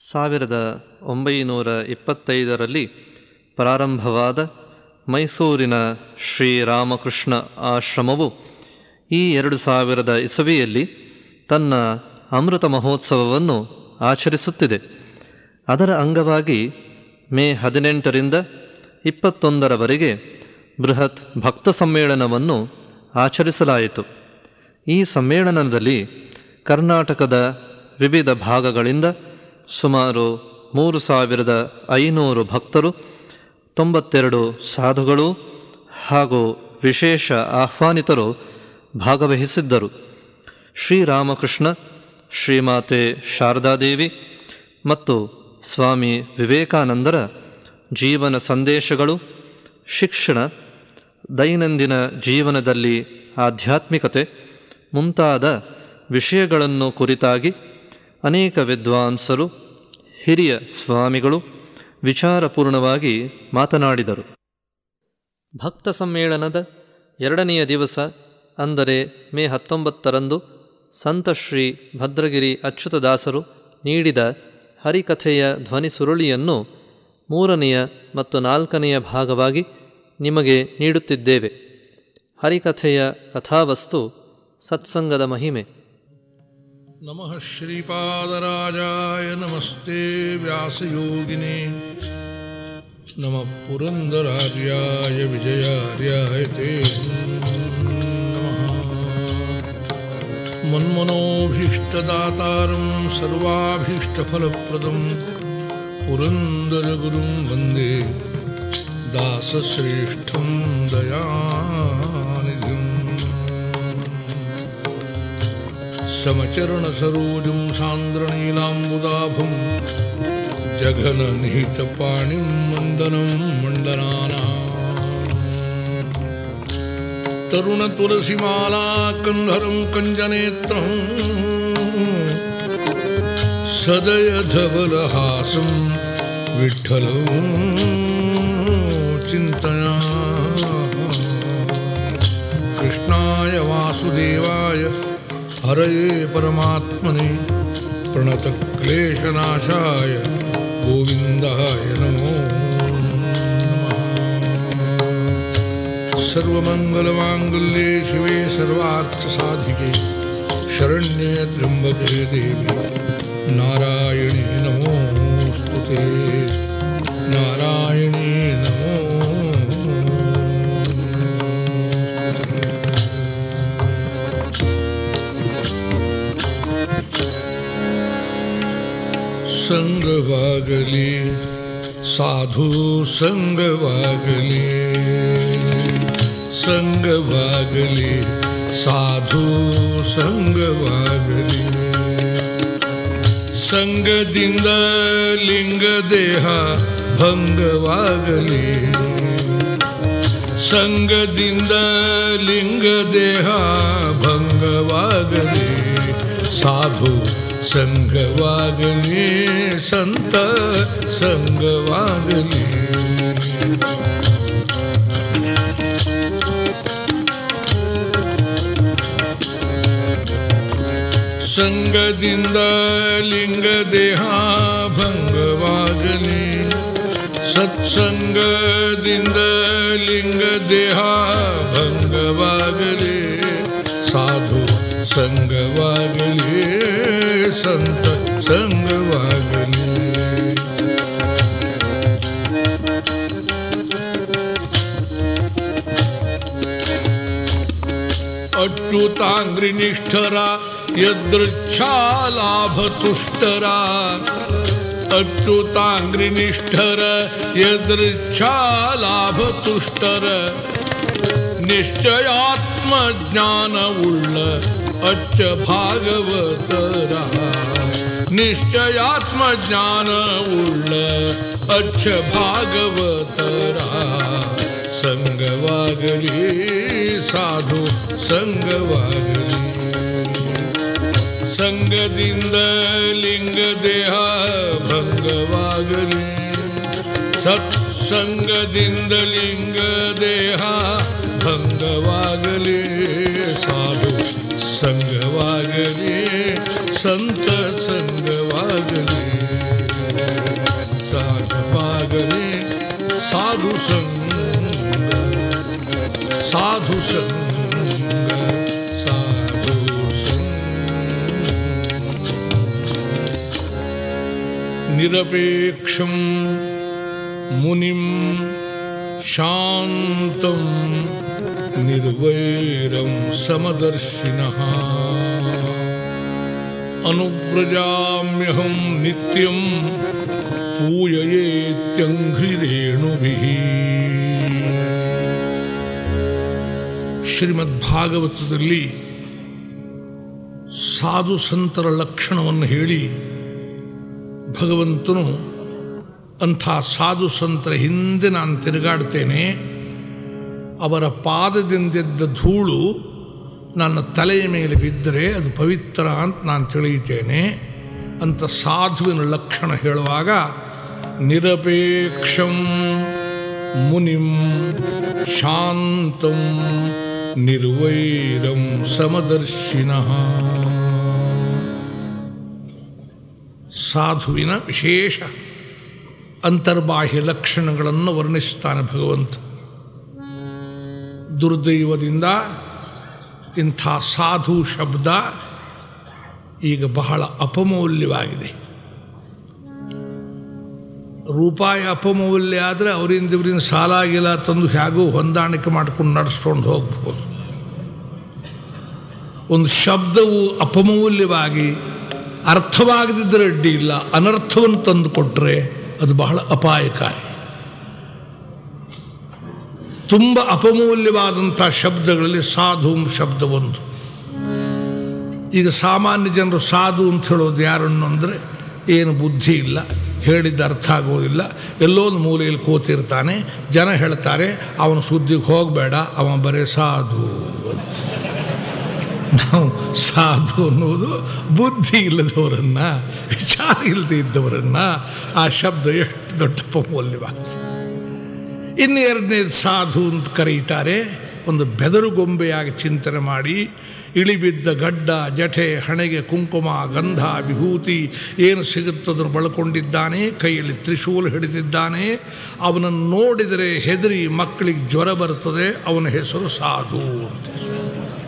ಸಾವಿರದ ಒಂಬೈನೂರ ಇಪ್ಪತ್ತೈದರಲ್ಲಿ ಪ್ರಾರಂಭವಾದ ಮೈಸೂರಿನ ಶ್ರೀರಾಮಕೃಷ್ಣ ಆಶ್ರಮವು ಈ ಎರಡು ಸಾವಿರದ ಇಸವಿಯಲ್ಲಿ ತನ್ನ ಅಮೃತ ಮಹೋತ್ಸವವನ್ನು ಆಚರಿಸುತ್ತಿದೆ. ಅದರ ಅಂಗವಾಗಿ ಮೇ ಹದಿನೆಂಟರಿಂದ ಇಪ್ಪತ್ತೊಂದರವರೆಗೆ ಬೃಹತ್ ಭಕ್ತ ಸಮ್ಮೇಳನವನ್ನು ಆಚರಿಸಲಾಯಿತು. ಈ ಸಮ್ಮೇಳನದಲ್ಲಿ ಕರ್ನಾಟಕದ ವಿವಿಧ ಭಾಗಗಳಿಂದ ಸುಮಾರು ಮೂರು ಸಾವಿರದ ಐನೂರು ಭಕ್ತರು, ತೊಂಬತ್ತೆರಡು ಸಾಧುಗಳು ಹಾಗೂ ವಿಶೇಷ ಆಹ್ವಾನಿತರು ಭಾಗವಹಿಸಿದ್ದರು. ಶ್ರೀರಾಮಕೃಷ್ಣ, ಶ್ರೀಮಾತೆ ಶಾರದಾದೇವಿ ಮತ್ತು ಸ್ವಾಮಿ ವಿವೇಕಾನಂದರ ಜೀವನ ಸಂದೇಶಗಳು, ಶಿಕ್ಷಣ, ದೈನಂದಿನ ಜೀವನದಲ್ಲಿ ಆಧ್ಯಾತ್ಮಿಕತೆ ಮುಂತಾದ ವಿಷಯಗಳನ್ನು ಕುರಿತಾಗಿ ಅನೇಕ ವಿದ್ವಾಂಸರು ಹಿರಿಯ ಸ್ವಾಮಿಗಳು ವಿಚಾರಪೂರ್ಣವಾಗಿ ಮಾತನಾಡಿದರು. ಭಕ್ತ ಸಮ್ಮೇಳನದ ಎರಡನೆಯ ದಿವಸ, ಅಂದರೆ ಮೇ ಹತ್ತೊಂಬತ್ತರಂದು, ಸಂತ ಶ್ರೀ ಭದ್ರಗಿರಿ ಅಚ್ಯುತದಾಸರು ನೀಡಿದ ಹರಿಕಥೆಯ ಧ್ವನಿ ಸುರುಳಿಯನ್ನು ಮೂರನೆಯ ಮತ್ತು ನಾಲ್ಕನೆಯ ಭಾಗವಾಗಿ ನಿಮಗೆ ನೀಡುತ್ತಿದ್ದೇವೆ. ಹರಿಕಥೆಯ ಕಥಾವಸ್ತು ಸತ್ಸಂಗದ ಮಹಿಮೆ. नमः श्रीपादराजाय नमस्ते व्यासयोगिने। नमः पुरन्दरार्याय विजयार्याय ते। नमः। मन्मनोभीष्टदातारं सर्वाभीष्टफलप्रदं पुरन्दरगुरुं वन्दे। दासश्रेष्ठं दयानिधिम् समचरणसरोजं सान्द्रनीलाम्बुदाभं जघननिहितपाणिं मण्डनं मण्डनाना तरुणतुलसीमाला कन्धरं कञ्जनेत्रं सदयधवलहासं विठ्ठलं चिन्तया कृष्णाय वासुदेवाय हरये परमात्मने प्रणतक्लेशनाशाय गोविन्दाय नमो नमः। सर्वमङ्गलमाङ्गल्ये शिवे सर्वार्थसाधिके शरण्ये त्र्यम्बके देवी। नारायणी नमोऽस्तु ते। ಸಂಗವಾಗಲಿ ಸಾಧು ಸಂಗವಾಗಲಿ ಸಂಗವಾಗಲಿ ಸಾಧು ಸಂಗವಾಗಲಿ ಸಂಗದಿಂದ ಲಿಂಗ ದೇಹ ಭಂಗವಾಗಲಿ ಸಂಗದಿಂದ ಲಿಂಗ ದೇಹ ಭಂಗವಾಗಲಿ ಸಾಧು ಸಂಘವಾಗಲಿ ಸಂತ ಸಂಘವಾಗಲಿ ಸಂಗದಿಂದ ಲಿಂಗ ದೇಹ ಭಂಗವಾಗಲಿ ಸತ್ಸಂಗದಿಂದ ಲಿಂಗ ದೇಹ संत संग वागले अच्युतांग्रिनिष्ठरा यदृच्छा लाभतुष्टरा अच्युतांग्रिनिष्ठर यदृच्छा लाभतुष्टर निश्चयात्मज्ञान उल्ल अच्च निश्चयात्म ज्ञान उल्ल अच्छ भागवतरा संगवागरी साधु संगवागरी संग दिंद लिंग देह भंगवागली सत्संगदिंद लिंग देहा भंगवागली साधु। सन्तसङ्गवागले साधवागले साधु साधु साधु निरपेक्षं मुनिं शान्तम् ಸಮದರ್ಶಿನಃ ಅನುಪ್ರಜಾಮ್ಯಹಂ ನಿತ್ಯಂ नित्यं ಶ್ರೀಮದ್ ಭಾಗವತದಲ್ಲಿ ಸಾಧು ಸಂತರ ಲಕ್ಷಣವನ್ನು ಹೇಳಿ ಭಗವಂತನು ಅಂಥ ಸಾಧು ಸಂತರ ಹಿಂದೆ ನಾನು ತಿರುಗಾಡ್ತೇನೆ. ಅವರ ಪಾದದಿಂದಿದ್ದ ಧೂಳು ನನ್ನ ತಲೆಯ ಮೇಲೆ ಬಿದ್ದರೆ ಅದು ಪವಿತ್ರ ಅಂತ ನಾನು ತಿಳಿಯುತ್ತೇನೆ ಅಂತ ಸಾಧುವಿನ ಲಕ್ಷಣ ಹೇಳುವಾಗ, ನಿರಪೇಕ್ಷಂ ಮುನಿಂ ಶಾಂತಂ ನಿರ್ವೈರಂ ಸಮದರ್ಶಿನಃ. ಸಾಧುವಿನ ವಿಶೇಷ ಅಂತರ್ಬಾಹ್ಯ ಲಕ್ಷಣಗಳನ್ನು ವರ್ಣಿಸ್ತಾನೆ ಭಗವಂತ. ದುರ್ದೈವದಿಂದ ಇಂಥ ಸಾಧು ಶಬ್ದ ಈಗ ಬಹಳ ಅಪಮೌಲ್ಯವಾಗಿದೆ. ರೂಪಾಯಿ ಅಪಮೌಲ್ಯ ಆದರೆ ಅವರಿಂದ ಇವರಿಂದ ಸಾಲ ಆಗಿಲ್ಲ ತಂದು ಹೇಗೂ ಹೊಂದಾಣಿಕೆ ಮಾಡ್ಕೊಂಡು ನಡೆಸ್ಕೊಂಡು ಹೋಗ್ಬೋದು. ಒಂದು ಶಬ್ದವು ಅಪಮೌಲ್ಯವಾಗಿ ಅರ್ಥವಾಗದಿದ್ದರೆ ಅಡ್ಡಿ ಇಲ್ಲ, ಅನರ್ಥವನ್ನು ತಂದುಕೊಟ್ರೆ ಅದು ಬಹಳ ಅಪಾಯಕಾರಿ. ತುಂಬ ಅಪಮೂಲ್ಯವಾದಂಥ ಶಬ್ದಗಳಲ್ಲಿ ಸಾಧು ಶಬ್ದ ಒಂದು ಈಗ ಸಾಮಾನ್ಯ ಜನರು ಸಾಧು ಅಂತ ಹೇಳೋದು ಯಾರನ್ನು ಅಂದರೆ ಏನು ಬುದ್ಧಿ ಇಲ್ಲ, ಹೇಳಿದ ಅರ್ಥ ಆಗೋದಿಲ್ಲ ಎಲ್ಲೋ ಒಂದು ಮೂಲೆಯಲ್ಲಿ ಕೂತಿರ್ತಾನೆ, ಜನ ಹೇಳ್ತಾರೆ, ಅವನು ಸುದ್ದಿಗೆ ಹೋಗಬೇಡ, ಅವ ಬರೇ ಸಾಧು. ನಾವು ಸಾಧು ಅನ್ನೋದು ಬುದ್ಧಿ ಇಲ್ಲದವರನ್ನು, ವಿಚಾರ ಇಲ್ಲದೆ ಇದ್ದವರನ್ನು, ಆ ಶಬ್ದ ಎಷ್ಟು ದೊಡ್ಡ ಅಪಮೂಲ್ಯವಾಗ್ತದೆ ಇನ್ನು ಎರಡನೇದು ಸಾಧು ಅಂತ ಕರೀತಾರೆ. ಒಂದು ಬೆದರುಗೊಂಬೆಯಾಗಿ ಚಿಂತನೆ ಮಾಡಿ, ಇಳಿಬಿದ್ದ ಗಡ್ಡ, ಜಠೆ, ಹಣೆಗೆ ಕುಂಕುಮ ಗಂಧ ವಿಭೂತಿ ಏನು ಸಿಗುತ್ತದನ್ನು ಬಳಕೊಂಡಿದ್ದಾನೆ, ಕೈಯಲ್ಲಿ ತ್ರಿಶೂಲ ಹಿಡಿದಿದ್ದಾನೆ. ಅವನನ್ನು ನೋಡಿದರೆ ಹೆದರಿ ಮಕ್ಕಳಿಗೆ ಜ್ವರ ಬರುತ್ತದೆ, ಅವನ ಹೆಸರು ಸಾಧು ಅಂತ.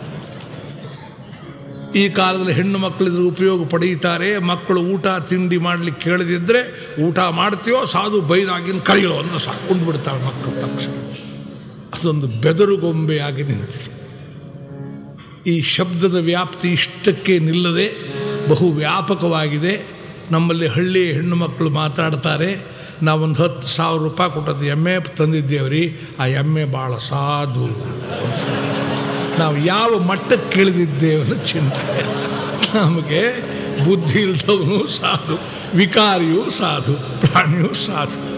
ಈ ಕಾಲದಲ್ಲಿ ಹೆಣ್ಣು ಮಕ್ಕಳಿದ್ರ ಉಪಯೋಗ ಪಡೆಯುತ್ತಾರೆ. ಮಕ್ಕಳು ಊಟ, ತಿಂಡಿ ಮಾಡಲಿಕ್ಕೆ ಕೇಳದಿದ್ದರೆ ಊಟ ಮಾಡ್ತೀಯೋ, ಸಾಧು ಬೈರಾಗಿನ ಕರೆಯೋ ಅಂತ ಸಾಕೊಂಡು ಬಿಡ್ತಾರೆ ಮಕ್ಕಳು ತಕ್ಷಣ. ಅದೊಂದು ಬೆದರುಗೊಂಬೆಯಾಗಿ ನಿಂತಿದೆ. ಈ ಶಬ್ದದ ವ್ಯಾಪ್ತಿ ಇಷ್ಟಕ್ಕೆ ನಿಲ್ಲದೆ ಬಹು ವ್ಯಾಪಕವಾಗಿದೆ ನಮ್ಮಲ್ಲಿ ಹಳ್ಳಿ ಹೆಣ್ಣು ಮಕ್ಕಳು ಮಾತಾಡ್ತಾರೆ. ನಾವೊಂದು ಹತ್ತು ಸಾವಿರ ರೂಪಾಯಿ ಕೊಟ್ಟದ್ದು ಎಮ್ಮೆ ತಂದಿದ್ದೇವ್ರಿ. ಆ ಎಮ್ಮೆ ಭಾಳ ಸಾಧು. ನಾವು ಯಾವ ಮಟ್ಟಕ್ಕೆ ಕೇಳಿದಿದ್ದೇವೆ ಅನ್ನೋ ಚಿಂತೆ. ನಮಗೆ ಬುದ್ಧಿ ಇಲ್ದವನು ಸಾಧು, ವಿಕಾರಿಯೂ ಸಾಧು, ಪ್ರಾಣಿಯೂ ಸಾಧು.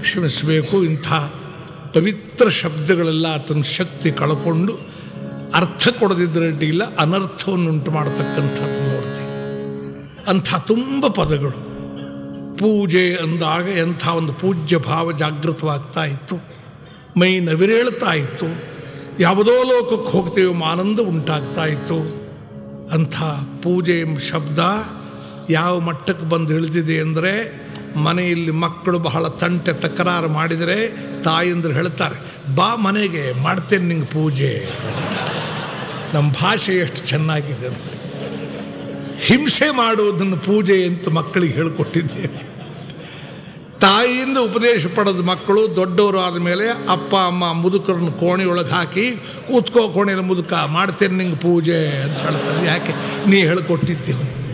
ಕ್ಷಮಿಸಬೇಕು ಇಂಥ ಪವಿತ್ರ ಶಬ್ದಗಳೆಲ್ಲ ಆತನ ಶಕ್ತಿ ಕಳ್ಕೊಂಡು ಅರ್ಥ ಕೊಡದಿದ್ದರೆ ಅನರ್ಥವನ್ನು ಉಂಟು ಮಾಡತಕ್ಕಂಥದ್ದು ನೋಡ್ತೀವಿ. ಅಂಥ ತುಂಬ ಪದಗಳು. ಪೂಜೆ ಅಂದಾಗ ಎಂಥ ಒಂದು ಪೂಜ್ಯ ಭಾವ ಜಾಗೃತವಾಗ್ತಾ ಇತ್ತು. ಮೈ ನವಿರೇಳ್ತಾ ಇತ್ತು. ಯಾವುದೋ ಲೋಕಕ್ಕೆ ಹೋಗ್ತೇವೋ ಆನಂದ ಉಂಟಾಗ್ತಾ ಇತ್ತು. ಅಂಥ ಪೂಜೆ ಎಂಬ ಶಬ್ದ ಯಾವ ಮಟ್ಟಕ್ಕೆ ಬಂದು ಇಳಿದಿದೆ ಅಂದರೆ ಮನೆಯಲ್ಲಿ ಮಕ್ಕಳು ಬಹಳ ತಂಟೆ ತಕರಾರು ಮಾಡಿದರೆ ತಾಯಂದ್ರು ಹೇಳ್ತಾರೆ, ಬಾ ಮನೆಗೆ, ಮಾಡ್ತೇನೆ ನಿಂಗೆ ಪೂಜೆ. ನಮ್ಮ ಭಾಷೆ ಎಷ್ಟು ಚೆನ್ನಾಗಿದೆ ಹಿಂಸೆ ಮಾಡುವುದನ್ನು ಪೂಜೆ ಅಂತ ಮಕ್ಕಳಿಗೆ ಹೇಳಿಕೊಟ್ಟಿದ್ದೇನೆ. ತಾಯಿಯಿಂದ ಉಪದೇಶ ಪಡೆದ ಮಕ್ಕಳು ದೊಡ್ಡವರು ಆದಮೇಲೆ ಅಪ್ಪ, ಅಮ್ಮ ಮುದುಕರನ್ನು ಕೋಣೆಯೊಳಗೆ ಹಾಕಿ, ಕೂತ್ಕೋ ಕೋಣೆಯಲ್ಲಿ ಮುದುಕ, ಮಾಡ್ತೇನೆ ನಿಂಗೆ ಪೂಜೆ ಅಂತ ಹೇಳ್ತಾರೆ. ಯಾಕೆ? ನೀ ಹೇಳಿಕೊಟ್ಟಿದ್ದೆವು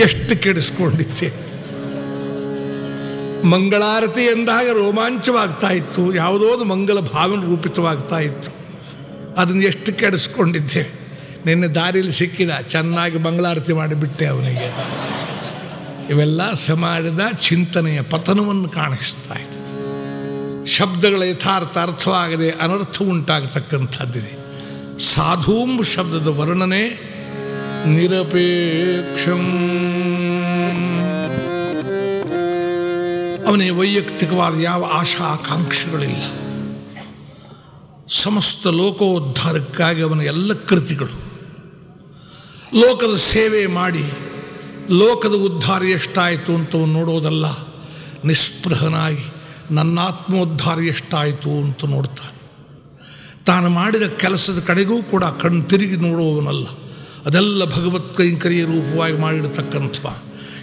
ಎಷ್ಟು ಕೆಡಿಸ್ಕೊಂಡಿದ್ದೆ. ಮಂಗಳಾರತಿ ಎಂದಾಗ ರೋಮಾಂಚವಾಗ್ತಾ ಇತ್ತು. ಯಾವುದೋ ಒಂದು ಮಂಗಲ ಭಾವನೆ ರೂಪಿತವಾಗ್ತಾ ಇತ್ತು. ಅದನ್ನು ಎಷ್ಟು ಕೆಡಿಸ್ಕೊಂಡಿದ್ದೆ. ನಿನ್ನೆ ದಾರಿಯಲ್ಲಿ ಸಿಕ್ಕಿದ. ಚೆನ್ನಾಗಿ ಮಂಗಳಾರತಿ ಮಾಡಿಬಿಟ್ಟೆ ಅವನಿಗೆ. ಇವೆಲ್ಲ ಸಮಾಜದ ಚಿಂತನೆಯ ಪತನವನ್ನು ಕಾಣಿಸ್ತಾ ಇದೆ. ಶಬ್ದಗಳ ಯಥಾರ್ಥ ಅರ್ಥವಾಗದೆ ಅನರ್ಥ ಉಂಟಾಗತಕ್ಕಂಥದ್ದಿದೆ. ಸಾಧೂಂ ಶಬ್ದದ ವರ್ಣನೆ ನಿರಪೇಕ್ಷಂ. ಅವನೇ ವೈಯಕ್ತಿಕವಾದ ಯಾವ ಆಶಾ ಆಕಾಂಕ್ಷೆಗಳಿಲ್ಲ. ಸಮಸ್ತ ಲೋಕೋದ್ಧಾರಕ್ಕಾಗಿ ಅವನ ಎಲ್ಲ ಕೃತಿಗಳು. ಲೋಕದ ಸೇವೆ ಮಾಡಿ ಲೋಕದ ಉದ್ಧಾರ ಎಷ್ಟಾಯಿತು ಅಂತ ನೋಡೋದಲ್ಲ. ನಿಸ್ಪೃಹನಾಗಿ ನನ್ನ ಆತ್ಮೋದ್ಧಾರ ಎಷ್ಟಾಯಿತು ಅಂತ ನೋಡ್ತಾನೆ. ತಾನು ಮಾಡಿದ ಕೆಲಸದ ಕಡೆಗೂ ಕೂಡ ಕಣ್ಣು ತಿರುಗಿ ನೋಡುವವನಲ್ಲ. ಅದೆಲ್ಲ ಭಗವತ್ ಕೈಂಕರ್ಯ ರೂಪವಾಗಿ ಮಾಡಿರತಕ್ಕಂಥ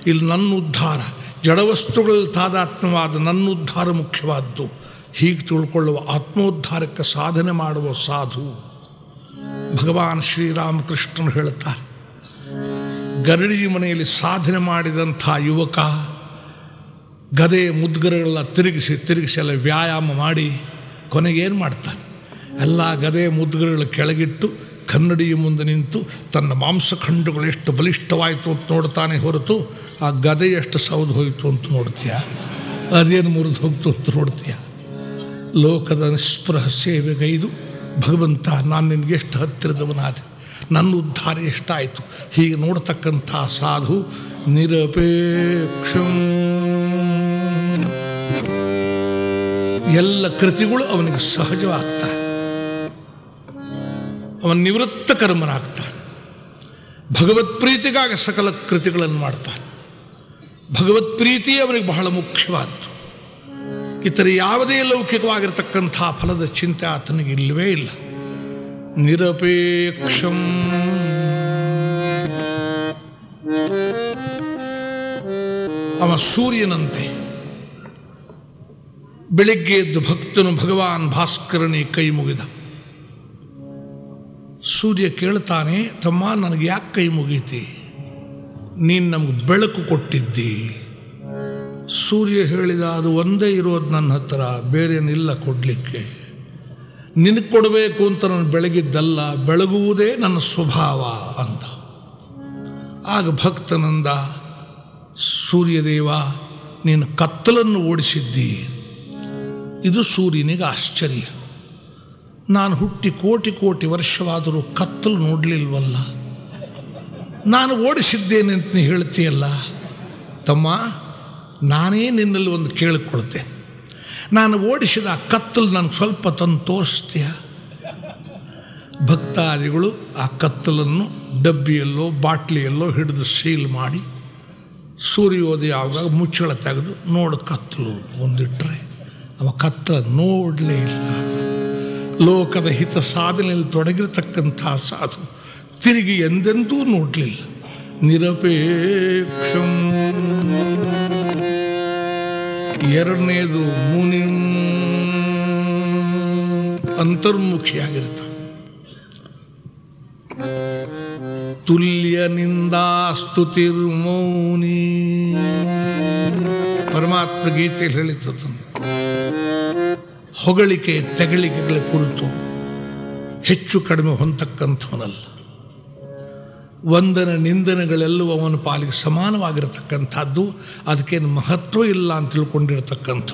ಇಲ್ಲಿ ನನ್ನ ಉದ್ಧಾರ, ಜಡವಸ್ತುಗಳಲ್ಲಿ ತಾದಾತ್ಮವಾದ ನನ್ನ ಉದ್ಧಾರ ಮುಖ್ಯವಾದ್ದು. ಹೀಗೆ ತಿಳ್ಕೊಳ್ಳುವ ಆತ್ಮೋದ್ಧಾರಕ್ಕೆ ಸಾಧನೆ ಮಾಡುವ ಸಾಧು ಭಗವಾನ್ ಶ್ರೀರಾಮಕೃಷ್ಣನು ಹೇಳುತ್ತಾರೆ ಗರಡಿ ಮನೆಯಲ್ಲಿ ಸಾಧನೆ ಮಾಡಿದಂಥ ಯುವಕ ಗದೆ ಮುದ್ಗರಗಳೆಲ್ಲ ತಿರುಗಿಸಿ ತಿರುಗಿಸಿ ಎಲ್ಲ ವ್ಯಾಯಾಮ ಮಾಡಿ ಕೊನೆಗೆ ಏನು ಮಾಡ್ತಾನೆ? ಎಲ್ಲ ಗದೆ ಮುದ್ಗರಗಳ ಕೆಳಗಿಟ್ಟು ಕನ್ನಡಿಯ ಮುಂದೆ ನಿಂತು ತನ್ನ ಮಾಂಸಖಂಡಗಳು ಎಷ್ಟು ಬಲಿಷ್ಠವಾಯಿತು ಅಂತ ನೋಡ್ತಾನೆ ಹೊರತು, ಆ ಗದೆ ಎಷ್ಟು ಸೌದು ಹೋಯಿತು ಅಂತ ನೋಡ್ತೀಯ? ಅದೇನು ಮುರಿದು ಹೋಗ್ತು ಅಂತ ನೋಡ್ತೀಯ? ಲೋಕದ ನಿಸ್ಪೃಹ ಸೇವೆಗೈದು, ಭಗವಂತ, ನಾನು ನಿನಗೆ ಎಷ್ಟು ಹತ್ತಿರದವನಾದೆ. ನನ್ನ ಉದ್ಧಾರ ಎಷ್ಟಾಯಿತು? ಹೀಗೆ ನೋಡ್ತಕ್ಕಂಥ ಸಾಧು ನಿರಪೇಕ್ಷ. ಎಲ್ಲ ಕೃತಿಗಳು ಅವನಿಗೆ ಸಹಜವಾಗ್ತಾ ಅವನ ನಿವೃತ್ತ ಕರ್ಮನಾಗ್ತಾನೆ. ಭಗವತ್ ಪ್ರೀತಿಗಾಗಿ ಸಕಲ ಕೃತಿಗಳನ್ನು ಮಾಡ್ತಾನೆ. ಭಗವತ್ ಪ್ರೀತಿ ಅವನಿಗೆ ಬಹಳ ಮುಖ್ಯವಾದ್ದು. ಇತರ ಯಾವುದೇ ಲೌಕಿಕವಾಗಿರ್ತಕ್ಕಂಥ ಫಲದ ಚಿಂತೆ ಆತನಿಗೆ ಇಲ್ಲವೇ ಇಲ್ಲ. ನಿರಪೇಕ್ಷಂ ಅವ ಸೂರ್ಯನಂತೆ ಬೆಳಿಗ್ಗೆ ಎದ್ದು ಭಕ್ತನು ಭಗವಾನ್ ಭಾಸ್ಕರನೇ ಕೈ ಮುಗಿದ ಸೂರ್ಯ ಕೇಳ್ತಾನೆ ತಮ್ಮ ನನಗೆ ಯಾಕೆ ಕೈ ಮುಗೀತಿ ನೀನು ನಮ್ಗೆ ಬೆಳಕು ಕೊಟ್ಟಿದ್ದಿ? ಸೂರ್ಯ ಹೇಳಿದ, ಅದು ಒಂದೇ ಇರೋದು ನನ್ನ ಹತ್ರ, ಬೇರೇನಿಲ್ಲ ಕೊಡಲಿಕ್ಕೆ. ನಿನಗೆ ಕೊಡಬೇಕು ಅಂತ ನಾನು ಬೆಳಗಿದ್ದಲ್ಲ, ಬೆಳಗುವುದೇ ನನ್ನ ಸ್ವಭಾವ ಅಂತ. ಆಗ ಭಕ್ತನಂದ, ಸೂರ್ಯದೇವ, ನೀನು ಕತ್ತಲನ್ನು ಓಡಿಸಿದ್ದಿ. ಇದು ಸೂರ್ಯನಿಗೆ ಆಶ್ಚರ್ಯ. ನಾನು ಹುಟ್ಟಿ ಕೋಟಿ ಕೋಟಿ ವರ್ಷವಾದರೂ ಕತ್ತಲು ನೋಡಲಿಲ್ವಲ್ಲ. ನಾನು ಓಡಿಸಿದ್ದೇನೆ ಅಂತ ನೀ ಹೇಳ್ತೀಯಲ್ಲ. ತಮ್ಮ, ನಾನೇ ನಿನ್ನಲ್ಲಿ ಒಂದು ಕೇಳಿಕೊಳ್ತೇನೆ. ನಾನು ಓಡಿಸಿದ ಆ ಕತ್ತಲು ನನಗೆ ಸ್ವಲ್ಪ ತಂದು ತೋರಿಸ್ತೀಯ? ಭಕ್ತಾದಿಗಳು ಆ ಕತ್ತಲನ್ನು ಡಬ್ಬಿಯಲ್ಲೋ, ಬಾಟ್ಲಿಯಲ್ಲೋ ಹಿಡಿದು ಸೀಲ್ ಮಾಡಿ ಸೂರ್ಯೋದಯ ಆಗುವಾಗ ಮುಚ್ಚಳ ತೆಗೆದು ನೋಡು ಕತ್ತಲು ಒಂದಿಟ್ರೆ. ಅವ ಕತ್ತಲ ನೋಡಲೇ ಇಲ್ಲ. ಲೋಕದ ಹಿತ ಸಾಧನೆಯಲ್ಲಿ ತೊಡಗಿರತಕ್ಕಂಥ ಸಾಧು ತಿರುಗಿ ಎಂದೆಂದೂ ನೋಡಲಿಲ್ಲ. ನಿರಪೇಕ್ಷಂ. ಎರಡನೇದು ಮುನಿ ಅಂತರ್ಮುಖಿಯಾಗಿರ್ತ ತುಲ್ಯ ನಿಂದಾ ಸ್ತುತಿರ್ಮೌನಿ. ಪರಮಾತ್ಮ ಗೀತೆಯಲ್ಲಿ ಹೇಳಿದ್ದನ್ನು ಹೊಗಳಿಕೆ ತೆಗಳಿಕೆಗಳ ಕುರಿತು ಹೆಚ್ಚು ಕಡಿಮೆ ಹೊಂದತಕ್ಕಂಥವನಲ್ಲ. ವಂದನ ನಿಂದನೆಗಳೆಲ್ಲವೂ ಅವನ ಪಾಲಿಗೆ ಸಮಾನವಾಗಿರತಕ್ಕಂಥದ್ದು. ಅದಕ್ಕೇನು ಮಹತ್ವ ಇಲ್ಲ ಅಂತ ತಿಳ್ಕೊಂಡಿರತಕ್ಕಂಥ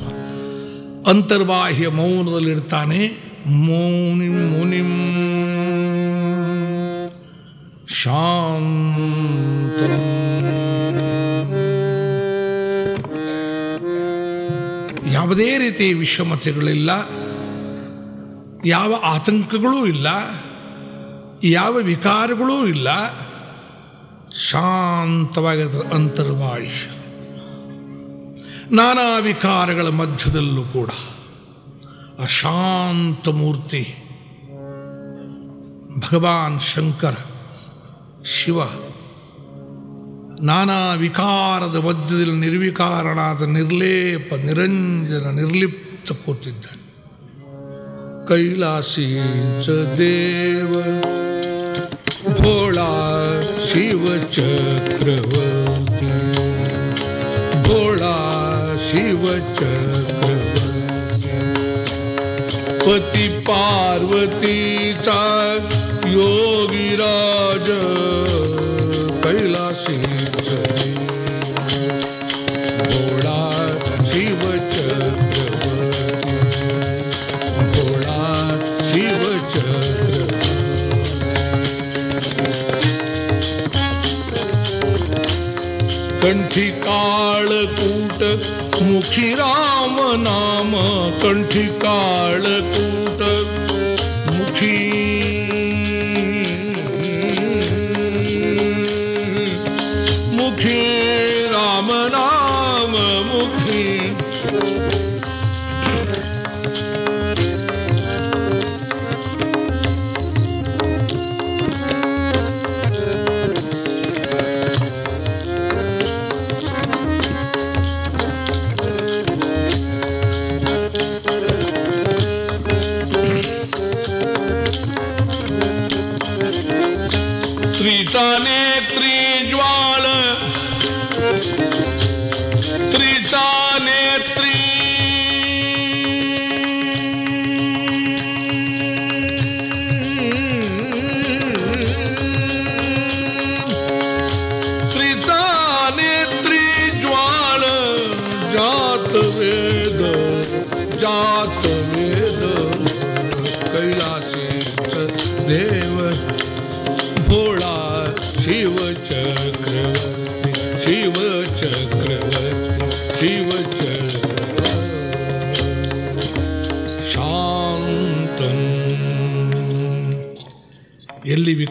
ಅಂತರ್ಬಾಹ್ಯ ಮೌನದಲ್ಲಿರ್ತಾನೆ. ಮೌನಿಂ ಮುನಿಂ ಶಾಂತ ಯಾವುದೇ ರೀತಿ ವಿಷಮತೆಗಳಿಲ್ಲ ಯಾವ ಆತಂಕಗಳೂ ಇಲ್ಲ. ಯಾವ ವಿಕಾರಗಳೂ ಇಲ್ಲ. ಶಾಂತವಾಗಿರ್ತದೆ ಅಂತರ್ವಾಯುಷ್ಯ ನಾನಾ ವಿಕಾರಗಳ ಮಧ್ಯದಲ್ಲೂ ಕೂಡ ಅಶಾಂತ ಮೂರ್ತಿ, ಭಗವಾನ್ ಶಂಕರ, ಶಿವ, ನಾನಾ ವಿಕಾರದ ಮಧ್ಯದಲ್ಲಿ ನಿರ್ವಿಕಾರನಾದ ನಿರ್ಲೇಪ, ನಿರಂಜನ, ನಿರ್ಲಿಪ್ತ ಕೂತಿದ್ದಾನೆ. ಕೈಲಾಸಿ ದೇವ. शिवचक्रव गोडा शिवचक्र पति पार्वती मुखी राम नाम कंठी काळकूट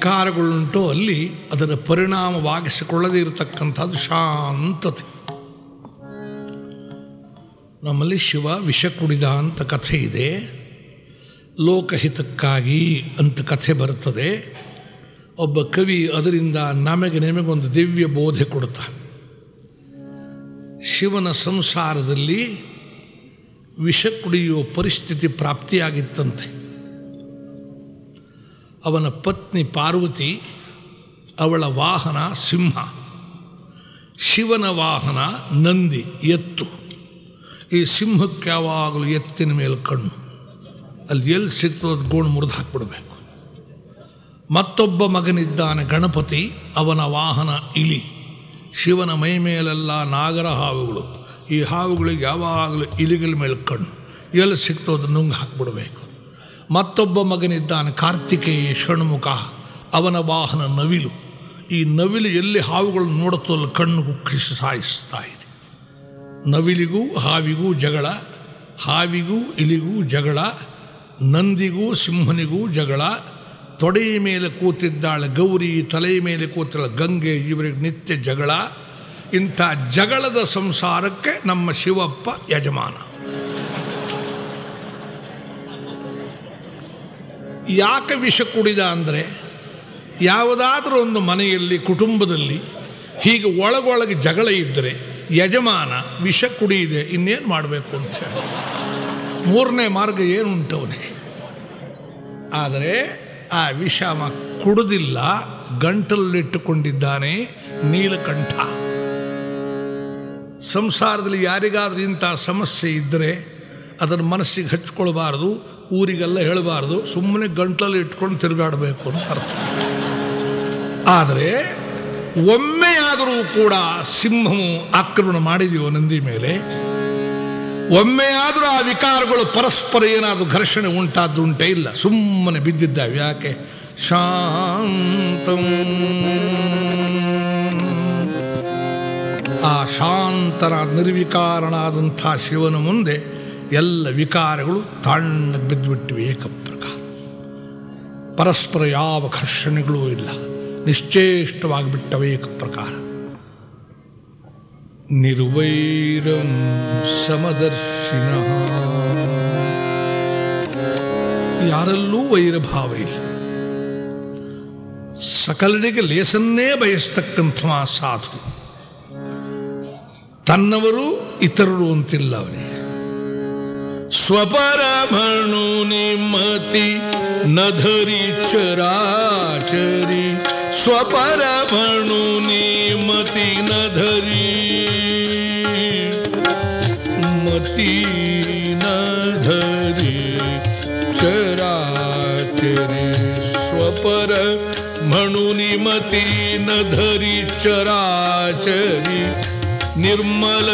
ವಿಕಾರಗಳುಂಟೋ ಅಲ್ಲಿ ಅದರ ಪರಿಣಾಮವಾಗಿಸಿಕೊಳ್ಳದೇ ಇರತಕ್ಕಂಥದ್ದು ಶಾಂತತೆ. ನಮ್ಮಲ್ಲಿ ಶಿವ ವಿಷ ಕುಡಿದ ಅಂತ ಕಥೆ ಇದೆ. ಲೋಕಹಿತಕ್ಕಾಗಿ ಅಂತ ಕಥೆ ಬರುತ್ತದೆ. ಒಬ್ಬ ಕವಿ ಅದರಿಂದ ನಮಗೆ ನಿಮಗೊಂದು ದಿವ್ಯ ಬೋಧೆ ಕೊಡ್ತಾ ಶಿವನ ಸಂಸಾರದಲ್ಲಿ ವಿಷ ಕುಡಿಯುವ ಪರಿಸ್ಥಿತಿ ಪ್ರಾಪ್ತಿಯಾಗಿತ್ತಂತೆ. ಅವನ ಪತ್ನಿ ಪಾರ್ವತಿ, ಅವಳ ವಾಹನ ಸಿಂಹ, ಶಿವನ ವಾಹನ ನಂದಿ ಎತ್ತು. ಈ ಸಿಂಹಕ್ಕೆ ಯಾವಾಗಲೂ ಎತ್ತಿನ ಮೇಲೆ ಕಣ್ಣು. ಅಲ್ಲಿ ಎಲ್ಲಿ ಸಿಕ್ತದ ಗೋಣು ಮುರಿದು ಹಾಕ್ಬಿಡ್ಬೇಕು. ಮತ್ತೊಬ್ಬ ಮಗನಿದ್ದಾನೆ ಗಣಪತಿ, ಅವನ ವಾಹನ ಇಲಿ. ಶಿವನ ಮೈ ಮೇಲೆಲ್ಲ ನಾಗರ ಹಾವುಗಳು. ಈ ಹಾವುಗಳಿಗೆ ಯಾವಾಗಲೂ ಇಲಿಗಳ ಮೇಲೆ ಕಣ್ಣು. ಎಲ್ಲಿ ಸಿಕ್ತದ ನುಂಗ್ ಹಾಕ್ಬಿಡ್ಬೇಕು. ಮತ್ತೊಬ್ಬ ಮಗನಿದ್ದಾನೆ, ಕಾರ್ತಿಕೇಯ ಷಣ್ಮುಖ. ಅವನ ವಾಹನ ನವಿಲು. ಈ ನವಿಲು ಎಲ್ಲಿ ಹಾವುಗಳನ್ನು ನೋಡುತ್ತೋ ಅಲ್ಲಿ ಕಣ್ಣು ಕುಕ್ಕಿಸಿ ಸಾಯಿಸ್ತಾ ಇದೆ. ನವಿಲಿಗೂ ಹಾವಿಗೂ ಜಗಳ, ಹಾವಿಗೂ ಇಲಿಗೂ ಜಗಳ, ನಂದಿಗೂ ಸಿಂಹನಿಗೂ ಜಗಳ, ತೊಡೆಯ ಮೇಲೆ ಕೂತಿದ್ದಾಳೆ ಗೌರಿ, ತಲೆಯ ಮೇಲೆ ಕೂತಿದ್ದಾಳೆ ಗಂಗೆ, ಇವರಿಗೆ ನಿತ್ಯ ಜಗಳ. ಇಂಥ ಜಗಳದ ಸಂಸಾರಕ್ಕೆ ನಮ್ಮ ಶಿವಪ್ಪ ಯಜಮಾನ. ಯಾಕೆ ವಿಷ ಕುಡಿದ ಅಂದರೆ ಯಾವುದಾದ್ರೂ ಒಂದು ಮನೆಯಲ್ಲಿ, ಕುಟುಂಬದಲ್ಲಿ ಹೀಗೆ ಒಳಗೊಳಗೆ ಜಗಳ ಇದ್ದರೆ ಯಜಮಾನ ವಿಷ ಕುಡಿಯಿದೆ, ಇನ್ನೇನು ಮಾಡಬೇಕು ಅಂತ ಹೇಳಿ. ಮೂರನೇ ಮಾರ್ಗ ಅವನಿಗೆ? ಆದರೆ ಆ ವಿಷ ಕುಡಿದಿಲ್ಲ, ಗಂಟಲಲ್ಲಿಟ್ಟುಕೊಂಡಿದ್ದಾನೆ, ನೀಲಕಂಠ. ಸಂಸಾರದಲ್ಲಿ ಯಾರಿಗಾದ್ರೂ ಇಂಥ ಸಮಸ್ಯೆ ಇದ್ದರೆ ಅದನ್ನು ಮನಸ್ಸಿಗೆ ಹಚ್ಕೊಳ್ಬಾರ್ದು. ಊರಿಗೆಲ್ಲ ಹೇಳಬಾರ್ದು. ಸುಮ್ಮನೆ ಗಂಟಲಲ್ಲಿ ಇಟ್ಕೊಂಡು ತಿರುಗಾಡಬೇಕು ಅಂತ ಅರ್ಥ. ಆದರೆ ಒಮ್ಮೆಯಾದರೂ ಕೂಡ ಸಿಂಹವು ಆಕ್ರಮಣ ಮಾಡಿದೆಯೋ ನಂದಿ ಮೇಲೆ, ಒಮ್ಮೆಯಾದರೂ ಆ ವಿಕಾರಗಳು ಪರಸ್ಪರ ಏನಾದರೂ ಘರ್ಷಣೆ ಉಂಟಾದ್ದು ಉಂಟೇ ಇಲ್ಲ. ಸುಮ್ಮನೆ ಬಿದ್ದಿದ್ದಾವೆ. ಯಾಕೆ? ಶಾಂತ. ಆ ಶಾಂತನ ನಿರ್ವಿಕಾರನಾದಂಥ ಶಿವನ ಮುಂದೆ ಎಲ್ಲ ವಿಕಾರಗಳು ತಣ್ಣಗೆ ಬಿದ್ದುಬಿಟ್ಟಿವೆ ಏಕಪ್ರಕಾರ. ಪರಸ್ಪರ ಯಾವ ಘರ್ಷಣೆಗಳೂ ಇಲ್ಲ. ನಿಶ್ಚೇಷ್ಟವಾಗಿಬಿಟ್ಟವೆ ಏಕಪ್ರಕಾರ. ನಿರ್ವೈರಂ ಸಮದರ್ಶಿನ. ಯಾರಲ್ಲೂ ವೈರಭಾವ ಇಲ್ಲ. ಸಕಲರಿಗೆ ಲೇಸನ್ನೇ ಬಯಸ್ತಕ್ಕಂಥ ಸಾಧು. ತನ್ನವರು ಇತರರು ಅಂತಿಲ್ಲ स्वपरा म्हणून मती न धरी चराचरी. स्वपरा म्हणून मती न धरी मती न धरी चराचरी. स्वपर म्हणून मती न धरी चराचरी. निर्मल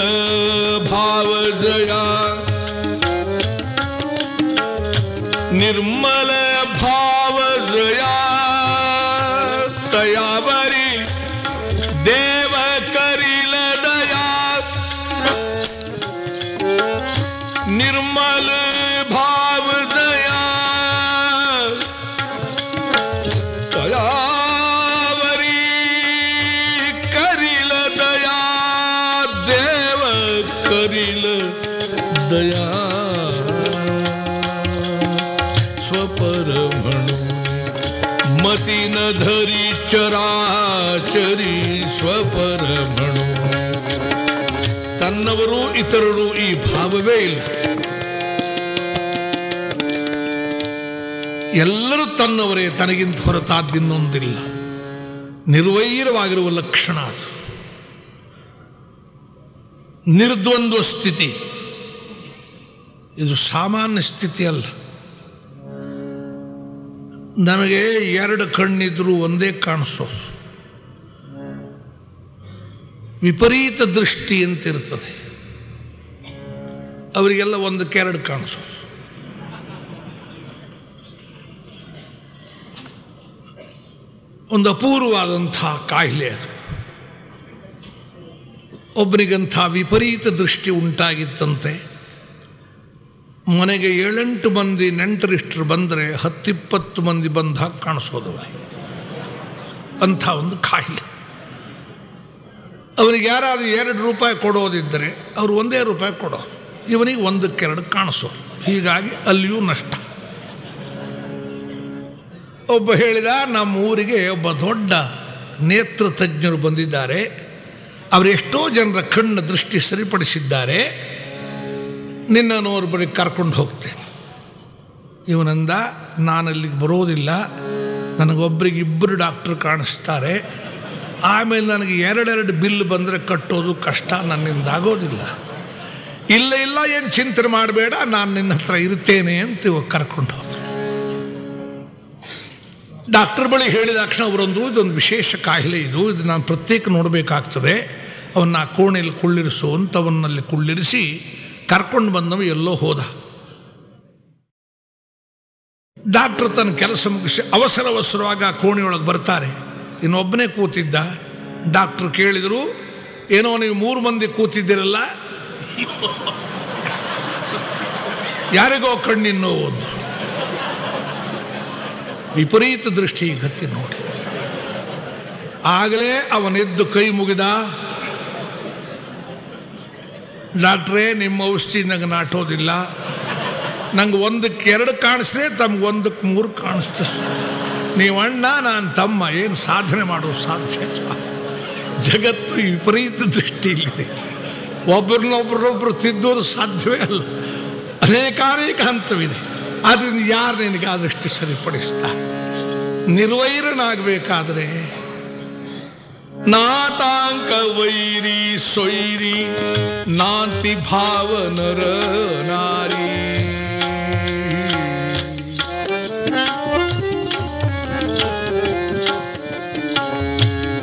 भाव जया निर्मल भाव जया ಎಲ್ಲರೂ ತನ್ನವರೇ, ತನಗಿಂತ ಹೊರತಾದ್ದಿನ್ನೊಂದಿಲ್ಲ ನಿರ್ವೈರವಾಗಿರುವ ಲಕ್ಷಣ ಅದು. ನಿರ್ದ್ವಂದ್ವ ಸ್ಥಿತಿ. ಇದು ಸಾಮಾನ್ಯ ಸ್ಥಿತಿ ಅಲ್ಲ. ನಮಗೆ ಎರಡು ಕಣ್ಣಿದ್ರೂ ಒಂದೇ ಕಾಣಿಸೋ. ವಿಪರೀತ ದೃಷ್ಟಿ ಅಂತಿರ್ತದೆ. ಅವರಿಗೆಲ್ಲ ಒಂದಕ್ಕೆರಡು ಕಾಣಿಸೋದು ಒಂದು ಅಪೂರ್ವವಾದಂಥ ಕಾಯಿಲೆ ಅದು. ಒಬ್ಬನಿಗಂಥ ವಿಪರೀತ ದೃಷ್ಟಿ ಉಂಟಾಗಿತ್ತಂತೆ. ಮನೆಗೆ ಏಳೆಂಟು ಮಂದಿ ನೆಂಟರಿಷ್ಟರು ಬಂದರೆ ಹತ್ತಿಪ್ಪತ್ತು ಮಂದಿ ಬಂದಾಗ ಕಾಣಿಸೋದು. ಅಂಥ ಒಂದು ಕಾಯಿಲೆ. ಅವನಿಗೆ ಯಾರಾದರೂ ಎರಡು ರೂಪಾಯಿ ಕೊಡೋದಿದ್ದರೆ ಅವರು ಒಂದೇ ರೂಪಾಯಿ ಕೊಡೋ ಇವನಿಗೆ ಒಂದಕ್ಕೆರಡು ಕಾಣಿಸೋ ಹೀಗಾಗಿ ಅಲ್ಲಿಯೂ ನಷ್ಟ. ಒಬ್ಬ ಹೇಳಿದ, ನಮ್ಮ ಊರಿಗೆ ಒಬ್ಬ ದೊಡ್ಡ ನೇತ್ರ ತಜ್ಞರು ಬಂದಿದ್ದಾರೆ. ಅವರು ಎಷ್ಟೋ ಜನರ ಕಣ್ಣು ದೃಷ್ಟಿ ಸರಿಪಡಿಸಿದ್ದಾರೆ. ನಿನ್ನನ್ನು ಬಳಿ ಕರ್ಕೊಂಡು ಹೋಗ್ತೇನೆ. ಇವನಂದ ನಾನಲ್ಲಿಗೆ ಬರೋದಿಲ್ಲ. ನನಗೊಬ್ಬರಿಗೆ ಇಬ್ಬರು ಡಾಕ್ಟ್ರು ಕಾಣಿಸ್ತಾರೆ. ಆಮೇಲೆ ನನಗೆ ಎರಡೆರಡು ಬಿಲ್ ಬಂದರೆ ಕಟ್ಟೋದು ಕಷ್ಟ, ನನ್ನಿಂದ ಆಗೋದಿಲ್ಲ. ಇಲ್ಲ ಇಲ್ಲ, ಏನು ಚಿಂತನೆ ಮಾಡಬೇಡ. ನಾನು ನಿನ್ನ ಹತ್ರ ಇರ್ತೇನೆ ಅಂತ ಇವಾಗ ಕರ್ಕೊಂಡು ಹೋದ್ರು ಡಾಕ್ಟರ್ ಬಳಿ ಹೇಳಿದ ತಕ್ಷಣ ಅವರೊಂದು, ಇದೊಂದು ವಿಶೇಷ ಕಾಯಿಲೆ ಇದು ಇದು ನಾನು ಪ್ರತ್ಯೇಕ ನೋಡಬೇಕಾಗ್ತದೆ. ಅವನ್ನ ಆ ಕೋಣೆಯಲ್ಲಿ ಕುಳ್ಳಿರಿಸು ಅಂತ ಕುಳ್ಳಿರಿಸಿ ಕರ್ಕೊಂಡು ಬಂದವ ಎಲ್ಲೋ ಹೋದ. ಡಾಕ್ಟರ್ ತನ್ನ ಕೆಲಸ ಮುಗಿಸಿ ಅವಸರ ಅವಸರವಾಗಿ ಆ ಕೋಣೆಯೊಳಗೆ ಬರ್ತಾರೆ. ಇನ್ನೊಬ್ಬನೇ ಕೂತಿದ್ದ. ಡಾಕ್ಟರ್ ಕೇಳಿದರು, ಏನೋ ನೀವು ಮೂರು ಮಂದಿ ಕೂತಿದ್ದೀರಲ್ಲ? ಯಾರಿಗೋ ಕಣ್ಣಿನ ನೋವು. ವಿಪರೀತ ದೃಷ್ಟಿ ಗತಿ ನೋಡಿ. ಆಗಲೇ ಅವನೆದ್ದು ಕೈ ಮುಗಿದ. ಡಾಕ್ಟ್ರೇ, ನಿಮ್ಮ ಔಷಧಿ ನಂಗೆ ನಾಟೋದಿಲ್ಲ. ನಂಗೆ ಒಂದಕ್ಕೆ ಎರಡು ಕಾಣಿಸ್ರೆ ತಮ್ಗೆ ಒಂದಕ್ಕೆ ಮೂರು ಕಾಣಿಸ್ತು. ನೀವು ಅಣ್ಣ, ನಾನು ತಮ್ಮ, ಏನು ಸಾಧನೆ ಮಾಡೋ ಸಾಧ್ಯ. ಜಗತ್ತು ವಿಪರೀತ ದೃಷ್ಟಿಯಲ್ಲಿದೆ. ಒಬ್ಬರನ್ನೊಬ್ಬರನ್ನೊಬ್ಬರು ತಿದ್ದೋದು ಸಾಧ್ಯವೇ ಅಲ್ಲ. ಅನೇಕಾನೇಕ ಹಂತವಿದೆ. ಅದರಿಂದ ಯಾರು ನಿನಗೆ ಆದಷ್ಟು ದೃಷ್ಟಿ ಸರಿಪಡಿಸ್ತಾರೆ? ನಿರ್ವೈರನಾಗಬೇಕಾದ್ರೆ ನಾತಾಂಕ ವೈರಿ ಸೊಯ್ರಿ ನಾಂತಿ ಭಾವನರ ನಾರಿ.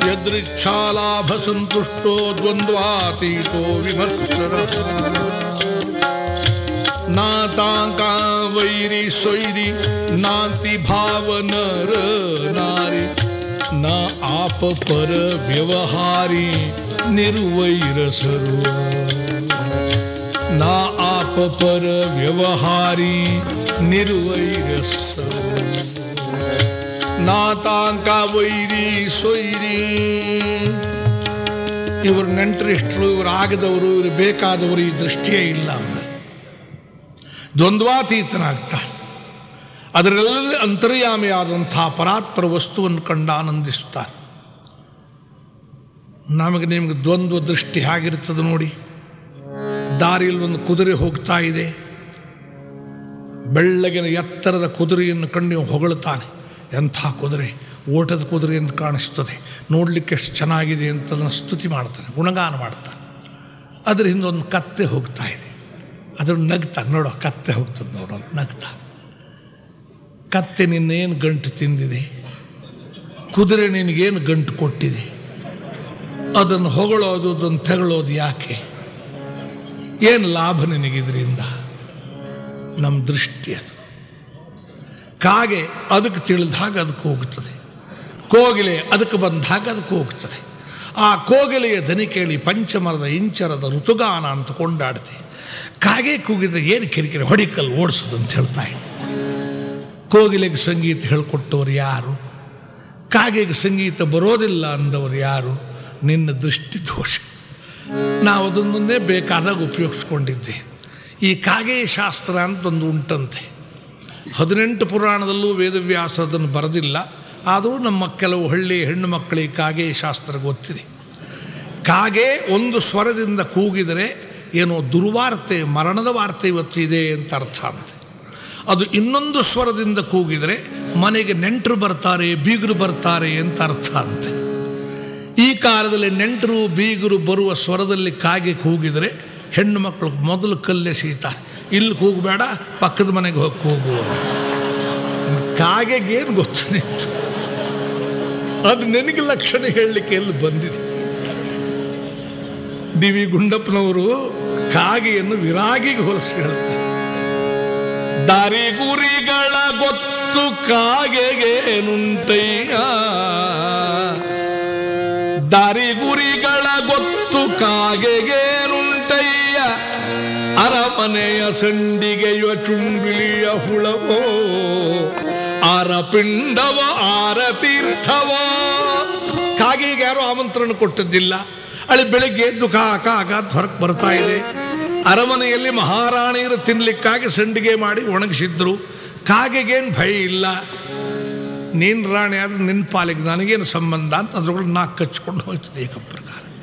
ಯದೃಚ್ಛಾಲಾಭ ಸಂತುಷ್ಟೋ ದ್ವಂದ್ವಾತೀತೋ ವಿಮರ್ಶರ ನಾತಾಂಕ ವೈರಿ ಸೊಯ್ರಿ ನಾತಿ ಭಾವನರ ನಾರಿ. ನಾ ಆಪ ಪರ ವ್ಯವಹಾರಿ ನಿರ್ವೈರ ಸರ್ವ ನಾ ಆಪ ಪರ ವ್ಯವಹಾರಿ ನಿರ್ವೈರ ಸರ್ವ ನಾತಾಂಕ ವೈರಿ ಸೊಯ್ರಿ ಇವರು ನೆಂಟರಿಷ್ಟರು ಇವರು ಆಗದವರು, ಇವರು ಬೇಕಾದವರು ಈ ದೃಷ್ಟಿಯೇ ಇಲ್ಲ. ದ್ವಂದ್ವಾತೀತನಾಗ್ತಾನೆ ಅದರಲ್ಲಿ ಅಂತರ್ಯಾಮಿಯಾದಂಥ ಪರಾತ್ಪರ ವಸ್ತುವನ್ನು ಕಂಡು ಆನಂದಿಸುತ್ತಾನೆ. ನಮಗೆ ನಿಮಗೆ ದ್ವಂದ್ವ ದೃಷ್ಟಿ ಹೇಗಿರ್ತದೆ ನೋಡಿ. ದಾರಿಯಲ್ಲಿ ಒಂದು ಕುದುರೆ ಹೋಗ್ತಾ ಇದೆ. ಬೆಳ್ಳಗಿನ ಎತ್ತರದ ಕುದುರೆಯನ್ನು ಕಂಡು ಹೊಗಳ್ತಾನೆ ಹೊಗಳುತ್ತಾನೆ. ಎಂಥ ಕುದುರೆ? ಓಟದ ಕುದುರೆ ಅಂತ ಕಾಣಿಸ್ತದೆ. ನೋಡಲಿಕ್ಕೆ ಎಷ್ಟು ಚೆನ್ನಾಗಿದೆ ಅಂತ ಅದನ್ನು ಸ್ತುತಿ ಮಾಡ್ತಾನೆ, ಗುಣಗಾನ ಮಾಡ್ತಾನೆ. ಅದ್ರ ಒಂದು ಕತ್ತೆ ಹೋಗ್ತಾ ಇದೆ. ಅದನ್ನು ನಗ್ತಾ, ನೋಡೋ, ಕತ್ತೆ ಹೋಗ್ತದೆ ನೋಡೋ, ನಗ್ತಾ. ಕತ್ತೆ ನಿನ್ನೇನು ಗಂಟು ತಿಂದಿದೆ? ಕುದುರೆ ನಿನಗೇನು ಗಂಟು ಕೊಟ್ಟಿದೆ? ಅದನ್ನು ಹೊಗಳೋದು, ಅದನ್ನು ತೆಗಳೋದು ಯಾಕೆ? ಏನು ಲಾಭ ನಿನಗಿದ್ರಿಂದ? ನಮ್ಮ ದೃಷ್ಟಿ ಅದು. ಕಾಗೆ ಅದಕ್ಕೆ ತಿಳಿದಾಗ ಅದಕ್ಕೆ ಹೋಗ್ತದೆ. ಕೋಗಿಲೆ ಅದಕ್ಕೆ ಬಂದಾಗ ಅದಕ್ಕೆ ಹೋಗ್ತದೆ. ಆ ಕೋಗಿಲೆಯ ದನಿ ಕೇಳಿ ಪಂಚಮರದ ಇಂಚರದ ಋತುಗಾನ ಅಂತ ಕೊಂಡಾಡ್ತಿ. ಕಾಗೆ ಕೂಗಿದ್ರೆ ಏನು ಕಿರಿಕಿರಿ ಹೊಡಿಕಲ್ ಓಡಿಸೋದು ಅಂತ ಹೇಳ್ತಾ ಇತ್ತು ಕೋಗಿಲೆಗೆ ಸಂಗೀತ ಹೇಳ್ಕೊಟ್ಟವ್ರು ಯಾರು? ಕಾಗೆಗೆ ಸಂಗೀತ ಬರೋದಿಲ್ಲ ಅಂದವರು ಯಾರು? ನಿನ್ನ ದೃಷ್ಟಿ ದೋಷ. ನಾವು ಅದನ್ನೇ ಬೇಕಾದಾಗ ಉಪಯೋಗಿಸ್ಕೊಂಡಿದ್ದೆ. ಈ ಕಾಗೆ ಶಾಸ್ತ್ರ ಅಂತ ಒಂದು ಉಂಟಂತೆ. ಹದಿನೆಂಟು ಪುರಾಣದಲ್ಲೂ ವೇದವ್ಯಾಸ ಅದನ್ನು ಬರೆದಿಲ್ಲ. ಆದರೂ ನಮ್ಮ ಕೆಲವು ಹಳ್ಳಿ ಹೆಣ್ಣು ಮಕ್ಕಳಿಗೆ ಕಾಗೆ ಶಾಸ್ತ್ರ ಗೊತ್ತಿದೆ. ಕಾಗೆ ಒಂದು ಸ್ವರದಿಂದ ಕೂಗಿದರೆ ಏನೋ ದುರ್ವಾರ್ತೆ, ಮರಣದ ವಾರ್ತೆ ಇವತ್ತಿದೆ ಅಂತ ಅರ್ಥ ಆಗುತ್ತೆ. ಅದು ಇನ್ನೊಂದು ಸ್ವರದಿಂದ ಕೂಗಿದರೆ ಮನೆಗೆ ನೆಂಟರು ಬರ್ತಾರೆ, ಬೀಗರು ಬರ್ತಾರೆ ಅಂತ ಅರ್ಥ ಅಂತೆ ಈ ಕಾಲದಲ್ಲಿ ನೆಂಟರು, ಬೀಗರು ಬರುವ ಸ್ವರದಲ್ಲಿ ಕಾಗೆ ಕೂಗಿದರೆ ಹೆಣ್ಣು ಮಕ್ಕಳು ಮೊದಲು ಕಲ್ಲೆಸೀತಾರೆ ಇಲ್ಲಿ ಕೂಗಬೇಡ, ಪಕ್ಕದ ಮನೆಗೆ ಹೋಗಿ ಕೂಗು. ಕಾಗೆಗೇನು ಗೊತ್ತು ನಿಂತು. ಅದು ನಿನಗೆ ಲಕ್ಷಣ ಹೇಳಲಿಕ್ಕೆ ಎಲ್ಲಿ ಬಂದಿದೆ? ಡಿ ವಿ ಗುಂಡಪ್ಪನವರು ಕಾಗೆಯನ್ನು ವಿರಾಗಿಗೆ ಹೋಲಿಸಿ ಹೇಳ್ತಾರೆ. ದಾರಿ ಗುರಿಗಳ ಗೊತ್ತು ಕಾಗೆಗೇನುಂಟಯ್ಯ ದಾರಿ ಗುರಿಗಳ ಗೊತ್ತು ಕಾಗೆಗೇನುಂಟಯ್ಯ ಅರಮನೆಯ ಸಂಡಿಗೆಯ ಚುಂಬಿಲಿಯ ಹುಳವೋ. ಆರ ಪಿಂಡವ ಆರ ತೀರ್ಥವ ಕಾಗೆಗೆ ಯಾರು ಆಮಂತ್ರಣ ಕೊಟ್ಟದ್ದಿಲ್ಲ. ಅಳಿ ಬೆಳಿಗ್ಗೆ ಎದ್ದು ಕಾ ಕಾಗ ಹೊರಗೆ ಬರ್ತಾ ಇದೆ. ಅರಮನೆಯಲ್ಲಿ ಮಹಾರಾಣಿಯರು ತಿನ್ಲಿಕ್ಕಾಗಿ ಸಂಡಿಗೆ ಮಾಡಿ ಒಣಗಿಸಿದ್ರು. ಕಾಗೆಗೇನು ಭಯ ಇಲ್ಲ. ನೀನ್ ರಾಣಿ ಆದ್ರೆ ನಿನ್ನ ಪಾಲಿಗೆ ನನಗೇನು ಸಂಬಂಧ ಅಂತ ಅದ್ರೊಳಗೆ ನಾಲ್ಕು ಕಚ್ಕೊಂಡು ಹೋಯ್ತದೆ ಏಕಪ್ರಕಾರ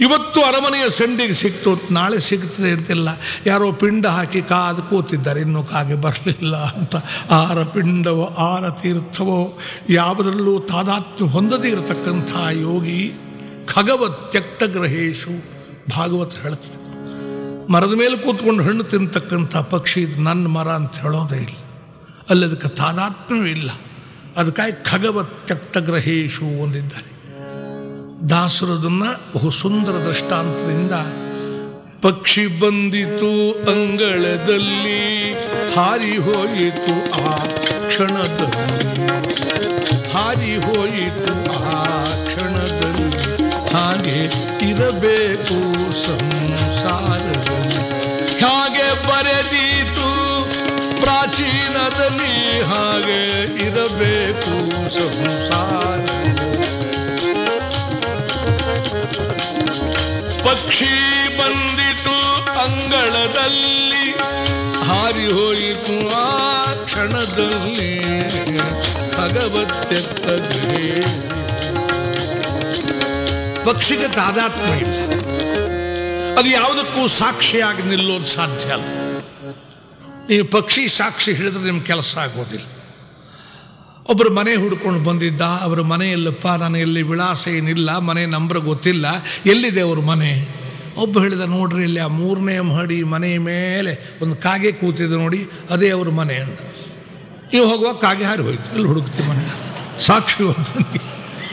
ಇವತ್ತು ಅರಮನೆಯ ಸಂಡಿಗೆ ಸಿಕ್ತು, ನಾಳೆ ಸಿಗ್ತದೆ ಇರ್ತಿಲ್ಲ. ಯಾರೋ ಪಿಂಡ ಹಾಕಿ ಕಾದು ಕೂತಿದ್ದಾರೆ, ಇನ್ನೂ ಕಾಗೆ ಬರಲಿಲ್ಲ ಅಂತ. ಆರ ಪಿಂಡವೋ, ಆರ ತೀರ್ಥವೋ, ಯಾವುದರಲ್ಲೂ ತಾದಾತ್ಮ್ಯ ಹೊಂದದೇ ಇರತಕ್ಕಂಥ ಯೋಗಿ ಖಗವ ತ್ಯಕ್ತ ಗ್ರಹೇಶು ಭಾಗವತ ಹೇಳ್ತದೆ. ಮರದ ಮೇಲೆ ಕೂತ್ಕೊಂಡು ಹಣ್ಣು ತಿಂತಕ್ಕಂಥ ಪಕ್ಷಿ ಇದು ನನ್ನ ಮರ ಅಂತ ಹೇಳೋದೇ ಇಲ್ಲ. ಅಲ್ಲಿ ಅದಕ್ಕೆ ತಾದಾತ್ಮ್ಯವೂ ಇಲ್ಲ. ಅದಕ್ಕಾಗಿ ಖಗವ ತ್ಯಕ್ತ ಗ್ರಹೇಶು ಒಂದಿದ್ದಾರೆ. ದಾಸರದನ್ನ ಬಹು ಸುಂದರ ದೃಷ್ಟಾಂತದಿಂದ ಪಕ್ಷಿ ಬಂದಿತು ಅಂಗಳದಲ್ಲಿ, ಹಾರಿ ಹೋಯಿತು ಆ ಕ್ಷಣದಲ್ಲಿ. ಹಾರಿ ಹೋಯಿತು ಆ ಕ್ಷಣದಲ್ಲಿ. ಹಾಗೆ ಇರಬೇಕು ಸಂಸಾರದಲ್ಲಿ. ಹಾಗೆ ಬರೆದೀತು ಪ್ರಾಚೀನದಲ್ಲಿ, ಹಾಗೆ ಇರಬೇಕು ಸಂಸಾರ ಪಕ್ಷಿ ಬಂದಿತು ಅಂಗಳದಲ್ಲಿ. ಹಾರಿ ಹೋಯಿತು ಆ ಕ್ಷಣದಲ್ಲಿ. ಭಗವತ್ತೆತ್ತದೆ. ಪಕ್ಷಿಗೆ ತಾದಾತ್ಮ್ಯ ಇಲ್ಲ. ಅದು ಯಾವುದಕ್ಕೂ ಸಾಕ್ಷಿಯಾಗಿ ನಿಲ್ಲೋದು ಸಾಧ್ಯ ಅಲ್ಲ. ನೀವು ಪಕ್ಷಿ ಸಾಕ್ಷಿ ಹಿಡಿದ್ರೆ ನಿಮ್ಮ ಕೆಲಸ ಆಗೋದಿಲ್ಲ. ಒಬ್ಬರು ಮನೆ ಹುಡ್ಕೊಂಡು ಬಂದಿದ್ದ, ಅವರ ಮನೆಯಲ್ಲಪ್ಪ ನನಗೆ ಇಲ್ಲಿ ವಿಳಾಸ ಏನಿಲ್ಲ, ಮನೆ ನಂಬರ್ ಗೊತ್ತಿಲ್ಲ, ಎಲ್ಲಿದೆ ಅವ್ರ ಮನೆ? ಒಬ್ಬ ಹೇಳಿದ, ನೋಡ್ರಿ ಇಲ್ಲಿ ಆ ಮೂರನೇ ಮಹಡಿ ಮನೆ ಮೇಲೆ ಒಂದು ಕಾಗೆ ಕೂತಿದೆ ನೋಡಿ, ಅದೇ ಅವ್ರ ಮನೆ ಅಂತ. ನೀವು ಹೋಗುವಾಗ ಕಾಗೆ ಹಾರಿ ಹೋಯ್ತು ಅಲ್ಲಿ ಹುಡುಕ್ತಿ ಮನೆ? ಸಾಕ್ಷಿ ಹೋದ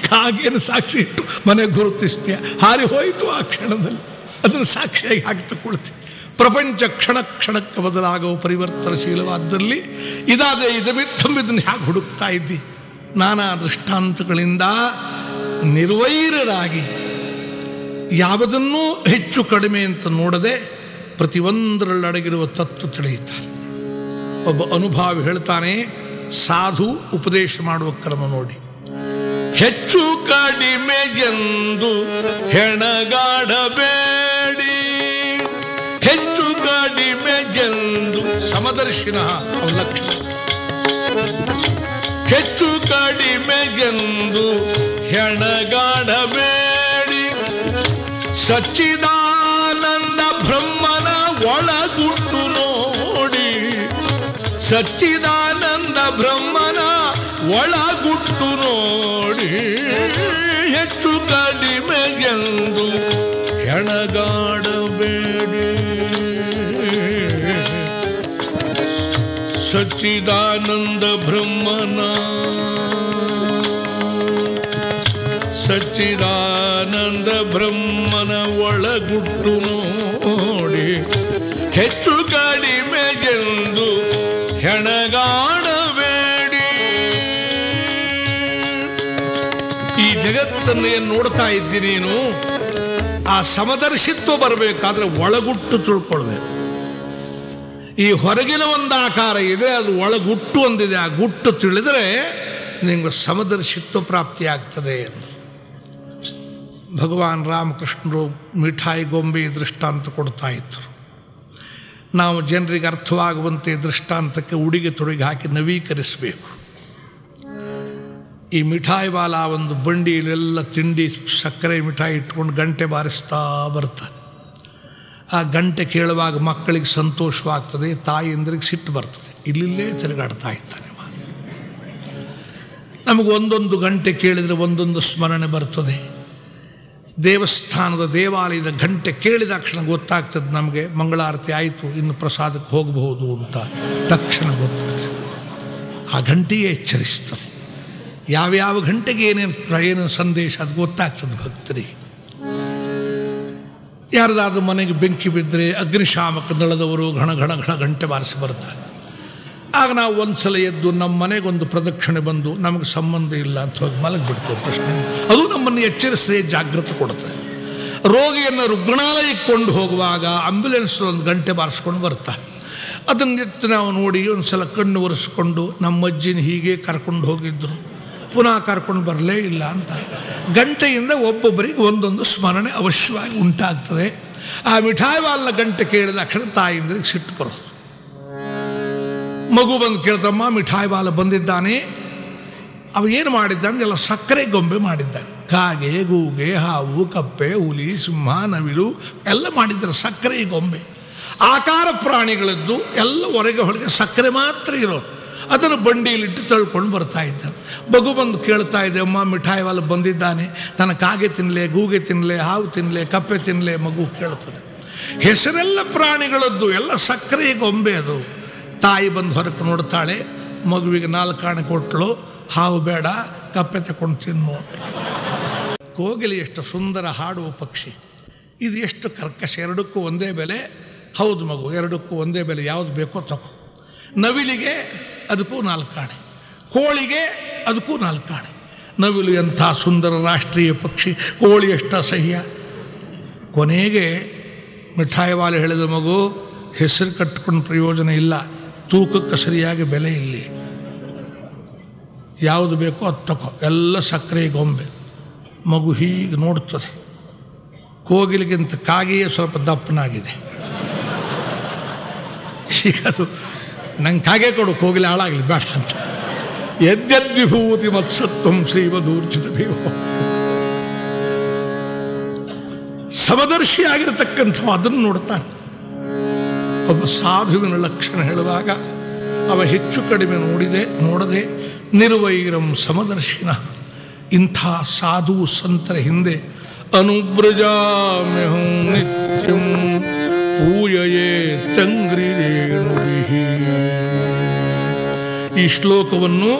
ಕಾಗೆಯನ್ನು ಸಾಕ್ಷಿ ಇಟ್ಟು ಮನೆ ಗುರುತಿಸ್ತೀಯ? ಹಾರಿ ಹೋಯ್ತು ಆ ಕ್ಷಣದಲ್ಲಿ. ಅದನ್ನು ಸಾಕ್ಷಿಯಾಗಿ ಹಾಕಿ ತಗೊಳ್ತೀವಿ ಪ್ರಪಂಚ ಕ್ಷಣ ಕ್ಷಣಕ್ಕೆ ಬದಲಾಗುವ ಪರಿವರ್ತನಶೀಲವಾದಲ್ಲಿ ಇದಾದ ಇದನ್ನು ಹೇಗೆ ಹುಡುಕ್ತಾ ಇದ್ದಿ. ನಾನಾ ದೃಷ್ಟಾಂತಗಳಿಂದ ನಿರ್ವೈರರಾಗಿ ಯಾವುದನ್ನೂ ಹೆಚ್ಚು ಕಡಿಮೆ ಅಂತ ನೋಡದೆ ಪ್ರತಿಯೊಂದರಲ್ಲಡಗಿರುವ ತತ್ವ ತಿಳಿಯುತ್ತಾರೆ ಒಬ್ಬ ಅನುಭಾವಿ ಹೇಳ್ತಾನೆ, ಸಾಧು ಉಪದೇಶ ಮಾಡುವ ಕ್ರಮ ನೋಡಿ. ಹೆಚ್ಚು ಕಡಿಮೆ ಎಂದು ಹೆಣಗಾಡಬೇಡಿ. ಹೆಚ್ಚು ಕಡಿಮೆ ಎಂದು ಸಮದರ್ಶಿನ ಲಕ್ಷ್ಮಣ ಹೆಚ್ಚು ಕಡಿಮೆ ಎಂದು ಹೆಣಗಾಡಬೇಡಿ. ಸಚ್ಚಿದಾನಂದ ಬ್ರಹ್ಮನ ಒಳಗುಂಡು ನೋಡಿ. ಸಚ್ಚಿದಾನಂದ ಬ್ರಹ್ಮನ ಒಳಗುಟ್ಟು ನೋಡಿ. ಹೆಚ್ಚು ಕಡಿಮೆ ಎಂದು ಹೆಣಗಾಡಬೇಡಿ. ಸಚ್ಚಿದಾನಂದ ಬ್ರಹ್ಮನ ಸಚ್ಚಿದಾನಂದ ಬ್ರಹ್ಮನ ಒಳಗುಟ್ಟು ನೋಡಿ ಹೆಚ್ಚು ಕಡಿಮೆ ಎಂದು ಹೆಣಗಾಡಬೇಡಿ. ಈ ಜಗತ್ತನ್ನು ಏನ್ ನೋಡ್ತಾ ನೀನು? ಆ ಸಮದರ್ಶಿತ್ವ ಬರಬೇಕಾದ್ರೆ ಒಳಗುಟ್ಟು ತಿಳ್ಕೊಳ್ಬೇಕು. ಈ ಹೊರಗಿನ ಒಂದು ಆಕಾರ ಇದೆ ಅದು ಒಳಗುಟ್ಟು ಒಂದಿದೆ. ಆ ಗುಟ್ಟು ತಿಳಿದರೆ ನಿಮಗೆ ಸಮದರ್ಶಿತ್ವ ಪ್ರಾಪ್ತಿಯಾಗ್ತದೆ ಎಂದು ಭಗವಾನ್ ರಾಮಕೃಷ್ಣರು ಮಿಠಾಯಿ, ಗೊಂಬೆ ದೃಷ್ಟಾಂತ ಕೊಡ್ತಾ ಇದ್ದರು ನಾವು ಜನರಿಗೆ ಅರ್ಥವಾಗುವಂತೆ ದೃಷ್ಟಾಂತಕ್ಕೆ ಉಡುಗೆ ತೊಡುಗೆ ಹಾಕಿ ನವೀಕರಿಸಬೇಕು. ಈ ಮಿಠಾಯಿ ಬಾಲ ಒಂದು ಬಂಡಿಯಲ್ಲೆಲ್ಲ ತಿಂಡಿ ಸಕ್ಕರೆ ಮಿಠಾಯಿ ಇಟ್ಕೊಂಡು ಗಂಟೆ ಬಾರಿಸ್ತಾ ಬರ್ತಾರೆ. ಆ ಗಂಟೆ ಕೇಳುವಾಗ ಮಕ್ಕಳಿಗೆ ಸಂತೋಷವಾಗ್ತದೆ ತಾಯಿಯಂದ್ರಿಗೆ ಸಿಟ್ಟು ಬರ್ತದೆ. ಇಲ್ಲಿಲ್ಲೇ ತಿರುಗಾಡ್ತಾ ಇದ್ದಾನೆ ಅವ. ನಮಗೆ ಒಂದೊಂದು ಗಂಟೆ ಕೇಳಿದರೆ ಒಂದೊಂದು ಸ್ಮರಣೆ ಬರ್ತದೆ. ದೇವಸ್ಥಾನದ ದೇವಾಲಯದ ಗಂಟೆ ಕೇಳಿದ ತಕ್ಷಣ ಗೊತ್ತಾಗ್ತದೆ ನಮಗೆ, ಮಂಗಳಾರತಿ ಆಯಿತು, ಇನ್ನು ಪ್ರಸಾದಕ್ಕೆ ಹೋಗಬಹುದು ಅಂತ ತಕ್ಷಣ ಗೊತ್ತಾಗ್ತದೆ. ಆ ಗಂಟೆಯೇ ಎಚ್ಚರಿಸ್ತದೆ. ಯಾವ್ಯಾವ ಗಂಟೆಗೆ ಏನೇನು ಏನೇನು ಸಂದೇಶ ಅದು ಗೊತ್ತಾಗ್ತದೆ ಭಕ್ತರಿಗೆ. ಯಾರದಾದ್ರೂ ಮನೆಗೆ ಬೆಂಕಿ ಬಿದ್ದರೆ ಅಗ್ನಿಶಾಮಕ ದಳದವರು ಘಣ ಘಣ ಘಣ ಗಂಟೆ ಬಾರಿಸಿ ಬರ್ತಾರೆ. ಆಗ ನಾವು ಒಂದ್ಸಲ ಎದ್ದು ನಮ್ಮ ಮನೆಗೊಂದು ಪ್ರದಕ್ಷಿಣೆ ಬಂದು ನಮಗೆ ಸಂಬಂಧ ಇಲ್ಲ ಅಂತ ಹೋಗಿ ಮಲಗಿಬಿಡ್ತೇವೆ ಪ್ರಶ್ನೆ. ಅದು ನಮ್ಮನ್ನು ಎಚ್ಚರಿಸದೆ ಜಾಗೃತಿ ಕೊಡುತ್ತೆ. ರೋಗಿಯನ್ನು ರುಗ್ಣಾಲಯಕ್ಕೆ ಕೊಂಡು ಹೋಗುವಾಗ ಆಂಬ್ಯುಲೆನ್ಸ್ ಒಂದು ಗಂಟೆ ಬಾರಿಸ್ಕೊಂಡು ಬರ್ತಾ ಅದನ್ನ ಎತ್ತಿ ನಾವು ನೋಡಿ ಒಂದು ಸಲ ಕಣ್ಣು ಒರೆಸ್ಕೊಂಡು ನಮ್ಮ ಅಜ್ಜಿನ ಹೀಗೆ ಕರ್ಕೊಂಡು ಹೋಗಿದ್ದರು ಪುನಃ ಕರ್ಕೊಂಡು ಬರಲೇ ಇಲ್ಲ ಅಂತ. ಗಂಟೆಯಿಂದ ಒಬ್ಬೊಬ್ಬರಿಗೆ ಒಂದೊಂದು ಸ್ಮರಣೆ ಅವಶ್ಯವಾಗಿ ಉಂಟಾಗ್ತದೆ. ಆ ಮಿಠಾಯಿ ವಾಲ್ನ ಗಂಟೆ ಕೇಳಿದ ಅಕ್ಷರ ತಾಯಿಂದ್ರಿಗೆ ಸಿಟ್ಟು ಬರೋದು. ಮಗು ಬಂದು ಕೇಳ್ತಮ್ಮ ಮಿಠಾಯಿ ಬಾಲ ಬಂದಿದ್ದಾನೆ. ಅವ ಏನು ಮಾಡಿದ್ದಾನೆ ಎಲ್ಲ ಸಕ್ಕರೆ ಗೊಂಬೆ ಮಾಡಿದ್ದಾನೆ. ಕಾಗೆ, ಗೂಗೆ, ಹಾವು, ಕಪ್ಪೆ, ಹುಲಿ, ಸಿಂಹ, ನವಿಲು, ಎಲ್ಲ ಮಾಡಿದ್ದಾರೆ ಸಕ್ಕರೆ ಗೊಂಬೆ. ಆಕಾರ ಪ್ರಾಣಿಗಳದ್ದು, ಎಲ್ಲ ಹೊರಗೆ ಹೊರಗೆ ಸಕ್ಕರೆ ಮಾತ್ರ ಇರೋದು. ಅದನ್ನು ಬಂಡಿಯಲ್ಲಿಟ್ಟು ತಳ್ಕೊಂಡು ಬರ್ತಾ ಇದ್ದ ಮಗು ಬಂದು ಕೇಳ್ತಾ ಇದೆ, ಅಮ್ಮ, ಮಿಠಾಯಿ ವಾಲ ಬಂದಿದ್ದಾನೆ. ತನ್ನ ಕಾಗೆ ತಿನ್ನಲೆ ಗೂಗೆ ತಿನ್ನಲೆ ಹಾವು ತಿನ್ನಲೆ ಕಪ್ಪೆ ತಿನ್ನಲೆ ಮಗು ಕೇಳ್ತದೆ. ಹೆಸರೆಲ್ಲ ಪ್ರಾಣಿಗಳದ್ದು, ಎಲ್ಲ ಸಕ್ಕರೆ ಗೊಂಬೆ ಅದು. ತಾಯಿ ಬಂದು ಹೊರಕ್ಕೆ ನೋಡ್ತಾಳೆ, ಮಗುವಿಗೆ ನಾಲ್ಕಾಣೆ ಕೊಟ್ಟಳು ಹಾವು ಬೇಡ, ಕಪ್ಪೆ ತಕೊಂಡು ತಿನ್ನು. ಕೋಗಿಲೆ ಎಷ್ಟು ಸುಂದರ ಹಾಡುವ ಪಕ್ಷಿ. ಇದು ಎಷ್ಟು ಕರ್ಕಶ, ಎರಡಕ್ಕೂ ಒಂದೇ ಬೆಲೆ. ಹೌದು ಮಗು, ಎರಡಕ್ಕೂ ಒಂದೇ ಬೆಲೆ, ಯಾವುದು ಬೇಕೋ ತಗೋ. ನವಿಲಿಗೆ ಅದಕ್ಕೂ ನಾಲ್ಕಾಣೆ ಕೋಳಿಗೆ ಅದಕ್ಕೂ ನಾಲ್ಕಾಣೆ ನವಿಲು ಎಂಥ ಸುಂದರ ರಾಷ್ಟ್ರೀಯ ಪಕ್ಷಿ, ಕೋಳಿ ಎಷ್ಟು ಅಸಹ್ಯ. ಕೊನೆಗೆ ಮಿಠಾಯಿ ವಾಲೆ ಹೇಳಿದ ಮಗು, ಹೆಸರು ಕಟ್ಕೊಂಡು ಪ್ರಯೋಜನ ಇಲ್ಲ. ತೂಕಕ್ಕೆ ಸರಿಯಾಗಿ ಬೆಲೆ ಇಲ್ಲಿ. ಯಾವುದು ಬೇಕೋ ಅದು ತಕೋ. ಎಲ್ಲ ಸಕ್ಕರೆ ಗೊಂಬೆ ಮಗು ಹೀಗೆ ನೋಡ್ತದೆ. ಕೋಗಿಲಿಗಿಂತ ಕಾಗೆಯೇ ಸ್ವಲ್ಪ ದಪ್ಪನಾಗಿದೆ. ಈಗ ಅದು ನಂಗೆ ಕಾಗೆ ಕೊಡು, ಕೋಗಿಲೆ ಹಾಳಾಗಲಿ, ಬೇಡ ಅಂತ. ಯದ್ಯದ್ವಿಭೂತಿ ಮತ್ಸತ್ವಂ ಶ್ರೀಮಧೂರ್ಜಿತ ಭೀಮ. ಸಮದರ್ಶಿ ಆಗಿರತಕ್ಕಂಥವು ಅದನ್ನು ನೋಡ್ತಾನೆ. ಒಬ್ಬ ಸಾಧುವಿನ ಲಕ್ಷಣ ಹೇಳುವಾಗ ಅವ ಹೆಚ್ಚು ಕಡಿಮೆ ನೋಡಿದೆ, ನೋಡದೆ ನಿರ್ವೈರಂ ಸಮದರ್ಶಿನ. ಇಂಥ ಸಾಧು ಸಂತರ ಹಿಂದೆ ಅನುಬ್ರಜಾಮ್ಯಹಂ ನಿತ್ಯಂ ಪೂಯಯೇ ತಂಗ್ರಿ ಈ ಶ್ಲೋಕವನ್ನು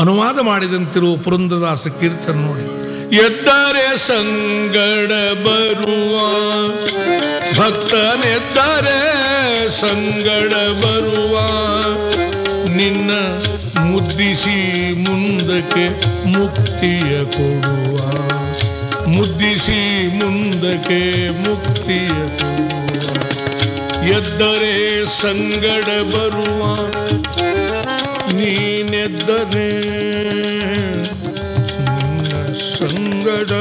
ಅನುವಾದ ಮಾಡಿದಂತಿರುವ ಪುರಂದರದಾಸ ಕೀರ್ತನ ನೋಡಿ. ಎದ್ದರೆ ಸಂಗಡ ಬರುವ. ಭಕ್ತನೆದ್ದರೆ ಸಂಗಡ ಬರುವ. ನಿನ್ನ ಮುದ್ದಿಸಿ ಮುಂದಕ್ಕೆ ಮುಕ್ತಿಯ ಕೊಡುವ. ಮುದ್ದಿಸಿ ಮುಂದಕ್ಕೆ ಮುಕ್ತಿಯ ಎದ್ದರೆ ಸಂಗಡ ಬರುವ. ನೀನೆದ್ದರೆ ಸಂಗಡ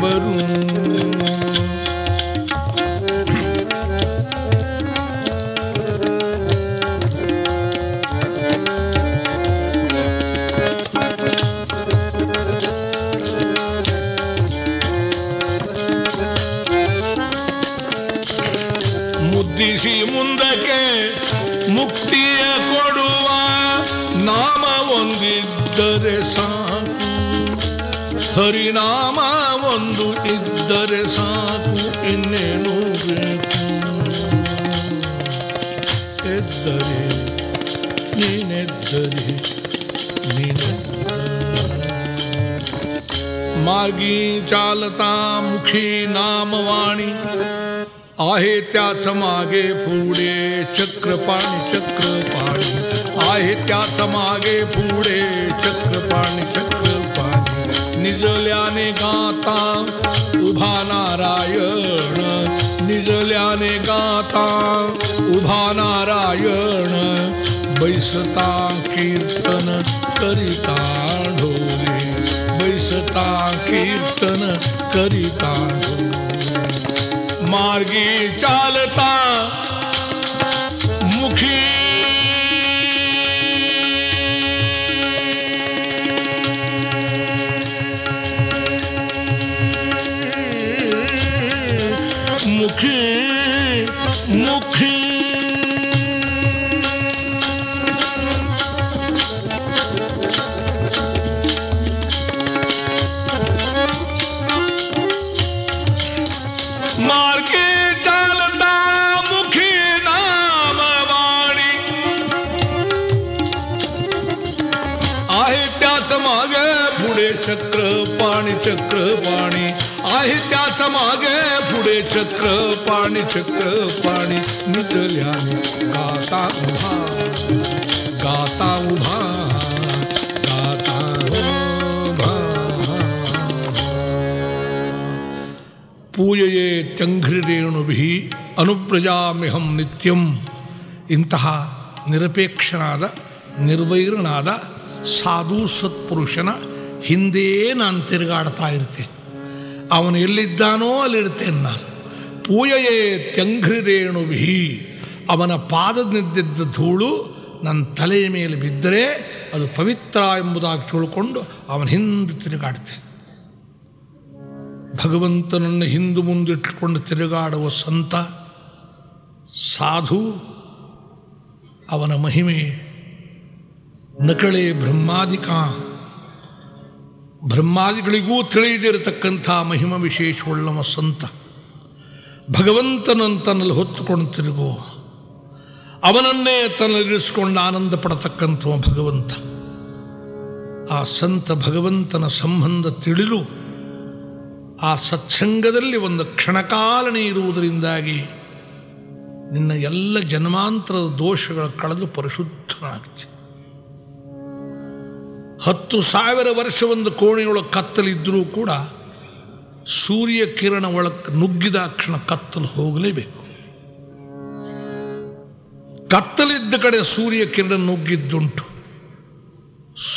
ಬರು ಹರಿನಾಮ ಒಂದು ಇದ್ದರೆ ಸಾಕು ಇನ್ನೇನು ಬೇಕು ಎದ್ದರೆ ನೀನೆದ್ದರೆ ನೀನೆದ್ದರೆ मार्गी चालता मुखी नामवाणी आहे त्याच मागे पुढे चक्रपाणी चक्रपाणी आहे त्याच मागे पुढे चक्रपाणी चक्रपाणी निजल्याने गाता, उभा नारायण निजल्याने गाता, उभा नारायण, बैसता कीर्तन करिता ढोले, बैसता कीर्तन करिता मार्गी चालता पाणी चक्र पाणी आहे त्याच मागे पुढे चक्र पाणी चक्र पाणी नितल्याने गाता उभा गाता उभा गाता उभा ಪೂಯೆಯೇ ತ್ಯಂಘ್ರಿರೇಣುಭಿ ಅನುಬ್ರಜಾಮಿಹಂ ನಿತ್ಯಂ ಇಂತಹ ನಿರಪೇಕ್ಷನಾದ ನಿರ್ವೈರನಾದ ಸಾಧು ಸತ್ಪುರುಷನ ಹಿಂದೆ ನಾನು ತಿರುಗಾಡ್ತಾ ಇರ್ತೇನೆ. ಅವನು ಎಲ್ಲಿದ್ದಾನೋ ಅಲ್ಲಿರ್ತೇನೆ ನಾನು. ಪೂಯೆಯೇ ತ್ಯಂಘ್ರಿರೇಣುಭಿ ಅವನ ಪಾದದಿಂದಿದ್ದ ಧೂಳು ನನ್ನ ತಲೆಯ ಮೇಲೆ ಬಿದ್ದರೆ ಅದು ಪವಿತ್ರ ಎಂಬುದಾಗಿ ತಿಳ್ಕೊಂಡು ಅವನ ಹಿಂದೆ ತಿರುಗಾಡ್ತೇನೆ. ಭಗವಂತನನ್ನು ಹಿಂದು ಮುಂದಿಟ್ಟುಕೊಂಡು ತಿರುಗಾಡುವ ಸಂತ, ಸಾಧು, ಅವನ ಮಹಿಮೆ ನಕಳೆ ಬ್ರಹ್ಮಾದಿಕ ಬ್ರಹ್ಮಾದಿಗಳಿಗೂ ತಿಳಿದಿರತಕ್ಕಂಥ ಮಹಿಮ ವಿಶೇಷವುಳ್ಳವ ಸಂತ. ಭಗವಂತನನ್ನು ತನ್ನಲ್ಲಿ ಹೊತ್ತುಕೊಂಡು ತಿರುಗು, ಅವನನ್ನೇ ತನ್ನಲ್ಲಿರಿಸಿಕೊಂಡು ಆನಂದ ಪಡತಕ್ಕಂಥವ ಭಗವಂತ. ಆ ಸಂತ ಭಗವಂತನ ಸಂಬಂಧ ತಿಳಿದು, ಆ ಸತ್ಸಂಗದಲ್ಲಿ ಒಂದು ಕ್ಷಣಕಾಲನೆ ಇರುವುದರಿಂದಾಗಿ ನಿನ್ನ ಎಲ್ಲ ಜನ್ಮಾಂತರದ ದೋಷಗಳ ಕಳೆದು ಪರಿಶುದ್ಧನಾಗ್ತಿ. ಹತ್ತು ಸಾವಿರ ವರ್ಷ ಒಂದು ಕೋಣೆಯೊಳಗೆ ಕತ್ತಲಿದ್ದರೂ ಕೂಡ ಸೂರ್ಯ ಕಿರಣ ಒಳಕ್ಕೆ ನುಗ್ಗಿದ ಕ್ಷಣ ಕತ್ತಲು ಹೋಗಲೇಬೇಕು. ಕತ್ತಲಿದ್ದ ಕಡೆ ಸೂರ್ಯ ಕಿರಣ ನುಗ್ಗಿದ್ದುಂಟು.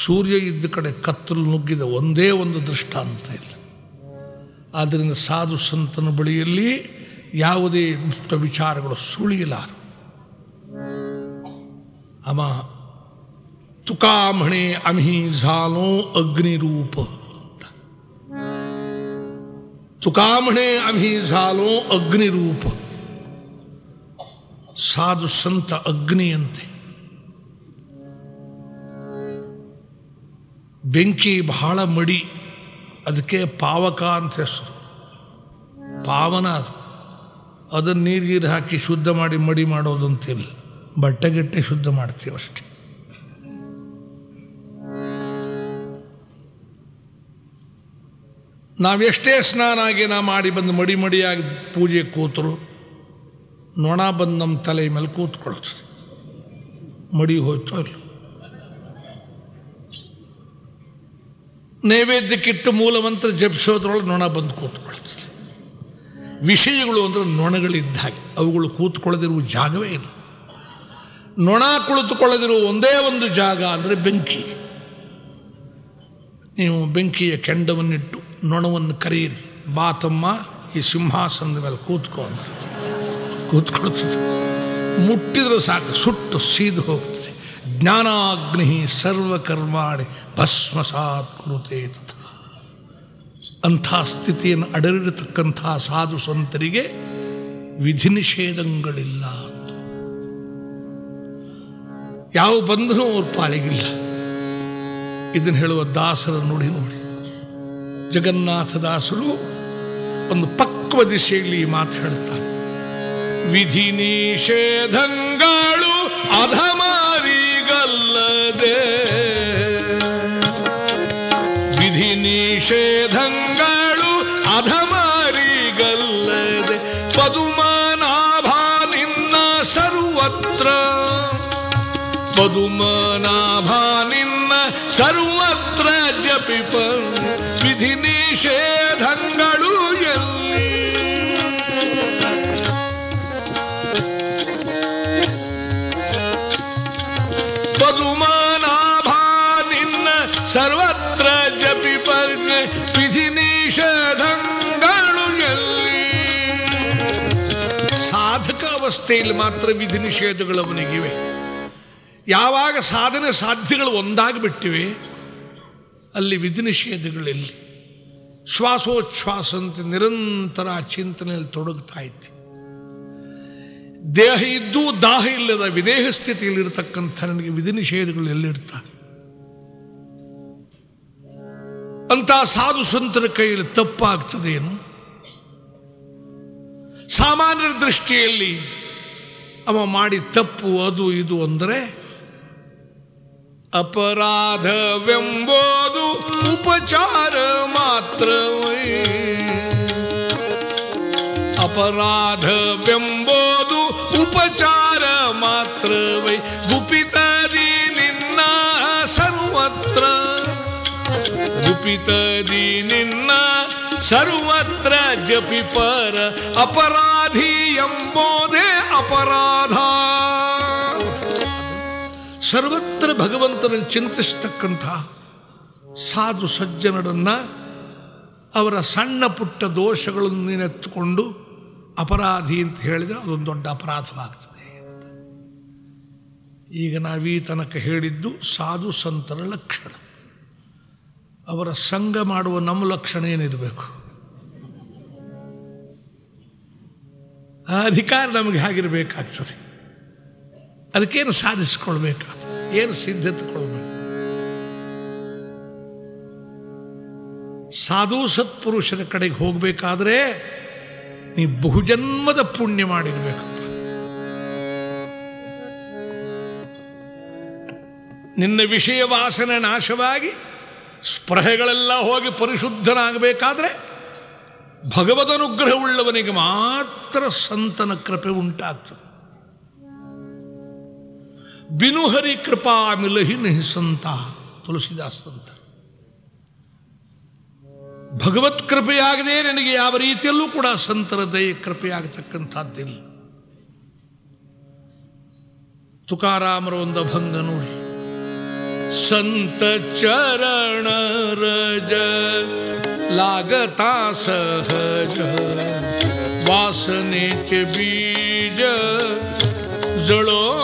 ಸೂರ್ಯ ಇದ್ದ ಕಡೆ ಕತ್ತಲು ನುಗ್ಗಿದ ಒಂದೇ ಒಂದು ದೃಷ್ಟಾಂತ ಇಲ್ಲ. ಆದ್ದರಿಂದ ಸಾಧು ಸಂತನ ಬಳಿಯಲ್ಲಿ ಯಾವುದೇ ದುಷ್ಟ ವಿಚಾರಗಳು ಸುಳಿಯಲಾರ ಅಮ ತುಕಾಮಣೆ ಅಮಿ ಝಾಲೋ ಅಗ್ನಿರೂಪ ಅಂತ ತುಕಾಮಣೆ ಅಮಿ ಝಾಲೋ ಅಗ್ನಿರೂಪ ಸಾಧು ಸಂತ ಅಗ್ನಿಯಂತೆ ಬೆಂಕಿ ಬಹಳ ಮಡಿ ಅದಕ್ಕೆ ಪಾವಕ ಅಂತ ಹೆಸರು ಪಾವನ ಅದು ಅದನ್ನು ನೀರು ಹಾಕಿ ಶುದ್ಧ ಮಾಡಿ ಮಡಿ ಮಾಡೋದಂತಿಲ್ಲ. ಬಟ್ಟೆಗಿಟ್ಟೆ ಶುದ್ಧ ಮಾಡ್ತೀವಿ ನಾವೆಷ್ಟೇ ಸ್ನಾನ ಆಗಿ ನಾ ಮಾಡಿ ಬಂದು ಮಡಿ ಮಡಿಯಾಗಿ ಪೂಜೆ ಕೂತರು, ನೊಣ ಬಂದು ನಮ್ಮ ತಲೆ ಮೇಲೆ ಕೂತ್ಕೊಳ್ತದೆ. ಮಡಿ ಹೋಯ್ತು ಇಲ್ಲ. ನೈವೇದ್ಯಕ್ಕಿಟ್ಟು ಮೂಲಮಂತ್ರ ಜಪಿಸೋದ್ರೊಳಗೆ ನೊಣ ಬಂದು ಕೂತ್ಕೊಳ್ತದೆ. ವಿಷಯಗಳು ಅಂದರೆ ನೊಣಗಳಿದ್ದ ಹಾಗೆ, ಅವುಗಳು ಕೂತ್ಕೊಳ್ಳದಿರುವ ಜಾಗವೇ ಇಲ್ಲ. ನೊಣ ಕುಳಿತುಕೊಳ್ಳದಿರುವ ಒಂದೇ ಒಂದು ಜಾಗ ಅಂದರೆ ಬೆಂಕಿ. ನೀವು ಬೆಂಕಿಯ ಕೆಂಡವನ್ನಿಟ್ಟು ನೊಣವನ್ನು ಕರೆಯಿರಿ ಬಾತಮ್ಮ ಈ ಸಿಂಹಾಸನದ ಮೇಲೆ ಕೂತ್ಕೊಂಡು. ಕೂತ್ಕೊಳ್ತದೆ. ಮುಟ್ಟಿದ್ರೆ ಸಾಕು, ಸುಟ್ಟು ಸೀದು ಹೋಗ್ತದೆ. ಜ್ಞಾನಾಗ್ನಿ ಸರ್ವಕರ್ಮಾಣಿ ಭಸ್ಮಸಾತ್ ಕುರುತೆ ಅಂಥ ಸ್ಥಿತಿಯನ್ನು ಅಡರಿರತಕ್ಕಂಥ ಸಾಧು ಸಂತರಿಗೆ ವಿಧಿ ನಿಷೇಧಗಳಿಲ್ಲ. ಯಾವ ಬಂಧನೂ ಅವ್ರ ಪಾಲಿಗಿಲ್ಲ. ಇದನ್ನು ಹೇಳುವ ದಾಸರ ನುಡಿ ನೋಡಿ. ಜಗನ್ನಾಥ ದಾಸರು ಒಂದು ಪಕ್ವ ದಿಶೆಯಲ್ಲಿ ಮಾತು ಹೇಳ್ತಾರೆ. ವಿಧಿ ನಿಷೇಧಂಗಳು ಅಧಮಾರಿಗಲ್ಲದೆ. ವಿಧಿ ನಿಷೇಧಂಗಳು ಅಧಮಾರಿಗಲ್ಲದೆ. ಪದುಮನಾಭ ನಿನ್ನ ಸರ್ವತ್ರ. ಪದುಮನಾಭ ನಿನ್ನ ಸರ್ವತ್ರ ಜಪಿಪ ವಿಧಿ ನಿಷೇಧಗಳು ಪದುಮನಾಭ ಸರ್ವತ್ರ ಜಪಿಪ ವಿಧಿ ನಿಷೇಧಗಳು ಎಲ್ಲಿ? ಸಾಧಕ ಅವಸ್ಥೆಯಲ್ಲಿ ಮಾತ್ರ ವಿಧಿ ನಿಷೇಧಗಳು ಅವನಿಗಿವೆ. ಯಾವಾಗ ಸಾಧನೆ ಸಾಧ್ಯಗಳು ಒಂದಾಗಿಬಿಟ್ಟಿವೆ ಅಲ್ಲಿ ವಿಧಿ ನಿಷೇಧಗಳಲ್ಲಿ ಶ್ವಾಸೋಚ್ಛ್ವಾಸ ಅಂತ ನಿರಂತರ ಚಿಂತನೆಯಲ್ಲಿ ತೊಡಗ್ತಾ ಇತ್ತು ದೇಹ ಇದ್ದು ದಾಹ ಇಲ್ಲದ ವಿದೇಹ ಸ್ಥಿತಿಯಲ್ಲಿರ್ತಕ್ಕಂಥ ನನಗೆ ವಿಧಿ ನಿಷೇಧಗಳು ಎಲ್ಲಿರ್ತಾರೆ ಅಂತ ಸಾಧು ಸಂತರ ಕೈಯಲ್ಲಿ ತಪ್ಪಾಗ್ತದೇನು ಸಾಮಾನ್ಯರ ದೃಷ್ಟಿಯಲ್ಲಿ ಅವ ಮಾಡಿ ತಪ್ಪು, ಅದು, ಇದು, ಅಂದರೆ ಅಪರಾಧವೆಂಬುದು ಉಪಚಾರ ಮಾತ್ರವೇ ಅಪರಾಧವೆಂಬುದು ಉಪಚಾರ ಮಾತ್ರವೈ ಗುಪಿತದಿ ನಿನ್ನ ಸರ್ವತ್ರ ಗುಪಿತದಿ ನಿನ್ನ ಸರ್ವತ್ರ ಜಪಿಪರ ಅಪರಾಧಿ ಎಂಬುದೇ ಅಪರಾಧ ಸರ್ವತ್ರ ಭಗವಂತನನ್ನು ಚಿಂತಿಸ್ತಕ್ಕಂಥ ಸಾಧು ಸಜ್ಜನರನ್ನು ಅವರ ಸಣ್ಣ ಪುಟ್ಟ ದೋಷಗಳನ್ನು ನೆನೆತ್ತುಕೊಂಡು ಅಪರಾಧಿ ಅಂತ ಹೇಳಿದರೆ ಅದೊಂದು ದೊಡ್ಡ ಅಪರಾಧವಾಗ್ತದೆ. ಈಗ ನಾವೀ ತನಕ ಹೇಳಿದ್ದು ಸಾಧು ಸಂತರ ಲಕ್ಷಣ. ಅವರ ಸಂಘ ಮಾಡುವ ನಮ್ಮ ಲಕ್ಷಣ ಏನಿರಬೇಕು? ಆ ಅಧಿಕಾರ ನಮಗೆ ಹಾಗಿರಬೇಕಾಗ್ತದೆ. ಅದಕ್ಕೇನು ಸಾಧಿಸಿಕೊಳ್ಬೇಕಾದ ಏನು ಸಿದ್ಧತೆ ಕೊಡಬೇಕು ಸಾಧು ಸತ್ಪುರುಷರ ಕಡೆಗೆ ಹೋಗಬೇಕಾದ್ರೆ ನೀ ಬಹುಜನ್ಮದ ಪುಣ್ಯ ಮಾಡಿರ್ಬೇಕು. ನಿನ್ನ ವಿಷಯ ವಾಸನೆ ನಾಶವಾಗಿ ಸ್ಪೃಹೆಗಳೆಲ್ಲ ಹೋಗಿ ಪರಿಶುದ್ಧನಾಗಬೇಕಾದ್ರೆ ಭಗವದನುಗ್ರಹವುಳ್ಳವನಿಗೆ ಮಾತ್ರ ಸಂತನ ಕೃಪೆ ಉಂಟಾಗ್ತದೆ. ಬಿನುಹರಿ ಕೃಪಾ ಮಿಲಹಿ ನಹಿ ಸಂತ ತುಳಸಿದಾಸ್ ಅಂತ ಭಗವತ್ ಕೃಪೆಯಾಗದೆ ನನಗೆ ಯಾವ ರೀತಿಯಲ್ಲೂ ಕೂಡ ಸಂತರ ದಯೆ ಕೃಪೆಯಾಗತಕ್ಕಂಥದ್ದಿಲ್ಲ ತುಕಾರಾಮರ ಒಂದು ಅಭಂಗ ನೋಡಿ ಸಂತ ಚರಣ ರಜ लागता सहज वासनेचे बीज जळो न जाय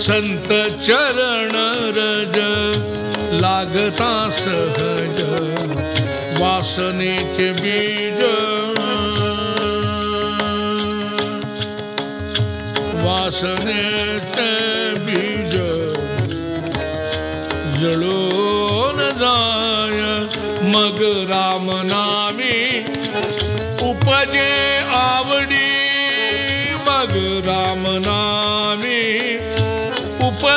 संत चरण रज लागता सहज वासनेचे बीज। वासनेचे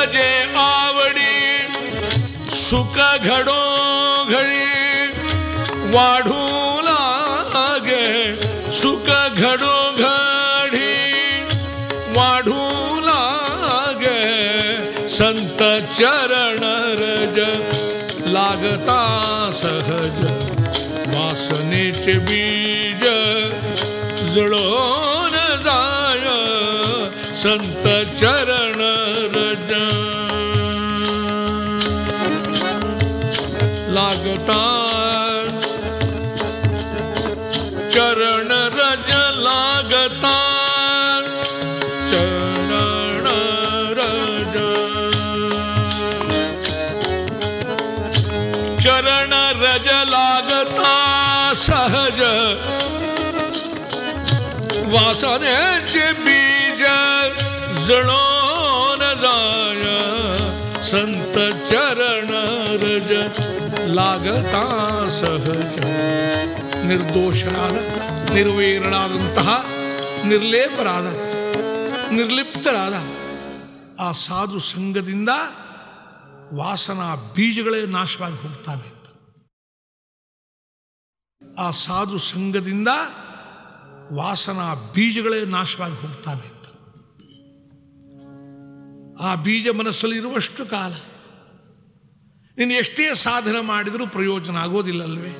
उपजे आवडी सुख घडो घडी वाढू लागे सुख घडो घडी वाढू लागे संत चरण रज लागता सहज वासनेचे बीज जाय संत चरण वासनेचे बीज जळून जाय संत चरण रज लागता ಸಹಜ ನಿರ್ದೋಷರಾದ ನಿರ್ವೈರನಾದಂತಹ ನಿರ್ಲೇಪರಾದ ನಿರ್ಲಿಪ್ತರಾದ ಆ ಸಾಧು ಸಂಘದಿಂದ ವಾಸನಾ ಬೀಜಗಳೇ ನಾಶವಾಗಿ ಹೋಗ್ತವೆ ಅಂತ ಆ ಸಾಧು ಸಂಘದಿಂದ ವಾಸನಾ ಬೀಜಗಳೇ ನಾಶವಾಗಿ ಹೋಗ್ತಾವೆ ಅಂತ. ಆ ಬೀಜ ಮನಸ್ಸಲ್ಲಿ ಇರುವಷ್ಟು ಕಾಲ. ನೀನು ಎಷ್ಟೇ ಸಾಧನೆ ಮಾಡಿದರೂ ಪ್ರಯೋಜನ ಆಗೋದಿಲ್ಲಲ್ವೇ?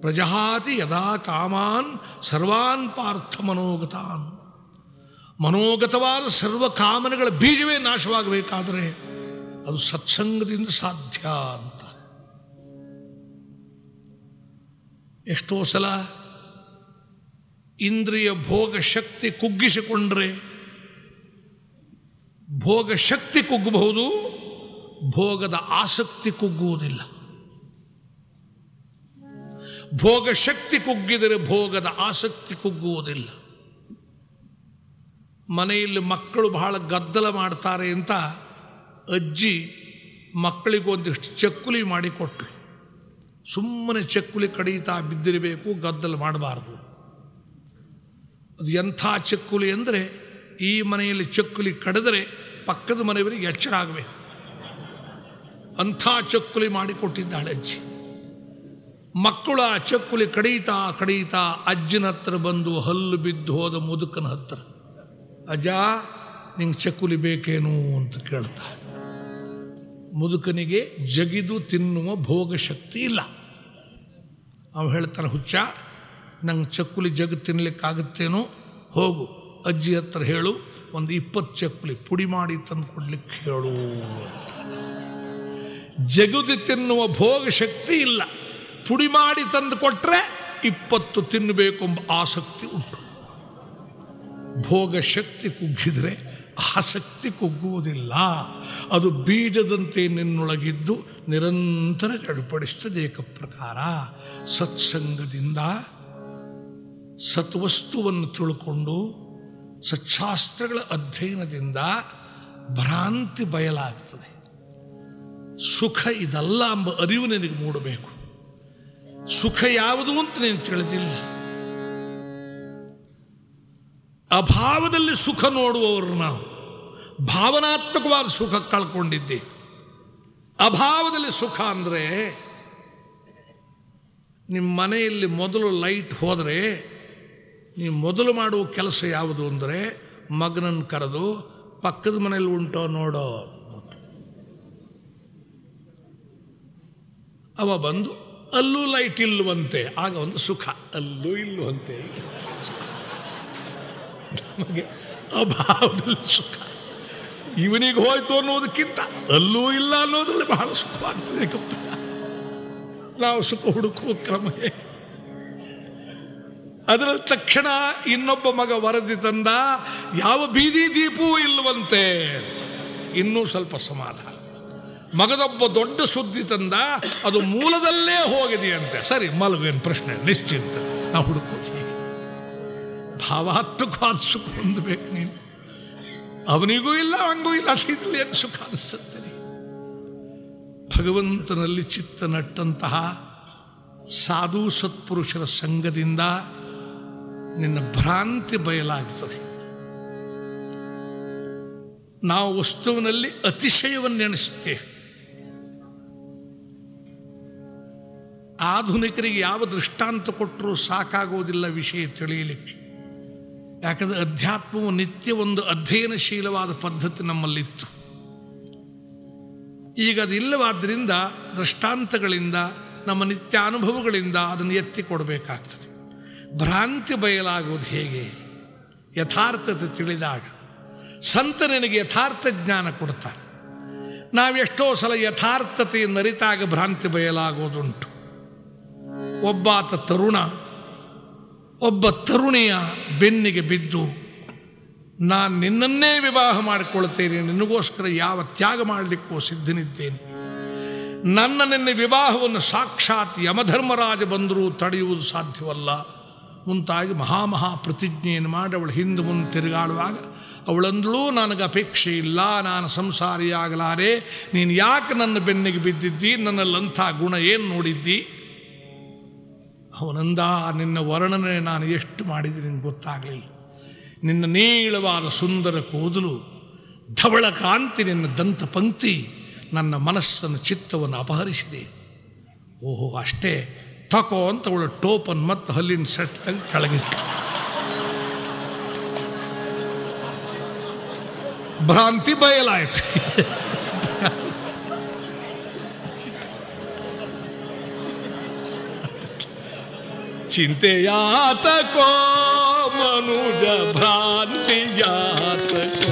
ಪ್ರಜಹಾತಿ ಯದಾ ಕಾಮಾನ್ ಸರ್ವಾನ್ ಪಾರ್ಥ ಮನೋಗತಾನ್. ಮನೋಗತವಾದ ಸರ್ವ ಕಾಮನೆಗಳ ಬೀಜವೇ ನಾಶವಾಗಬೇಕಾದರೆ ಅದು ಸತ್ಸಂಗದಿಂದ ಸಾಧ್ಯ ಅಂತ. ಎಷ್ಟೋ ಸಲ ಇಂದ್ರಿಯ ಭೋಗ ಶಕ್ತಿ ಕುಗ್ಗಿಸಿಕೊಂಡ್ರೆ ಭೋಗ ಶಕ್ತಿ ಕುಗ್ಗಬಹುದು, ಭೋಗದ ಆಸಕ್ತಿ ಕುಗ್ಗುವುದಿಲ್ಲ. ಭೋಗ ಶಕ್ತಿ ಕುಗ್ಗಿದರೆ ಭೋಗದ ಆಸಕ್ತಿ ಕುಗ್ಗುವುದಿಲ್ಲ. ಮನೆಯಲ್ಲಿ ಮಕ್ಕಳು ಬಹಳ ಗದ್ದಲ ಮಾಡ್ತಾರೆ ಅಂತ ಅಜ್ಜಿ ಮಕ್ಕಳಿಗೊಂದಿಷ್ಟು ಚಕ್ಕುಲಿ ಮಾಡಿಕೊಟ್ರು ಸುಮ್ಮನೆ ಚಕ್ಕುಲಿ ಕಡಿತಾ ಬಿದ್ದಿರಬೇಕು, ಗದ್ದಲ ಮಾಡಬಾರ್ದು. ಎಂಥ ಚಕ್ಕುಲಿ ಅಂದರೆ ಈ ಮನೆಯಲ್ಲಿ ಚಕ್ಕುಲಿ ಕಡಿದರೆ ಪಕ್ಕದ ಮನೆಯವರಿಗೆ ಎಚ್ಚರ ಆಗಬೇಕು. ಅಂಥ ಚಕ್ಕುಲಿ ಮಾಡಿಕೊಟ್ಟಿದ್ದಾಳೆ ಅಜ್ಜಿ. ಮಕ್ಕಳು ಆ ಚಕ್ಕುಲಿ ಕಡೀತಾ ಕಡೀತಾ ಅಜ್ಜನ ಹತ್ರ ಬಂದು ಹಲ್ಲು ಬಿದ್ದು ಹೋದ ಮುದುಕನ ಹತ್ರ, ಅಜ್ಜ, ನಿಂಗೆ ಚಕ್ಕುಲಿ ಬೇಕೇನು? ಅಂತ ಕೇಳ್ತಾ ಮುದುಕನಿಗೆ ಜಗಿದು ತಿನ್ನುವ ಭೋಗ ಶಕ್ತಿ ಇಲ್ಲ. ಅವ ಹೇಳ್ತಾನೆ, ಹುಚ್ಚ ನಂಗೆ ಚಕ್ಕುಲಿ ಜಗ ತಿನ್ನಲಿಕ್ಕಾಗುತ್ತೇನೋ ಹೋಗು, ಅಜ್ಜಿ ಹತ್ರ ಹೇಳು, ಒಂದು ಇಪ್ಪತ್ತು ಚಕ್ಕುಲಿ ಪುಡಿ ಮಾಡಿ ತಂದು ಕೊಡ್ಲಿಕ್ಕೆ ಹೇಳು. ಜಗುದಿ ತಿನ್ನುವ ಭೋಗ ಶಕ್ತಿ ಇಲ್ಲ. ಪುಡಿ ಮಾಡಿ ತಂದು ಕೊಟ್ಟರೆ ಇಪ್ಪತ್ತು ತಿನ್ನಬೇಕೆಂಬ ಆಸಕ್ತಿ ಉಂಟು. ಭೋಗ ಶಕ್ತಿ ಕುಗ್ಗಿದ್ರೆ ಆಸಕ್ತಿ ಕುಗ್ಗುವುದಿಲ್ಲ. ಅದು ಬೀಜದಂತೆ ನಿನ್ನೊಳಗಿದ್ದು ನಿರಂತರ ಗಡಿಪಡಿಸ್ತದೆ ಏಕ ಪ್ರಕಾರ. ಸತ್ಸಂಗದಿಂದ ಸತ್ವಸ್ತುವನ್ನು ತಿಳ್ಕೊಂಡು ಸಚ್ಚಾಸ್ತ್ರಗಳ ಅಧ್ಯಯನದಿಂದ ಭ್ರಾಂತಿ ಬಯಲಾಗ್ತದೆ. ಸುಖ ಇದಲ್ಲ ಎಂಬ ಅರಿವು ನಿನಗೆ ಮೂಡಬೇಕು. ಸುಖ ಯಾವುದು ಅಂತ ನೀನು ತಿಳಿದಿಲ್ಲ. ಅಭಾವದಲ್ಲಿ ಸುಖ ನೋಡುವವರು ನಾವು. ಭಾವನಾತ್ಮಕವಾದ ಸುಖ ಕಳ್ಕೊಂಡಿದ್ದೆ. ಅಭಾವದಲ್ಲಿ ಸುಖ ಅಂದರೆ ನಿಮ್ಮ ಮನೆಯಲ್ಲಿ ಮೊದಲು ಲೈಟ್ ಹೋದರೆ ನೀವು ಮೊದಲು ಮಾಡುವ ಕೆಲಸ ಯಾವುದು ಅಂದರೆ ಮಗನನ್ನು ಕರೆದು ಪಕ್ಕದ ಮನೇಲಿ ಉಂಟೋ ನೋಡೋ ಅವ ಬಂದು ಅಲ್ಲೂ ಲೈಟ್ ಇಲ್ಲವಂತೆ. ಆಗ ಒಂದು ಸುಖ. ಅಲ್ಲೂ ಇಲ್ಲವಂತೆ. ನಮಗೆ ಅಭಾವದಲ್ಲಿ ಸುಖ. ಇವನಿಗೆ ಹೋಯ್ತು ಅನ್ನೋದಕ್ಕಿಂತ ಅಲ್ಲೂ ಇಲ್ಲ ಅನ್ನೋದ್ರಲ್ಲಿ ಬಹಳ ಸುಖವಾಗ್ತದೆ ಕಪ್ಪ. ನಾವು ಸುಖ ಹುಡುಕುವ ಕ್ರಮ ಹೇಗೆ? ಅದರ ತಕ್ಷಣ ಇನ್ನೊಬ್ಬ ಮಗ ವರದಿ ತಂದ, ಯಾವ ಬೀದಿ ದೀಪವೂ ಇಲ್ಲವಂತೆ ಇನ್ನೂ ಸ್ವಲ್ಪ ಸಮಾಧಾನ. ಮಗದೊಬ್ಬ ದೊಡ್ಡ ಸುದ್ದಿ ತಂದ, ಅದು ಮೂಲದಲ್ಲೇ ಹೋಗಿದೆಯಂತೆ. ಸರಿ ಮಲಗೇನು ಪ್ರಶ್ನೆ, ನಿಶ್ಚಿಂತ. ನಾ ಹುಡುಕೋದು ಹೀಗೆ ಭಾವಾತ್ಮಕವಾದ ಸುಖ ಹೊಂದಬೇಕು ನೀನು. ಅವನಿಗೂ ಇಲ್ಲ ಅವನಿಗೂ ಇಲ್ಲ ಇದ್ರಲ್ಲಿ ಏನು ಸುಖ ಅನಿಸುತ್ತೆ ಭಗವಂತನಲ್ಲಿ ಚಿತ್ತ ನಟ್ಟಂತಹ ಸಾಧು ಸತ್ಪುರುಷರ ಸಂಘದಿಂದ ನಿನ್ನ ಭ್ರಾಂತಿ ಬಯಲಾಗ್ತದೆ. ನಾವು ವಸ್ತುವಿನಲ್ಲಿ ಅತಿಶಯವನ್ನೆಣಿಸುತ್ತೇವೆ ಆಧುನಿಕರಿಗೆ ಯಾವ ದೃಷ್ಟಾಂತ ಕೊಟ್ಟರೂ ಸಾಕಾಗುವುದಿಲ್ಲ ವಿಷಯ ತಿಳಿಯಲಿಕ್ಕೆ. ಯಾಕಂದರೆ ಅಧ್ಯಾತ್ಮವು ನಿತ್ಯ ಒಂದು ಅಧ್ಯಯನಶೀಲವಾದ ಪದ್ಧತಿ ನಮ್ಮಲ್ಲಿತ್ತು. ಈಗ ಅದಿಲ್ಲವಾದ್ದರಿಂದ ದೃಷ್ಟಾಂತಗಳಿಂದ, ನಮ್ಮ ನಿತ್ಯ ಅನುಭವಗಳಿಂದ ಅದನ್ನು ಎತ್ತಿ ಕೊಡಬೇಕಾಗ್ತದೆ ಭ್ರಾಂತಿ ಬಯಲಾಗುವುದು ಹೇಗೆ? ಯಥಾರ್ಥತೆ ತಿಳಿದಾಗ ಸಂತ ನಿನಗೆ ಯಥಾರ್ಥ ಜ್ಞಾನ ಕೊಡ್ತಾರೆ ನಾವೆಷ್ಟೋ ಸಲ ಯಥಾರ್ಥತೆಯನ್ನು ಅರಿತಾಗ ಭ್ರಾಂತಿ ಬಯಲಾಗುವುದುಂಟು. ಒಬ್ಬಾತ ತರುಣ, ಒಬ್ಬ ತರುಣಿಯ ಬೆನ್ನಿಗೆ ಬಿದ್ದು, ನಾನು ನಿನ್ನನ್ನೇ ವಿವಾಹ ಮಾಡಿಕೊಳ್ತೇನೆ ನಿನಗೋಸ್ಕರ ಯಾವ ತ್ಯಾಗ ಮಾಡಲಿಕ್ಕೂ ಸಿದ್ಧನಿದ್ದೇನೆ. ನನ್ನ ನಿನ್ನ ವಿವಾಹವನ್ನು ಸಾಕ್ಷಾತ್ ಯಮಧರ್ಮರಾಜ ಬಂದರೂ ತಡೆಯುವುದು ಸಾಧ್ಯವಲ್ಲ. ಮುಂತಾಗಿ ಮಹಾಮಹಾ ಪ್ರತಿಜ್ಞೆಯನ್ನು ಮಾಡಿ ಅವಳು ಹಿಂದೆ ಮುಂದೆ ತಿರುಗಾಡುವಾಗ ಅವಳಂದಳೂ ನನಗೆ ಅಪೇಕ್ಷೆ ಇಲ್ಲ, ನಾನು ಸಂಸಾರಿಯಾಗಲಾರೆ ನೀನು ಯಾಕೆ ನನ್ನ ಬೆನ್ನಿಗೆ ಬಿದ್ದಿದ್ದಿ ನನ್ನಲ್ಲಂಥ ಗುಣ ಏನು ನೋಡಿದ್ದಿ? ಅವನಂದ, ನಿನ್ನ ವರ್ಣನೆ ನಾನು ಎಷ್ಟು ಮಾಡಿದ್ದೀನಿ ನಿನಗೆ ಗೊತ್ತಾಗಲಿಲ್ಲ. ನಿನ್ನ ನೀಳವಾದ ಸುಂದರ ಕೂದಲು, ಧವಳ ಕಾಂತಿ ನಿನ್ನ ದಂತ ಪಂಕ್ತಿ, ನನ್ನ ಮನಸ್ಸನ್ನು, ಚಿತ್ತವನ್ನು ಅಪಹರಿಸಿದೆ. ಓಹೋ, ಅಷ್ಟೇ. ತಕೋ ಅಂತ ಅವಳ ಟೋಪನ್ ಮತ್ತು ಹಲ್ಲಿನ ಸೆಟ್ ತೆಗೆದು ಕೆಳಗಿಟ್ಟು ಭ್ರಾಂತಿ ಬಯಲಾಯ್ತು. ಚಿಂತೆಯಾತಕೋ ಮನುಜ ಭ್ರಾಂತಿಯಾತಕೋ. ಚಿಂತೆಯಾತಕೋ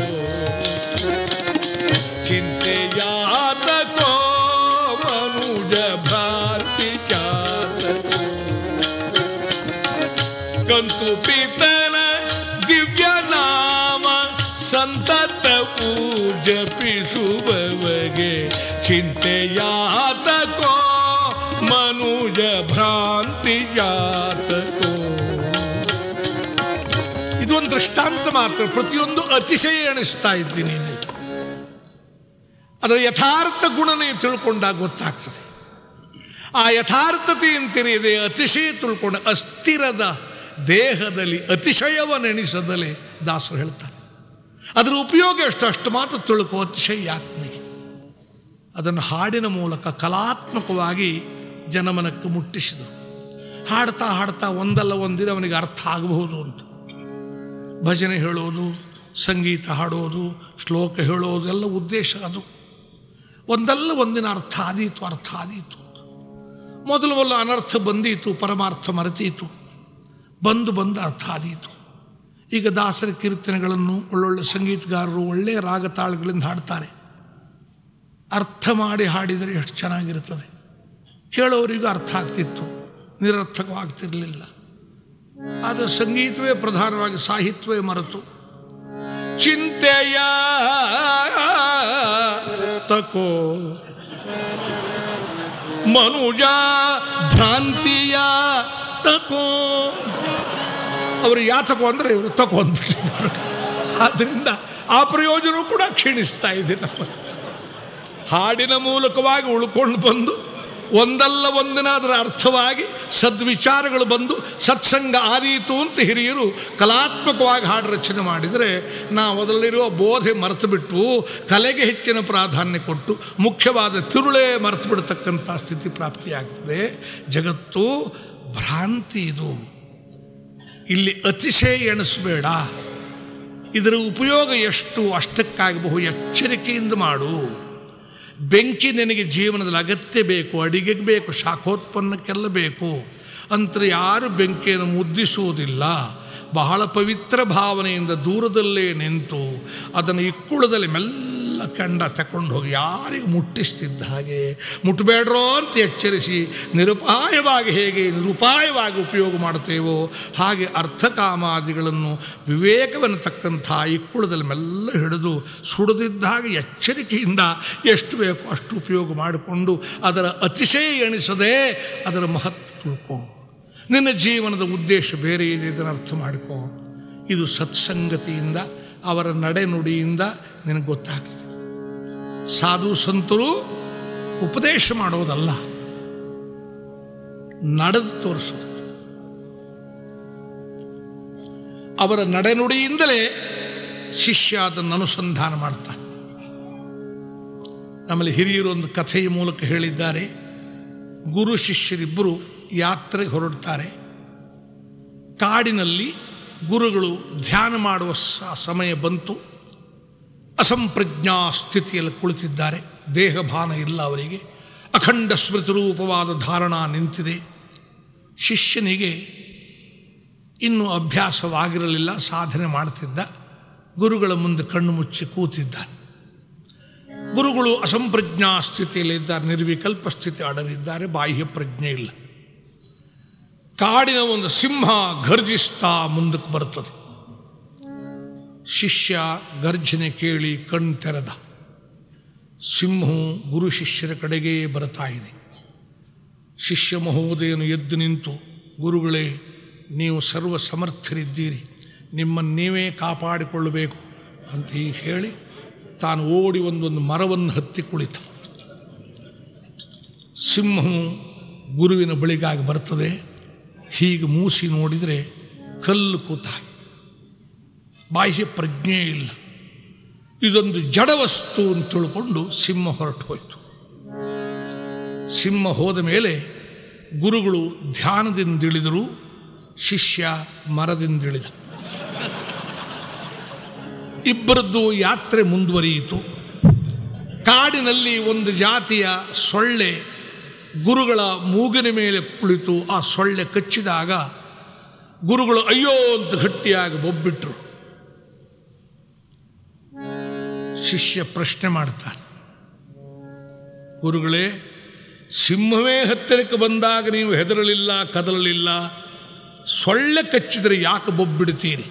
ಕಂತು ಪಿತನ ದಿವ್ಯ ನಾಮ ಸಂತತ ಪೂಜಪಿಸುವವಗೆ ಚಿಂತೆಯಾತಕೋ ಮನುಜ ಭ್ರಾಂತಿಯಾತಕೋ ಇದು ಒಂದು ದೃಷ್ಟಾಂತ ಮಾತ್ರ, ಪ್ರತಿಯೊಂದು ಅತಿಶಯ ಎಣಿಸ್ತಾ ಇದ್ದೀನಿ ಅದರ ಯಥಾರ್ಥ ಗುಣ ನೀವು ತಿಳ್ಕೊಂಡಾಗ ಗೊತ್ತಾಗ್ತದೆ. ಆ ಯಥಾರ್ಥತೆ ಅಂತಿರಿದೆ ಅತಿಶಯ ತಿಳ್ಕೊಂಡ ಅಸ್ಥಿರದ ದೇಹದಲ್ಲಿ ಅತಿಶಯವನ್ನೆಣಿಸದಲೆ ದಾಸರು ಹೇಳ್ತಾರೆ. ಅದರ ಉಪಯೋಗ ಎಷ್ಟು? ಅಷ್ಟು ಮಾತ್ರ ತಿಳ್ಕೋ, ಅತಿಶಯ ಯಾತ್ಮಿ ಅದನ್ನು ಹಾಡಿನ ಮೂಲಕ ಕಲಾತ್ಮಕವಾಗಿ ಜನಮನಕ್ಕೆ ಮುಟ್ಟಿಸಿದರು. ಹಾಡ್ತಾ ಹಾಡ್ತಾ ಒಂದಲ್ಲ ಒಂದಿನ ಅವನಿಗೆ ಅರ್ಥ ಆಗಬಹುದು ಅಂತ. ಭಜನೆ ಹೇಳೋದು, ಸಂಗೀತ ಹಾಡೋದು, ಶ್ಲೋಕ ಹೇಳೋದು, ಎಲ್ಲ ಉದ್ದೇಶ ಅದು. ಒಂದಲ್ಲ ಒಂದಿನ ಅರ್ಥ ಆದೀತು ಅರ್ಥ ಆದೀತು ಮೊದಲು ಮೊದಲು ಅನರ್ಥ ಬಂದೀತು, ಪರಮಾರ್ಥ ಮರೆತೀತು. ಬಂದು ಬಂದು ಅರ್ಥ ಆದೀತು. ಈಗ ದಾಸರ ಕೀರ್ತನೆಗಳನ್ನು ಒಳ್ಳೊಳ್ಳೆ ಸಂಗೀತಗಾರರು ಒಳ್ಳೆಯ ರಾಗ ತಾಳಗಳಿಂದ ಹಾಡ್ತಾರೆ. ಅರ್ಥ ಮಾಡಿ ಹಾಡಿದರೆ ಎಷ್ಟು ಚೆನ್ನಾಗಿರುತ್ತದೆ. ಕೇಳೋರಿಗೂ ಅರ್ಥ ಆಗ್ತಿತ್ತು. ನಿರರ್ಥಕವಾಗ್ತಿರಲಿಲ್ಲ. ಆದರೆ ಸಂಗೀತವೇ ಪ್ರಧಾನವಾಗಿ ಸಾಹಿತ್ಯವೇ ಮರೆತು. ಚಿಂತೆಯ ತಕೋ. ಮನುಜ ಭ್ರಾಂತಿಯ ತಕೋ. ಅವರು ಯಾತಕೋ ಅಂದರೆ ಇವರು ಅಂದ್ಬಿಟ್ಟಿದ್ದಾರೆ ಆದ್ದರಿಂದ ಆ ಪ್ರಯೋಜನ ಕೂಡ ಕ್ಷೀಣಿಸ್ತಾ ಇದೆ ನಮ್ಮ ಹಾಡಿನ ಮೂಲಕವಾಗಿ ಉಳ್ಕೊಂಡು ಬಂದು ಒಂದಲ್ಲ ಒಂದಿನ ಅರ್ಥವಾಗಿ ಸದ್ವಿಚಾರಗಳು ಬಂದು ಸತ್ಸಂಗ ಆದೀತು ಅಂತ ಹಿರಿಯರು ಕಲಾತ್ಮಕವಾಗಿ ಹಾಡು ರಚನೆ ಮಾಡಿದರೆ ನಾವು ಅದರಲ್ಲಿರುವ ಬೋಧೆ ಮರೆತು ಬಿಟ್ಟು ಕಲೆಗೆ ಹೆಚ್ಚಿನ ಪ್ರಾಧಾನ್ಯ ಕೊಟ್ಟು ಮುಖ್ಯವಾದ ತಿರುಳೇ ಮರೆತು ಬಿಡತಕ್ಕಂಥ ಸ್ಥಿತಿ ಪ್ರಾಪ್ತಿಯಾಗ್ತದೆ. ಜಗತ್ತು ಭ್ರಾಂತಿ ಇದು. ಇಲ್ಲಿ ಅತಿಶಯ ಎಣಿಸಬೇಡ. ಇದರ ಉಪಯೋಗ ಎಷ್ಟು ಅಷ್ಟಕ್ಕಾಗಿ ಬಹು ಎಚ್ಚರಿಕೆಯಿಂದ ಮಾಡು. ಬೆಂಕಿ ನಿನಗೆ ಜೀವನದಲ್ಲಿ ಅಗತ್ಯ ಬೇಕು ಅಡಿಗೆಗೆ ಬೇಕು, ಶಾಖೋತ್ಪನ್ನಕ್ಕೆಲ್ಲ ಬೇಕು. ಅಂತ ಯಾರು ಬೆಂಕಿಯನ್ನು ಮುದ್ದಿಸುವುದಿಲ್ಲ. ಬಹಳ ಪವಿತ್ರ ಭಾವನೆಯಿಂದ ದೂರದಲ್ಲೇ ನಿಂತು ಅದನ್ನು ಇಕ್ಕುಳದಲ್ಲಿ ಮೆಲ್ಲ ಕಂಡ ತಕೊಂಡು ಹೋಗಿ ಯಾರಿಗೆ ಮುಟ್ಟಿಸ್ತಿದ್ದ ಹಾಗೆ ಮುಟ್ಟಬೇಡ್ರೋ ಅಂತ ಎಚ್ಚರಿಸಿ ನಿರುಪಾಯವಾಗಿ ಹೇಗೆ ನಿರುಪಾಯವಾಗಿ ಉಪಯೋಗ ಮಾಡುತ್ತೇವೋ ಹಾಗೆ ಅರ್ಥಕಾಮಾದಿಗಳನ್ನು ವಿವೇಕವನ್ನು ತಕ್ಕಂಥ ಇಕ್ಕುಳದಲ್ಲಿ ಮೆಲ್ಲ ಹಿಡಿದು ಸುಡದಿದ್ದ ಹಾಗೆ ಎಚ್ಚರಿಕೆಯಿಂದ ಎಷ್ಟು ಬೇಕೋ ಅಷ್ಟು ಉಪಯೋಗ ಮಾಡಿಕೊಂಡು ಅದರ ಅತಿಶಯ ಎಣಿಸದೆ ಅದರ ಮಹತ್ವ ತಿಳ್ಕೋ. ನಿನ್ನ ಜೀವನದ ಉದ್ದೇಶ ಬೇರೆ ಇದೆ ಇದನ್ನು ಅರ್ಥ ಮಾಡಿಕೋ. ಇದು ಸತ್ಸಂಗತಿಯಿಂದ ಅವರ ನಡೆನುಡಿಯಿಂದ ನಿನಗೆ ಗೊತ್ತಾಗ್ತದೆ. ಸಾಧು ಸಂತರು ಉಪದೇಶ ಮಾಡೋದಲ್ಲ, ನಡೆದು ತೋರಿಸೋದು. ಅವರ ನಡೆನುಡಿಯಿಂದಲೇ ಶಿಷ್ಯ ಅದನ್ನು ಅನುಸಂಧಾನ ಮಾಡ್ತಾನೆ. ನಮ್ಮಲ್ಲಿ ಹಿರಿಯರು ಒಂದು ಕಥೆಯ ಮೂಲಕ ಹೇಳಿದ್ದಾರೆ. ಗುರು ಶಿಷ್ಯರಿಬ್ಬರು ಯಾತ್ರೆಗೆ ಹೊರಡ್ತಾರೆ. ಕಾಡಿನಲ್ಲಿ ಗುರುಗಳು ಧ್ಯಾನ ಮಾಡುವ ಸಮಯ ಬಂತು. ಅಸಂಪ್ರಜ್ಞಾ ಸ್ಥಿತಿಯಲ್ಲಿ ಕುಳಿತಿದ್ದಾರೆ. ದೇಹಭಾನ ಇಲ್ಲ ಅವರಿಗೆ. ಅಖಂಡ ಸ್ಮೃತಿರೂಪವಾದ ಧಾರಣಾ ನಿಂತಿದೆ. ಶಿಷ್ಯನಿಗೆ ಇನ್ನೂ ಅಭ್ಯಾಸವಾಗಿರಲಿಲ್ಲ, ಸಾಧನೆ ಮಾಡ್ತಿದ್ದ. ಗುರುಗಳ ಮುಂದೆ ಕಣ್ಣು ಮುಚ್ಚಿ ಕೂತಿದ್ದ. ಗುರುಗಳು ಅಸಂಪ್ರಜ್ಞಾ ಸ್ಥಿತಿಯಲ್ಲಿದ್ದಾರೆ ನಿರ್ವಿಕಲ್ಪ ಸ್ಥಿತಿ ಅಡರಿದ್ದಾರೆ ಬಾಹ್ಯ ಪ್ರಜ್ಞೆ ಇಲ್ಲ. ಕಾಡಿನ ಒಂದು ಸಿಂಹ ಘರ್ಜಿಸ್ತಾ ಮುಂದಕ್ಕೆ ಬರುತ್ತದೆ. ಶಿಷ್ಯ ಗರ್ಜನೆ ಕೇಳಿ ಕಣ್ ತೆರೆದ. ಸಿಂಹವು ಗುರು ಶಿಷ್ಯರ ಕಡೆಗೇ ಬರ್ತಾ ಇದೆ. ಶಿಷ್ಯ ಮಹೋದಯನು ಎದ್ದು ನಿಂತು, ಗುರುಗಳೇ, ನೀವು ಸರ್ವ ಸಮರ್ಥರಿದ್ದೀರಿ. ನಿಮ್ಮನ್ನು ನೀವೇ ಕಾಪಾಡಿಕೊಳ್ಳಬೇಕು ಅಂತ ಹೀಗೆ ಹೇಳಿ ತಾನು ಓಡಿ ಒಂದೊಂದು ಮರವನ್ನು ಹತ್ತಿ ಕುಳಿತ. ಸಿಂಹವು ಗುರುವಿನ ಬಳಿಗಾಗಿ ಬರ್ತದೆ. ಹೀಗೆ ಮೂಸಿ ನೋಡಿದರೆ ಕಲ್ಲು ಕೂತಾಗಿ. ಬಾಹ್ಯ ಪ್ರಜ್ಞೆ ಇಲ್ಲ. ಇದೊಂದು ಜಡವಸ್ತು ಅಂತ ತಿಳ್ಕೊಂಡು ಸಿಂಹ ಹೊರಟು ಹೋಯಿತು. ಸಿಂಹ ಹೋದ ಮೇಲೆ ಗುರುಗಳು ಧ್ಯಾನದಿಂದಿಳಿದರು ಶಿಷ್ಯ ಮರದಿಂದಿಳಿದ ಇಬ್ಬರದ್ದು ಯಾತ್ರೆ ಮುಂದುವರಿಯಿತು. ಕಾಡಿನಲ್ಲಿ ಒಂದು ಜಾತಿಯ ಸೊಳ್ಳೆ ಗುರುಗಳ ಮೂಗಿನ ಮೇಲೆ ಕುಳಿತು ಆ ಸೊಳ್ಳೆ ಕಚ್ಚಿದಾಗ ಗುರುಗಳು ಅಯ್ಯೋ ಅಂತ ಗಟ್ಟಿಯಾಗಿ ಬೊಬ್ಬಿಟ್ರು. ಶಿಷ್ಯ ಪ್ರಶ್ನೆ ಮಾಡ್ತಾನೆ. ಗುರುಗಳೇ, ಸಿಂಹವೇ ಹತ್ತಿರಕ್ಕೆ ಬಂದಾಗ ನೀವು ಹೆದರಲಿಲ್ಲ, ಕದಲಲಿಲ್ಲ, ಸೊಳ್ಳೆ ಕಚ್ಚಿದರೆ ಯಾಕೆ ಬೊಬ್ಬಿಡ್ತೀರಿ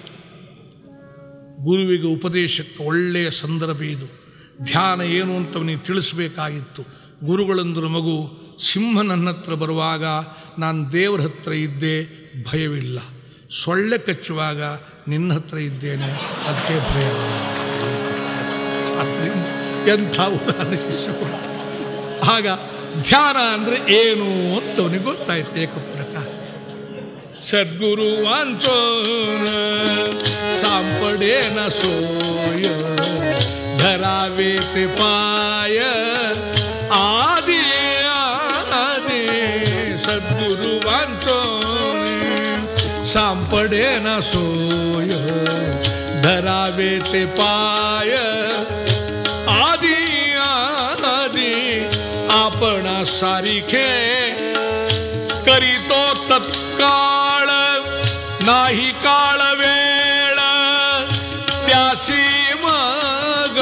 ಗುರುವಿಗೆ ಉಪದೇಶಕ್ಕೆ ಒಳ್ಳೆಯ ಸಂದರ್ಭ ಇದು. ಧ್ಯಾನ ಏನು ಅಂತ ನೀವು ತಿಳಿಸ್ಬೇಕಾಗಿತ್ತು. ಗುರುಗಳಂದ್ರ, ಮಗು, ಸಿಂಹ ನನ್ನ ಹತ್ರ ಬರುವಾಗ ನಾನು ದೇವರ ಹತ್ರ ಇದ್ದೆ ಭಯವಿಲ್ಲ. ಸೊಳ್ಳೆ ಕಚ್ಚುವಾಗ ನಿನ್ನ ಹತ್ರ ಇದ್ದೇನೆ, ಅದಕ್ಕೆ ಭಯ. ಅದರಿಂದ ಎಂಥ ಉದಾಹರಣೆ ಶಿಷ್ಯ ಕೊಡ್ತಾರೆ. ಆಗ ಧ್ಯಾನ ಅಂದ್ರೆ ಏನು ಅಂತ ಅವನಿಗೆ ಗೊತ್ತಾಯ್ತು ಏಕಪ್ರಕಾರ ಸದ್ಗುರು ವಾಂಚೋನ ಸಾಂಪಡೇನ ಸೋಯ धरावे ते पाय आदि आदि सद्गुरु वांचोने सांपडे न सोय धरावे ते पाय सारिखे करीतो तत्काळ नाही काळ वेळ. त्याशी मग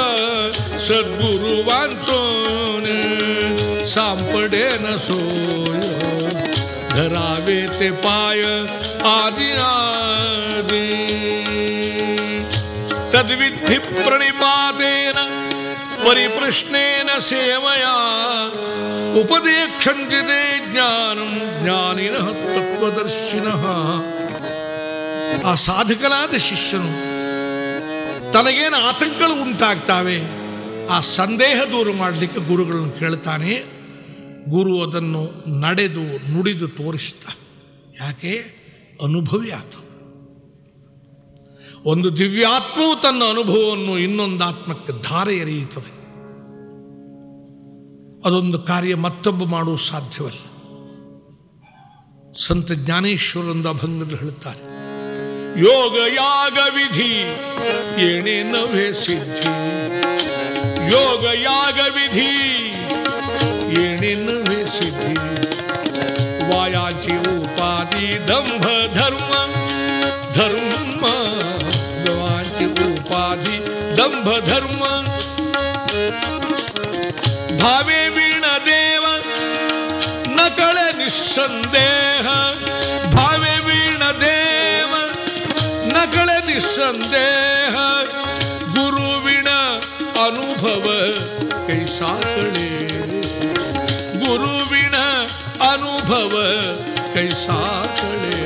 सद्गुरु वांचून सांपडे नसोय धरावे ते पाय आदि आदि. तद्विधी प्रणिपादे ಪರಿಪ್ರಶ್ನೇನ ಸೇವಯ ಉಪದೇಕ್ಷಂತಿದೆ ಜ್ಞಾನಂ ಜ್ಞಾನಿನ ತತ್ವದರ್ಶಿನ ಆ ಸಾಧಕನಾದ ಶಿಷ್ಯನು ತನಗೇನು ಆತಂಕಗಳು ಉಂಟಾಗ್ತಾವೆ ಆ ಸಂದೇಹ ದೂರ ಮಾಡಲಿಕ್ಕೆ ಗುರುಗಳನ್ನು ಕೇಳ್ತಾನೆ ಗುರು ಅದನ್ನು ನಡೆದು ನುಡಿದು ತೋರಿಸ್ತಾ ಯಾಕೆ ಅನುಭವಿ ಆತ ಒಂದು ದಿವ್ಯಾತ್ಮವು ತನ್ನ ಅನುಭವವನ್ನು ಇನ್ನೊಂದು ಆತ್ಮಕ್ಕೆ ಧಾರೆ ಎರೆಯುತ್ತದೆ ಅದೊಂದು ಕಾರ್ಯ ಮತ್ತೊಬ್ಬ ಮಾಡುವ ಸಾಧ್ಯವಲ್ಲ. ಸಂತ ಜ್ಞಾನೇಶ್ವರಂದು ಅಭಂಗದಲ್ಲಿ ಹೇಳುತ್ತಾರೆ, ಯೋಗ ಯಾಗ ವಿಧಿ ಏನೇನವೇ ಸಿದ್ಧಿ. ಯೋಗ ಯಾಗ ವಿಧಿ ಏನೇನವೇ ಸಿದ್ಧಿ. ವಾಯಾಚಿ ಉಪಾಧಿ ದಂಭ ಧರ್ಮ ಧರ್ಮ ವಾಚಿ ಉಪಾಧಿ ದಂಭ ಧರ್ಮ. ಭಾವೇ ನಕಳೆ ನಿಸ್ಸಂದೇಹ ಭಾವೇ ವೀಣ ದೇವ ನಕಳೆ ನಿಸ್ಸಂದೇಹ ಗುರುವಿನ ಅನುಭವ ಕೈ ಸಾಕಳೆ ಗುರುವಿನ ಅನುಭವ ಕೈ ಸಾಕಳೆ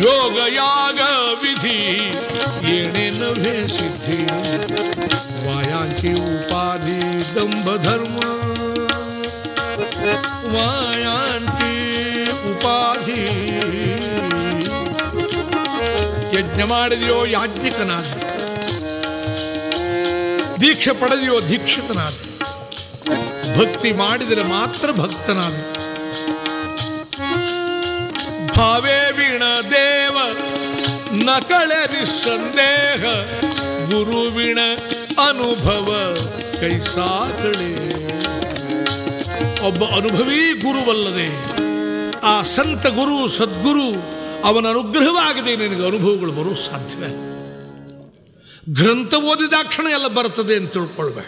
ಯೋಗ ಯಾಗ ವಿಧಿ ಏನೇನವೇ ಸಿದ್ಧಿ ವಾಯಾಂಚಿ ಉಪಾಧಿ ದಂಭ ಧರ್ಮ ವಾಯಾಂಚಿ ಯಜ್ಞ ಮಾಡಿದೆಯೋ ಯಾಜ್ಞಿಕನಾದ. ದೀಕ್ಷೆ ಪಡೆದೆಯೋ ದೀಕ್ಷಿತನಾದ. ಭಕ್ತಿ ಮಾಡಿದರೆ ಮಾತ್ರ ಭಕ್ತನಾದ. ಭಾವೇ ವೀಣ ದೇವ, ನಕಳೆ ನಿಸ್ಸಂದೇಹ ಗುರುವಿಣ ಅನುಭವ, ಕೈ ಸಾಕಳೆ ಒಬ್ಬ ಅನುಭವಿ ಗುರುವಲ್ಲದೆ, ಆ ಸಂತ ಗುರು, ಸದ್ಗುರು ಅವನ ಅನುಗ್ರಹವಾಗದೆ, ನಿನಗೆ ಅನುಭವಗಳು ಬರೋ ಸಾಧ್ಯವೇ? ಗ್ರಂಥ ಓದಿದಾಕ್ಷಣ ಎಲ್ಲ ಬರ್ತದೆ ಅಂತ ತಿಳ್ಕೊಳ್ಬೇಡ.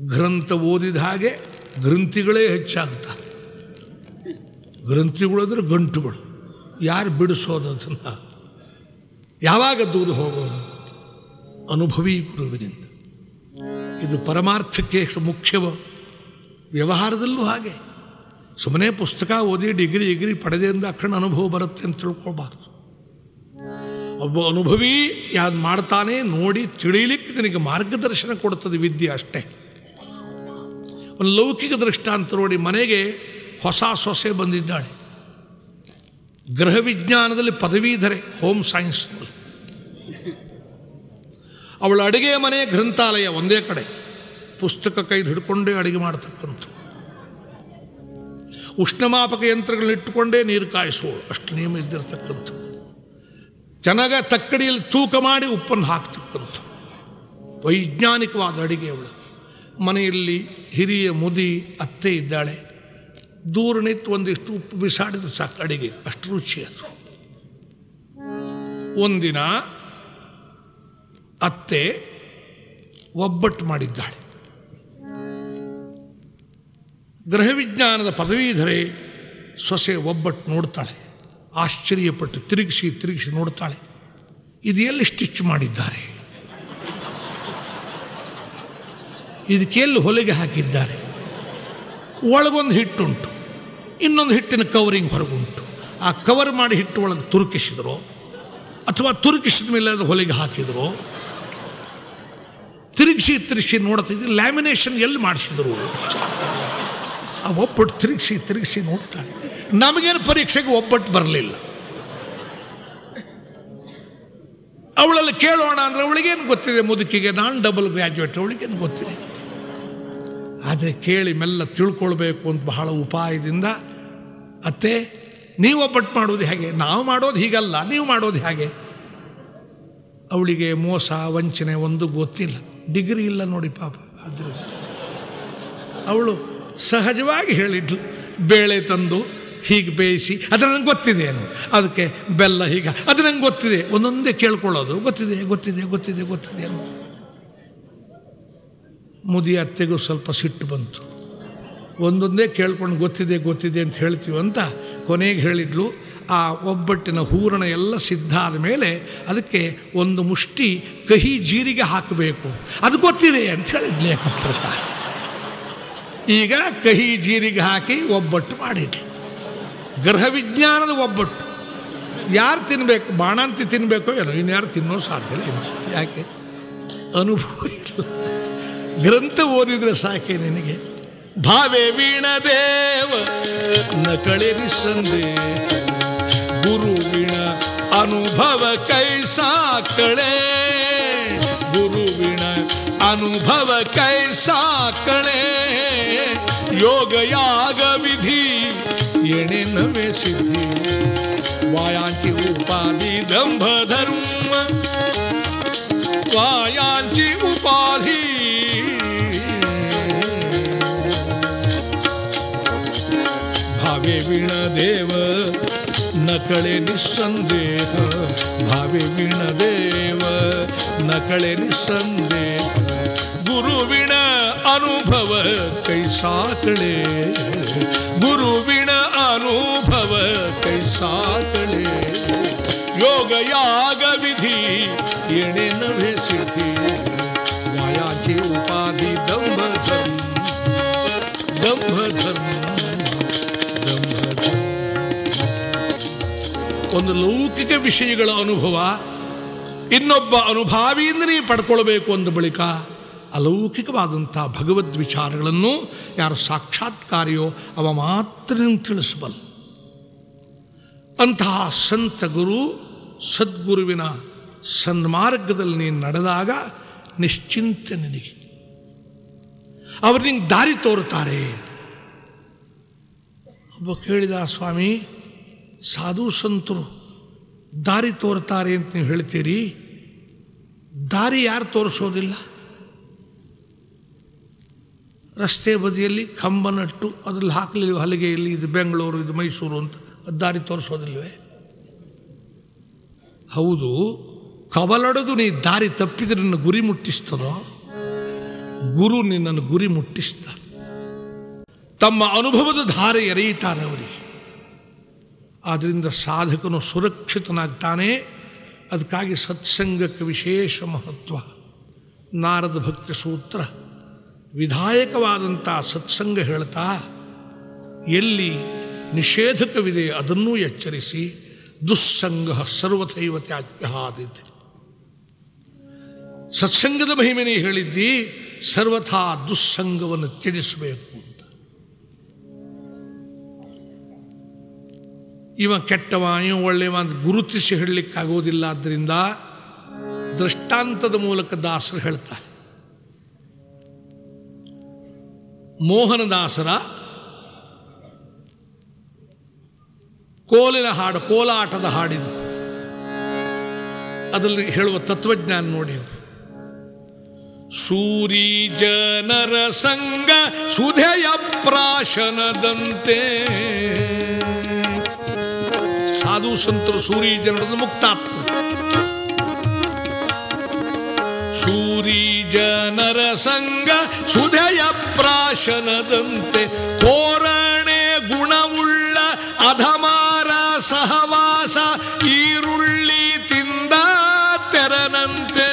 ಗ್ರಂಥ ಓದಿದ ಹಾಗೆ ಗ್ರಂಥಿಗಳೇ ಹೆಚ್ಚಾಗ್ತಾರೆ ಗ್ರಂಥಿಗಳು ಅಂದ್ರೆ ಗಂಟುಗಳು. ಯಾರು ಬಿಡಿಸೋದು ಅದನ್ನ? ಯಾವಾಗ ದೂರ ಹೋಗೋದು? ಅನುಭವಿ ಗುರುವಿನಿಂದ. ಇದು ಪರಮಾರ್ಥಕ್ಕೆ ಮುಖ್ಯವೋ ವ್ಯವಹಾರದಲ್ಲೂ ಹಾಗೆ. ಸುಮ್ಮನೆ ಪುಸ್ತಕ ಓದಿ ಡಿಗ್ರಿ ಡಿಗ್ರಿ ಪಡೆದೆ ಅಕ್ಷಣ ಅನುಭವ ಬರುತ್ತೆ ಅಂತ ತಿಳ್ಕೊಳ್ಬಾರ್ದು. ಒಬ್ಬ ಅನುಭವಿ ಯಾವ್ದು ಮಾಡ್ತಾನೆ ನೋಡಿ ತಿಳಿಲಿಕ್ಕೆ ನಿನಗೆ ಮಾರ್ಗದರ್ಶನ ಕೊಡ್ತದೆ ವಿದ್ಯೆ ಅಷ್ಟೇ. ಒಂದು ಲೌಕಿಕ ದೃಷ್ಟಾಂತ ನೋಡಿ ಮನೆಗೆ ಹೊಸ ಸೊಸೆ ಬಂದಿದ್ದಾಳೆ. ಗೃಹ ವಿಜ್ಞಾನದಲ್ಲಿ ಪದವೀಧರೆ ಹೋಮ್ ಸೈನ್ಸ್ ಅವಳ ಅಡುಗೆ ಮನೆ ಗ್ರಂಥಾಲಯ ಒಂದೇ ಕಡೆ. ಪುಸ್ತಕ ಕೈದು ಹಿಡ್ಕೊಂಡೇ ಅಡುಗೆ ಮಾಡ್ತಕ್ಕಂಥ ಉಷ್ಣಮಾಪಕ ಯಂತ್ರಗಳನ್ನ ಇಟ್ಟುಕೊಂಡೇ ನೀರು ಕಾಯಿಸುವಳು ಅಷ್ಟು ನಿಯಮ ಇದ್ದಿರತಕ್ಕಂಥ ಚೆನ್ನಾಗ ತಕ್ಕಡಿಯಲ್ಲಿ ತೂಕ ಮಾಡಿ ಉಪ್ಪನ್ನು ಹಾಕ್ತಕ್ಕಂಥ ವೈಜ್ಞಾನಿಕವಾದ ಅಡಿಗೆ ಅವಳು. ಮನೆಯಲ್ಲಿ ಹಿರಿಯ ಮುದಿ, ಅತ್ತೆ ಇದ್ದಾಳೆ. ದೂರ ನಿಂತು ಒಂದಿಷ್ಟು ಉಪ್ಪು ಬಿಸಾಡಿದ ಸಾಕು ಅಡಿಗೆ. ಅಷ್ಟು ರುಚಿ ಅದು. ಒಂದಿನ ಅತ್ತೆ ಒಬ್ಬಟ್ಟು ಮಾಡಿದ್ದಾಳೆ. ಗೃಹ ವಿಜ್ಞಾನದ ಪದವೀಧರೆ ಸೊಸೆ ಒಬ್ಬಟ್ಟು ನೋಡ್ತಾಳೆ. ಆಶ್ಚರ್ಯಪಟ್ಟು ತಿರುಗಿಸಿ ತಿರುಗಿಸಿ ನೋಡ್ತಾಳೆ. ಇದು ಎಲ್ಲಿ ಸ್ಟಿಚ್ ಮಾಡಿದ್ದಾರೆ? ಇದಕ್ಕೆ ಎಲ್ಲಿ ಹೊಲಿಗೆ ಹಾಕಿದ್ದಾರೆ? ಒಳಗೊಂದು ಹಿಟ್ಟುಂಟು, ಇನ್ನೊಂದು ಹಿಟ್ಟಿನ ಕವರಿಂಗ್ ಹೊರಗುಂಟು. ಆ ಕವರ್ ಮಾಡಿ ಹಿಟ್ಟು ಒಳಗೆ ತುರುಕಿಸಿದ್ರು, ಅಥವಾ ತುರುಕಿಸಿದ ಮೇಲೆ ಅದು ಹೊಲಿಗೆ ಹಾಕಿದ್ರು, ತಿರುಗಿಸಿ ತಿರುಗಿಸಿ ನೋಡ್ತಿದ್ರು ಲ್ಯಾಮಿನೇಷನ್ ಎಲ್ಲಿ ಮಾಡಿಸಿದ್ರು? ಆ ಒಬ್ಬಟ್ಟು ತಿರುಗಿಸಿ ತಿರುಗಿಸಿ ನೋಡ್ತಾಳೆ. ನಮಗೇನು ಪರೀಕ್ಷೆಗೆ ಒಬ್ಬಟ್ಟು ಬರಲಿಲ್ಲ. ಅವಳಲ್ಲಿ ಕೇಳೋಣ ಅಂದ್ರೆ ಅವಳಿಗೇನು ಗೊತ್ತಿದೆ ಮುದುಕಿಗೆ? ನಾನು ಡಬಲ್ ಗ್ರ್ಯಾಜುಯೇಟ್ ಅವಳಿಗೇನು ಗೊತ್ತಿದೆ? ಆದರೆ ಕೇಳಿ ಮೆಲ್ಲ ತಿಳ್ಕೊಳ್ಬೇಕು ಅಂತ ಬಹಳ ಉಪಾಯದಿಂದ, ಅತ್ತೆ, ನೀವು ಒಬ್ಬಟ್ಟು ಮಾಡೋದು ಹೇಗೆ? ನಾವು ಮಾಡೋದು ಹೀಗಲ್ಲ, ನೀವು ಮಾಡೋದು ಹೇಗೆ? ಅವಳಿಗೆ ಮೋಸ, ವಂಚನೆ ಒಂದು ಗೊತ್ತಿಲ್ಲ. ಡಿಗ್ರಿ ಇಲ್ಲ ನೋಡಿ ಪಾಪ ಆದ್ದರಿಂದ ಅವಳು ಸಹಜವಾಗಿ ಹೇಳಿದ್ಲು. ಬೇಳೆ ತಂದು ಹೀಗೆ ಬೇಯಿಸಿ, ಅದು ನನಗೆ ಗೊತ್ತಿದೆ ಏನು? ಅದಕ್ಕೆ ಬೆಲ್ಲ ಹೀಗೆ, ಅದು ನಂಗೆ ಗೊತ್ತಿದೆ. ಒಂದೊಂದೇ ಕೇಳ್ಕೊಳ್ಳೋದು. ಗೊತ್ತಿದೆ ಗೊತ್ತಿದೆ ಗೊತ್ತಿದೆ ಗೊತ್ತಿದೆ ಏನು ಮುದಿ ಅತ್ತೆಗೂ ಸ್ವಲ್ಪ ಸಿಟ್ಟು ಬಂತು. ಒಂದೊಂದೇ ಕೇಳ್ಕೊಂಡು ಗೊತ್ತಿದೆ ಗೊತ್ತಿದೆ ಅಂತ ಹೇಳ್ತೀವಿ ಅಂತ ಕೊನೆಗೆ ಹೇಳಿದ್ಲು. ಆ ಒಬ್ಬಟ್ಟಿನ ಹೂರಣ ಎಲ್ಲ ಸಿದ್ಧ ಆದ ಮೇಲೆ ಅದಕ್ಕೆ ಒಂದು ಮುಷ್ಟಿ ಕಹಿ ಜೀರಿಗೆ ಹಾಕಬೇಕು. ಅದು ಗೊತ್ತಿದೆ ಅಂತ ಹೇಳಿದ್ಲೇ ಏಕಪ್ರತ ಈಗ ಕಹಿ ಜೀರಿಗೆ ಹಾಕಿ ಒಬ್ಬಟ್ಟು ಮಾಡಿಟ್ಲು. ಗೃಹ ವಿಜ್ಞಾನದ ಒಬ್ಬಟ್ಟು. ಯಾರು ತಿನ್ನಬೇಕು ಬಾಣಂತಿ ತಿನ್ನಬೇಕೋ ಏನೋ ಇನ್ಯಾರು ತಿನ್ನೋ ಸಾಧ್ಯ ಇಲ್ಲ. ಯಾಕೆ? ಅನುಭವ ಇಲ್ಲ. ಗ್ರಂಥ ಓದಿದ್ರೆ ಸಾಕೆ ನಿನಗೆ? ಭಾವೆ ವೀಣ ದೇವ ನಕಳೆ ಗುರು ವೀಣ ಅನುಭವ ಕೈ ಸಾಕಳೆ. ಗುರುವಿನ ಅನುಭವ ಕೈ ಸಾಕಳೆ ಯೋಗ ಯಾಗ ವಿಧಿ ಎಣೆ ನವೆ ಸಿದ್ಧಿ ವಾಯಾಂಚಿ ಉಪಾಧಿ ದಂಭ ಧರ್ಮ ವಾಯಾಂಚಿ ಉಪಾಧಿ ಭಾವೆ ವೀಣ ದೇವ ನಕಳೆ ನಿಸ್ಸಂದೇಹ, ಭಾವೆ ವೀಣ ದೇವ, ನಕಳೆ ನಿಸ್ಸಂದೇಹ. ಗುರುವಿನ ಅನುಭವ, ಕೈ ಸಾಕಳೆ. ಗುರುವಿನ ಅನುಭವ, ಕೈ ಸಾಕಳೆ. ಯೋಗ ಯಾಗ ವಿಧಿ ಎಣೆ ನಭೆ ಲೌಕಿಕ ವಿಷಯಗಳ ಅನುಭವ, ಇನ್ನೊಬ್ಬ ಅನುಭಾವಿಯಿಂದ ನೀವು ಪಡ್ಕೊಳ್ಬೇಕು ಅಂದ ಬಳಿಕ ಅಲೌಕಿಕವಾದಂಥ ಭಗವದ್ ವಿಚಾರಗಳನ್ನು ಯಾರು ಸಾಕ್ಷಾತ್ಕಾರಿಯೋ ಅವ ಮಾತ್ರ ತಿಳಿಸಬಲ್ಲ. ಅಂತಹ ಸಂತ ಗುರು ಸದ್ಗುರುವಿನ ಸನ್ಮಾರ್ಗದಲ್ಲಿ ನೀನು ನಡೆದಾಗ ನಿಶ್ಚಿಂತೆ ನಿನಗೆ. ಅವರು ನಿಂಗೆ ದಾರಿ ತೋರುತ್ತಾರೆ. ಒಬ್ಬ ಕೇಳಿದ, ಸ್ವಾಮಿ, ಸಾಧು ಸಂತರು ದಾರಿ ತೋರ್ತಾರೆ ಅಂತ ನೀವು ಹೇಳ್ತೀರಿ? ದಾರಿ ಯಾರು ತೋರಿಸೋದಿಲ್ಲ? ರಸ್ತೆ ಬದಿಯಲ್ಲಿ ಕಂಬ ನಟ್ಟು ಅದ್ರಲ್ಲಿ ಹಾಕಲಿಲ್ಲ ಹಲಿಗೆಯಲ್ಲಿ ಇದು ಬೆಂಗಳೂರು, ಇದು ಮೈಸೂರು ಅಂತ ಅದು ದಾರಿ ತೋರಿಸೋದಿಲ್ವೇ? ಹೌದು. ಕವಲೊಡೆದು ನೀ ದಾರಿ ತಪ್ಪಿದ್ರೆ ನನ್ನ ಗುರಿ ಮುಟ್ಟಿಸ್ತದೋ ಗುರು ನಿನ್ನನ್ನು ಗುರಿ ಮುಟ್ಟಿಸ್ತಾನೆ. ತಮ್ಮ ಅನುಭವದ ಧಾರೆ ಎರೆಯುತ್ತಾರೆ ಅವರಿಗೆ. ಆದ್ದರಿಂದ ಸಾಧಕನು ಸುರಕ್ಷಿತನಾಗ್ತಾನೆ. ಅದಕ್ಕಾಗಿ ಸತ್ಸಂಗಕ್ಕೆ ವಿಶೇಷ ಮಹತ್ವ. ನಾರದ ಭಕ್ತಿ ಸೂತ್ರ. ವಿಧಾಯಕವಾದಂಥ ಸತ್ಸಂಗ ಹೇಳ್ತಾ, ಎಲ್ಲಿ ನಿಷೇಧಕವಿದೆ ಅದನ್ನೂ ಎಚ್ಚರಿಸಿ, ದುಸ್ಸಂಗ ಸರ್ವಥೈವ ತ್ಯಾಜ್ಯ ಸತ್ಸಂಗದ ಮಹಿಮೆನೇ ಹೇಳಿದ್ದಿ, ಸರ್ವಥಾ ದುಸ್ಸಂಗವನ್ನು ತ್ಯಜಿಸಬೇಕು. ಇವ ಕೆಟ್ಟವ ಇವ ಒಳ್ಳೆಯವ ಅಂತ ಗುರುತಿಸಿ ಹೇಳಲಿಕ್ಕಾಗೋದಿಲ್ಲ ಆದ್ದರಿಂದ ದೃಷ್ಟಾಂತದ ಮೂಲಕ ದಾಸರು ಹೇಳ್ತಾರೆ. ಮೋಹನದಾಸರ ಕೋಲಿನ ಹಾಡು, ಕೋಲಾಟದ ಹಾಡಿದು. ಅದರಲ್ಲಿ ಹೇಳುವ ತತ್ವಜ್ಞಾನ ನೋಡಿ ಸೂರಿ ಜನರ ಸಂಗ ಸುಧೆಯ ಪ್ರಾಶನದಂತೆ ಸಂತರು ಸೂರಿ ಜನರದ ಮುಕ್ತಾತ್ಮ ಸೂರಿ ಜನರ ಸಂಗ ಸುಧಯ ಪ್ರಾಶನದಂತೆ ತೋರಣೆ ಗುಣವುಳ್ಳ ಅಧಮಾರ ಸಹವಾಸ ಈರುಳ್ಳಿ ತಿಂದ ತೆರನಂತೆ.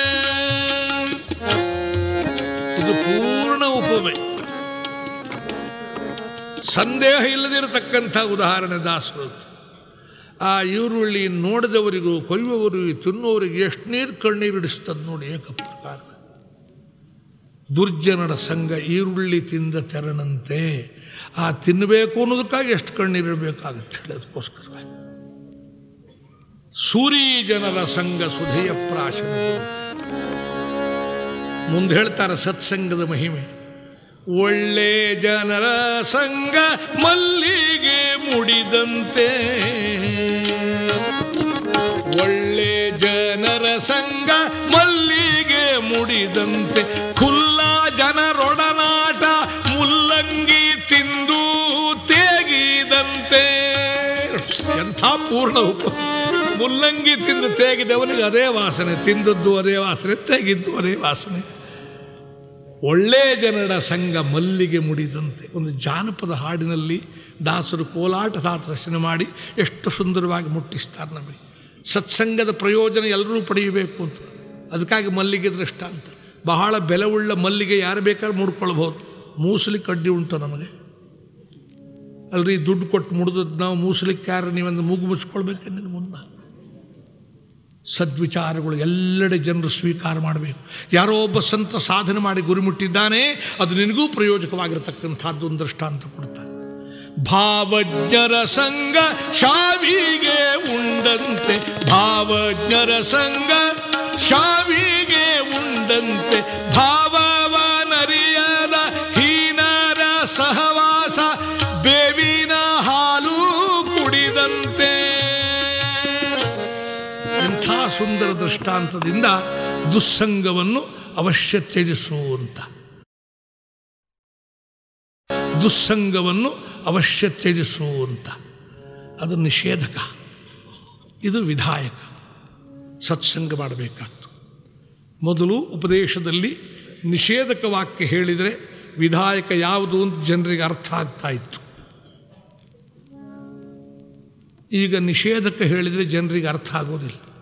ಇದು ಪೂರ್ಣ ಉಪಮೆ. ಸಂದೇಹ ಇಲ್ಲದಿರತಕ್ಕಂಥ ಉದಾಹರಣೆ ದಾಸರು ಆ ಈರುಳ್ಳಿ ನೋಡಿದವರಿಗೂ ಕೊಯ್ಯುವವರಿಗೂ ತಿನ್ನುವವರಿಗೆ ಎಷ್ಟು ನೀರು ಕಣ್ಣೀರು ಇಡಿಸ್ತದೆ ನೋಡಿ ಏಕ ಪ್ರಕಾರ ದುರ್ಜನರ ಸಂಘ ಈರುಳ್ಳಿ ತಿಂದ ತೆರನಂತೆ. ಆ ತಿನ್ನಬೇಕು ಅನ್ನೋದಕ್ಕಾಗಿ ಎಷ್ಟು ಕಣ್ಣೀರಿಡಬೇಕಾಗುತ್ತೆ ಹೇಳಿ ಅದಕ್ಕೋಸ್ಕರವಾಗಿ ಸೂರಿ ಜನರ ಸಂಘ ಸುಧೆಯ ಪ್ರಾಶನ ಮುಂದೆ ಹೇಳ್ತಾರೆ ಸತ್ಸಂಗದ ಮಹಿಮೆ. ಒಳ್ಳೆ ಜನರ ಸಂಘ ಮಲ್ಲಿಗೆ ಮುಡಿದಂತೆ. ಒಳ್ಳೆ ಜನರ ಸಂಘ ಮಲ್ಲಿಗೆ ಮುಡಿದಂತೆ. ಖುಲ್ಲ ಜನರೊಡನಾಟ ಮುಲ್ಲಂಗಿ ತಿಂದು ತೇಗಿದಂತೆ. ಎಂಥ ಪೂರ್ಣ ಉಪ ಮುಲ್ಲಂಗಿ ತಿಂದು ತೇಗಿದವನಿಗೆ ಅದೇ ವಾಸನೆ, ತಿಂದದ್ದು ಅದೇ ವಾಸನೆ, ತೆಗಿದ್ದು ಅದೇ ವಾಸನೆ. ಒಳ್ಳೆ ಜನರ ಸಂಘ ಮಲ್ಲಿಗೆ ಮುಡಿದಂತೆ ಒಂದು ಜಾನಪದ ಹಾಡಿನಲ್ಲಿ ದಾಸರು ಕೋಲಾಟದ ರಚನೆ ಮಾಡಿ ಎಷ್ಟು ಸುಂದರವಾಗಿ ಮುಟ್ಟಿಸ್ತಾರೆ ನಮಗೆ. ಸತ್ಸಂಗದ ಪ್ರಯೋಜನ ಎಲ್ಲರೂ ಪಡೆಯಬೇಕು ಅಂತ. ಅದಕ್ಕಾಗಿ ಮಲ್ಲಿಗೆ ದೃಷ್ಟಾಂತ ಬಹಳ ಬೆಲೆವುಳ್ಳ ಮಲ್ಲಿಗೆ ಯಾರು ಬೇಕಾದ್ರೂ ಮುಡ್ಕೊಳ್ಬೋದು ಮೂಸಲಿ ಕಡ್ಡಿ ಉಂಟು ನಮಗೆ. ಅಲ್ರಿ ದುಡ್ಡು ಕೊಟ್ಟು ಮುಡಿದದ್ದು ನಾವು ಮೂಸಲಿಕ್ಕೆ ಯಾರು ನೀವೊಂದು ಮೂಗು ಮುಚ್ಕೊಳ್ಬೇಕಂದ್ರೆ ಮುಂದೆ. ಸದ್ವಿಚಾರಗಳು ಎಲ್ಲೆಡೆ ಜನರು ಸ್ವೀಕಾರ ಮಾಡಬೇಕು. ಯಾರೋ ಒಬ್ಬ ಸಂತ ಸಾಧನೆ ಮಾಡಿ ಗುರಿ ಮುಟ್ಟಿದ್ದಾನೆ, ಅದು ನಿನಗೂ ಪ್ರಯೋಜಕವಾಗಿರತಕ್ಕಂಥದ್ದು ಒಂದು ದೃಷ್ಟಾಂತ ಕೊಡ್ತಾರೆ. ಭಾವಜ್ಞರ ಸಂಘ ಶಾವಿಗೆ ಉಂಡಂತೆ, ಭಾವಜ್ಞರ ಸಂಘ ಶಾವಿಗೆ ಉಂಡಂತೆ ಭಾವವನರಿಯದ ದೃಷ್ಟಾಂತದಿಂದ ದುಸ್ಸಂಗವನ್ನು ಅವಶ್ಯ ತ್ಯಜಿಸುವಂತ ದುಸ್ಸಂಗವನ್ನು ಅವಶ್ಯ ತ್ಯಜಿಸುವಂತ ಅದು ನಿಷೇಧಕ. ಇದು ವಿಧಾಯಕ. ಸತ್ಸಂಗ ಮಾಡಬೇಕಾಗ್ತು. ಮೊದಲು ಉಪದೇಶದಲ್ಲಿ ನಿಷೇಧಕ ವಾಕ್ಯ ಹೇಳಿದರೆ ವಿಧಾಯಕ ಯಾವುದು ಅಂತ ಜನರಿಗೆ ಅರ್ಥ ಆಗ್ತಾ ಇತ್ತು. ಈಗ ನಿಷೇಧಕ ಹೇಳಿದರೆ ಜನರಿಗೆ ಅರ್ಥ ಆಗೋದಿಲ್ಲ.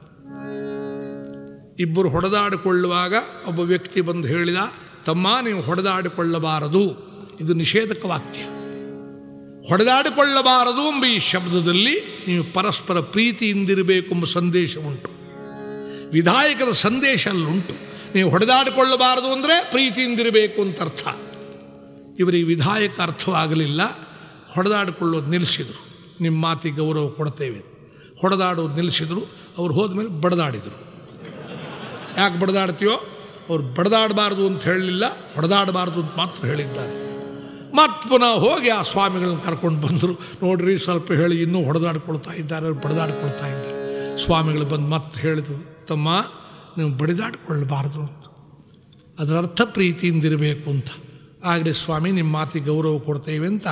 ಇಬ್ಬರು ಹೊಡೆದಾಡಿಕೊಳ್ಳುವಾಗ ಒಬ್ಬ ವ್ಯಕ್ತಿ ಬಂದು ಹೇಳಿದ, ತಮ್ಮ ನೀವು ಹೊಡೆದಾಡಿಕೊಳ್ಳಬಾರದು. ಇದು ನಿಷೇಧಕ ವಾಕ್ಯ. ಹೊಡೆದಾಡಿಕೊಳ್ಳಬಾರದು ಎಂಬ ಈ ಶಬ್ದದಲ್ಲಿ ನೀವು ಪರಸ್ಪರ ಪ್ರೀತಿಯಿಂದಿರಬೇಕು ಎಂಬ ಸಂದೇಶ ಉಂಟು. ವಿಧಾಯಕದ ಸಂದೇಶ ಅಲ್ಲುಂಟು. ನೀವು ಹೊಡೆದಾಡಿಕೊಳ್ಳಬಾರದು ಅಂದರೆ ಪ್ರೀತಿಯಿಂದಿರಬೇಕು ಅಂತ ಅರ್ಥ. ಇವರಿಗೆ ವಿಧಾಯಕ ಅರ್ಥವಾಗಲಿಲ್ಲ. ಹೊಡೆದಾಡಿಕೊಳ್ಳೋದು ನಿಲ್ಲಿಸಿದರು. ನಿಮ್ಮ ಮಾತಿಗೆ ಗೌರವ ಕೊಡ್ತೇವೆ. ಹೊಡೆದಾಡೋದು ನಿಲ್ಲಿಸಿದರು. ಅವ್ರು ಹೋದ್ಮೇಲೆ ಬಡದಾಡಿದರು. ಯಾಕೆ ಬಡದಾಡ್ತೀಯೋ? ಅವ್ರು ಬಡದಾಡಬಾರ್ದು ಅಂತ ಹೇಳಲಿಲ್ಲ ಹೊಡೆದಾಡಬಾರ್ದು ಅಂತ ಮಾತ್ರ ಹೇಳಿದ್ದಾರೆ. ಮತ್ತೆ ಪುನಃ ಹೋಗಿ ಆ ಸ್ವಾಮಿಗಳನ್ನ ಕರ್ಕೊಂಡು ಬಂದರು. ನೋಡ್ರಿ, ಸ್ವಲ್ಪ ಹೇಳಿ ಇನ್ನೂ ಹೊಡೆದಾಡ್ಕೊಳ್ತಾ ಇದ್ದಾರೆ, ಅವ್ರು ಬಡದಾಡ್ಕೊಳ್ತಾ ಇದ್ದಾರೆ. ಸ್ವಾಮಿಗಳು ಬಂದು ಮತ್ತೆ ಹೇಳಿದ್ರು, ತಮ್ಮ, ನೀವು ಬಡಿದಾಡ್ಕೊಳ್ಬಾರ್ದು ಅಂತ. ಅದರ ಅರ್ಥ ಪ್ರೀತಿಯಿಂದಿರಬೇಕು ಅಂತ. ಆಗಲಿ ಸ್ವಾಮಿ ನಿಮ್ಮ ಮಾತಿಗೆ ಗೌರವ ಕೊಡ್ತೇವೆ ಅಂತ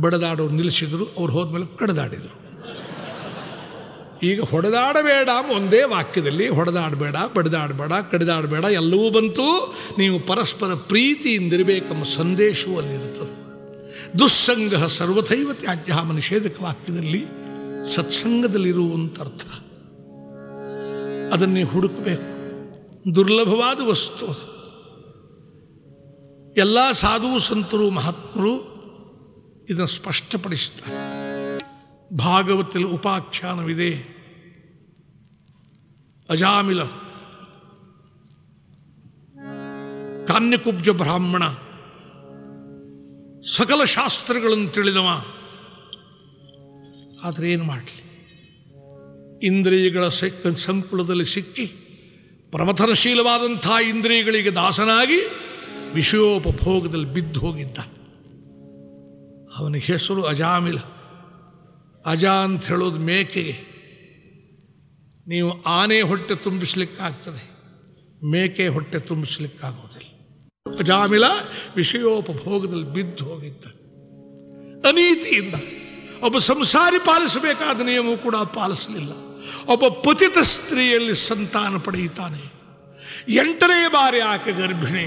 ಬಡದಾಡೋರು ನಿಲ್ಲಿಸಿದ್ರು, ಅವ್ರು ಹೋದ್ಮೇಲೆ ಕಡ್ದಾಡಿದರು. ಈಗ ಹೊಡೆದಾಡಬೇಡ ಒಂದೇ ವಾಕ್ಯದಲ್ಲಿ ಹೊಡೆದಾಡಬೇಡ, ಬಡಿದಾಡಬೇಡ, ಕಡಿದಾಡಬೇಡ, ಎಲ್ಲವೂ ಬಂತು. ನೀವು ಪರಸ್ಪರ ಪ್ರೀತಿಯಿಂದಿರಬೇಕೆಂಬ ಸಂದೇಶವೂ ಅಲ್ಲಿರುತ್ತದೆ ದುಸ್ಸಂಗ ಸರ್ವಥೈವ ತ್ಯಾಜ್ಯ ನಿಷೇಧಕ ವಾಕ್ಯದಲ್ಲಿ ಸತ್ಸಂಗದಲ್ಲಿರುವಂಥ ಅರ್ಥ. ಅದನ್ನೇ ಹುಡುಕಬೇಕು. ದುರ್ಲಭವಾದ ವಸ್ತು ಎಲ್ಲ ಸಾಧು ಸಂತರು, ಮಹಾತ್ಮರು ಇದನ್ನು ಸ್ಪಷ್ಟಪಡಿಸುತ್ತಾರೆ. ಭಾಗವತದಲ್ಲಿ ಉಪಾಖ್ಯಾನವಿದೆ. ಅಜಾಮಿಲ. ಕಾನ್ಯಕುಬ್ಜ ಬ್ರಾಹ್ಮಣ. ಸಕಲ ಶಾಸ್ತ್ರಗಳನ್ನು ತಿಳಿದವ. ಆದರೆ ಏನು ಮಾಡಲಿ? ಇಂದ್ರಿಯಗಳ ಸಂಕುಲದಲ್ಲಿ ಸಿಕ್ಕಿ ಪ್ರಮಥನಶೀಲವಾದಂಥ ಇಂದ್ರಿಯಗಳಿಗೆ ದಾಸನಾಗಿ ವಿಷಯೋಪಭೋಗದಲ್ಲಿ ಬಿದ್ದು ಹೋಗಿದ್ದ. ಅವನ ಹೆಸರು ಅಜಾಮಿಲ. ಅಜ ಅಂತ ಹೇಳೋದು ಮೇಕೆಗೆ. ನೀವು ಆನೆ ಹೊಟ್ಟೆ ತುಂಬಿಸ್ಲಿಕ್ಕಾಗ್ತದೆ, ಮೇಕೆ ಹೊಟ್ಟೆ ತುಂಬಿಸ್ಲಿಕ್ಕಾಗೋದಿಲ್ಲ. ಅಜಾಮಿಲ ವಿಷಯೋಪಭೋಗದಲ್ಲಿ ಬಿದ್ದು ಹೋಗಿದ್ದ. ಅನೀತಿಯಿಂದ ಒಬ್ಬ ಸಂಸಾರಿ ಪಾಲಿಸಬೇಕಾದ ನಿಯಮ ಕೂಡ ಪಾಲಿಸಲಿಲ್ಲ. ಒಬ್ಬ ಪತಿತ ಸ್ತ್ರೀಯಲ್ಲಿ ಸಂತಾನ ಪಡೆಯುತ್ತಾನೆ. ಎಂಟನೇ ಬಾರಿ ಆಕೆ ಗರ್ಭಿಣಿ.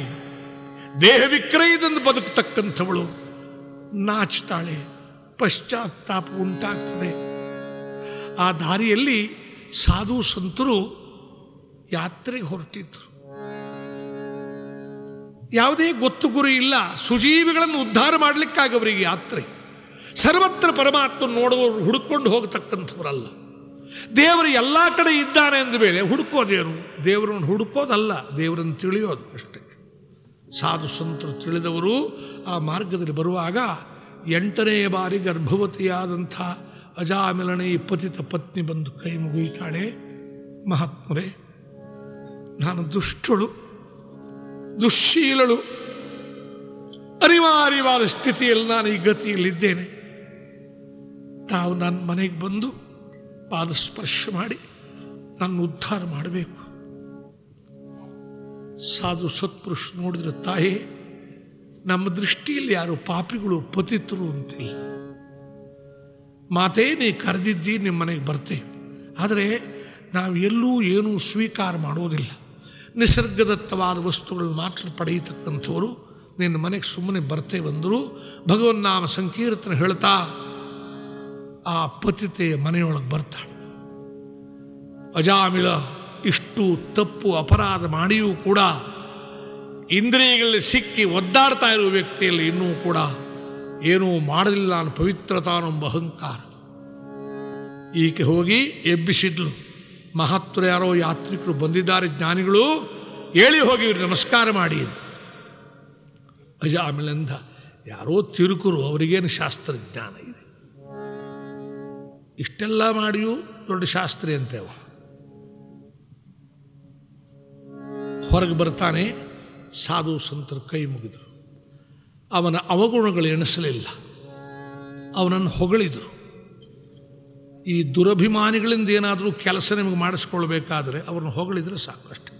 ದೇಹ ವಿಕ್ರಯದಿಂದ ಬದುಕತಕ್ಕಂಥವಳು. ನಾಚ್ತಾಳೆ, ಪಶ್ಚಾತ್ತಾಪ ಉಂಟಾಗ್ತದೆ. ಆ ದಾರಿಯಲ್ಲಿ ಸಾಧು ಸಂತರು ಯಾತ್ರೆಗೆ ಹೊರಟಿದ್ರು. ಯಾವುದೇ ಗೊತ್ತು ಗುರಿ ಇಲ್ಲ. ಸುಜೀವಿಗಳನ್ನು ಉದ್ಧಾರ ಮಾಡಲಿಕ್ಕಾಗಿ ಅವರಿಗೆ ಯಾತ್ರೆ. ಸರ್ವತ್ರ ಪರಮಾತ್ಮ ನೋಡುವವರು ಹುಡುಕೊಂಡು ಹೋಗತಕ್ಕಂಥವರಲ್ಲ. ದೇವರು ಎಲ್ಲ ಕಡೆ ಇದ್ದಾನೆ ಅಂದ ಮೇಲೆ ಹುಡುಕೋದೇನು ದೇವರನ್ನು ಹುಡುಕೋದಲ್ಲ, ದೇವರನ್ನು ತಿಳಿಯೋದು ಅಷ್ಟೇ. ಸಾಧು ಸಂತರು ತಿಳಿದವರು ಆ ಮಾರ್ಗದಲ್ಲಿ ಬರುವಾಗ ಎಂಟನೇ ಬಾರಿ ಗರ್ಭವತಿಯಾದಂಥ ಅಜಾಮಿಲನೆ ಪತಿತ ಪತ್ನಿ ಬಂದು ಕೈ ಮುಗಿಯುತ್ತಾಳೆ. ಮಹಾತ್ಮರೇ, ನಾನು ದುಷ್ಟಳು ದುಶ್ಶೀಲಳು ಅನಿವಾರ್ಯವಾದ ಸ್ಥಿತಿಯಲ್ಲಿ ನಾನು ಈ ಗತಿಯಲ್ಲಿದ್ದೇನೆ. ತಾವು ನನ್ನ ಮನೆಗೆ ಬಂದು ಪಾದಸ್ಪರ್ಶ ಮಾಡಿ ನನ್ನ ಉದ್ಧಾರ ಮಾಡಬೇಕು. ಸಾಧು ಸತ್ಪುರುಷ ನೋಡಿದ್ರೆ ತಾಯಿ, ನಮ್ಮ ದೃಷ್ಟಿಯಲ್ಲಿ ಯಾರು ಪಾಪಿಗಳು ಪತಿತರು ಅಂತಿಲ್ಲ. ಮಾತೇ ನೀ ಕರೆದಿದ್ದಿ ನಿಮ್ಮ ಮನೆಗೆ ಬರ್ತೇವೆ ಆದರೆ ನಾವು ಎಲ್ಲೂ ಏನೂ ಸ್ವೀಕಾರ ಮಾಡೋದಿಲ್ಲ. ನಿಸರ್ಗದತ್ತವಾದ ವಸ್ತುಗಳನ್ನು ಮಾತ್ರ ಪಡೆಯತಕ್ಕಂಥವರು ನಿನ್ನ ಮನೆಗೆ ಸುಮ್ಮನೆ ಬರ್ತೇವಂದರು ಭಗವನ್ನಾಮ ಸಂಕೀರ್ತನ ಹೇಳ್ತಾ ಆ ಪತಿತೆಯ ಮನೆಯೊಳಗೆ ಬರ್ತಾಳೆ. ಅಜಾಮಿಳ ಇಷ್ಟು ತಪ್ಪು ಅಪರಾಧ ಮಾಡಿಯೂ ಕೂಡ ಇಂದ್ರಿಯಗಳಲ್ಲಿ ಸಿಕ್ಕಿ ಒದ್ದಾಡ್ತಾ ಇರುವ ವ್ಯಕ್ತಿಯಲ್ಲಿ ಇನ್ನೂ ಕೂಡ ಏನೂ ಮಾಡಲಿಲ್ಲ ಅನ್ನೋ ಪವಿತ್ರತಾನೊಂಬ ಅಹಂಕಾರ. ಈಕೆ ಹೋಗಿ ಎಬ್ಬಿಸಿದ್ಲು. ಮಹತ್ವರ ಯಾರೋ ಯಾತ್ರಿಕರು ಬಂದಿದ್ದಾರೆ ಜ್ಞಾನಿಗಳು, ಹೇಳಿ ಹೋಗಿ ನಮಸ್ಕಾರ ಮಾಡಿ ಅಜ ಆಮೇಲೆ ಅಂದ, ಯಾರೋ ತಿರುಕರು, ಅವರಿಗೇನು ಶಾಸ್ತ್ರಜ್ಞಾನ ಇದೆ? ಇಷ್ಟೆಲ್ಲ ಮಾಡಿಯೂ ದೊಡ್ಡ ಶಾಸ್ತ್ರಿ ಅಂತೇವ ಹೊರಗೆ ಬರ್ತಾನೆ, ಸಾಧು ಸಂತರು ಕೈ ಮುಗಿದರು. ಅವನ ಅವಗುಣಗಳು ಎಣಿಸಲಿಲ್ಲ. ಅವನನ್ನು ಹೊಗಳಿದರು. ಈ ದುರಭಿಮಾನಿಗಳಿಂದ ಏನಾದರೂ ಕೆಲಸ ನಿಮಗೆ ಮಾಡಿಸ್ಕೊಳ್ಬೇಕಾದ್ರೆ ಅವ್ರನ್ನ ಹೊಗಳಿದ್ರೆ ಸಾಕಷ್ಟು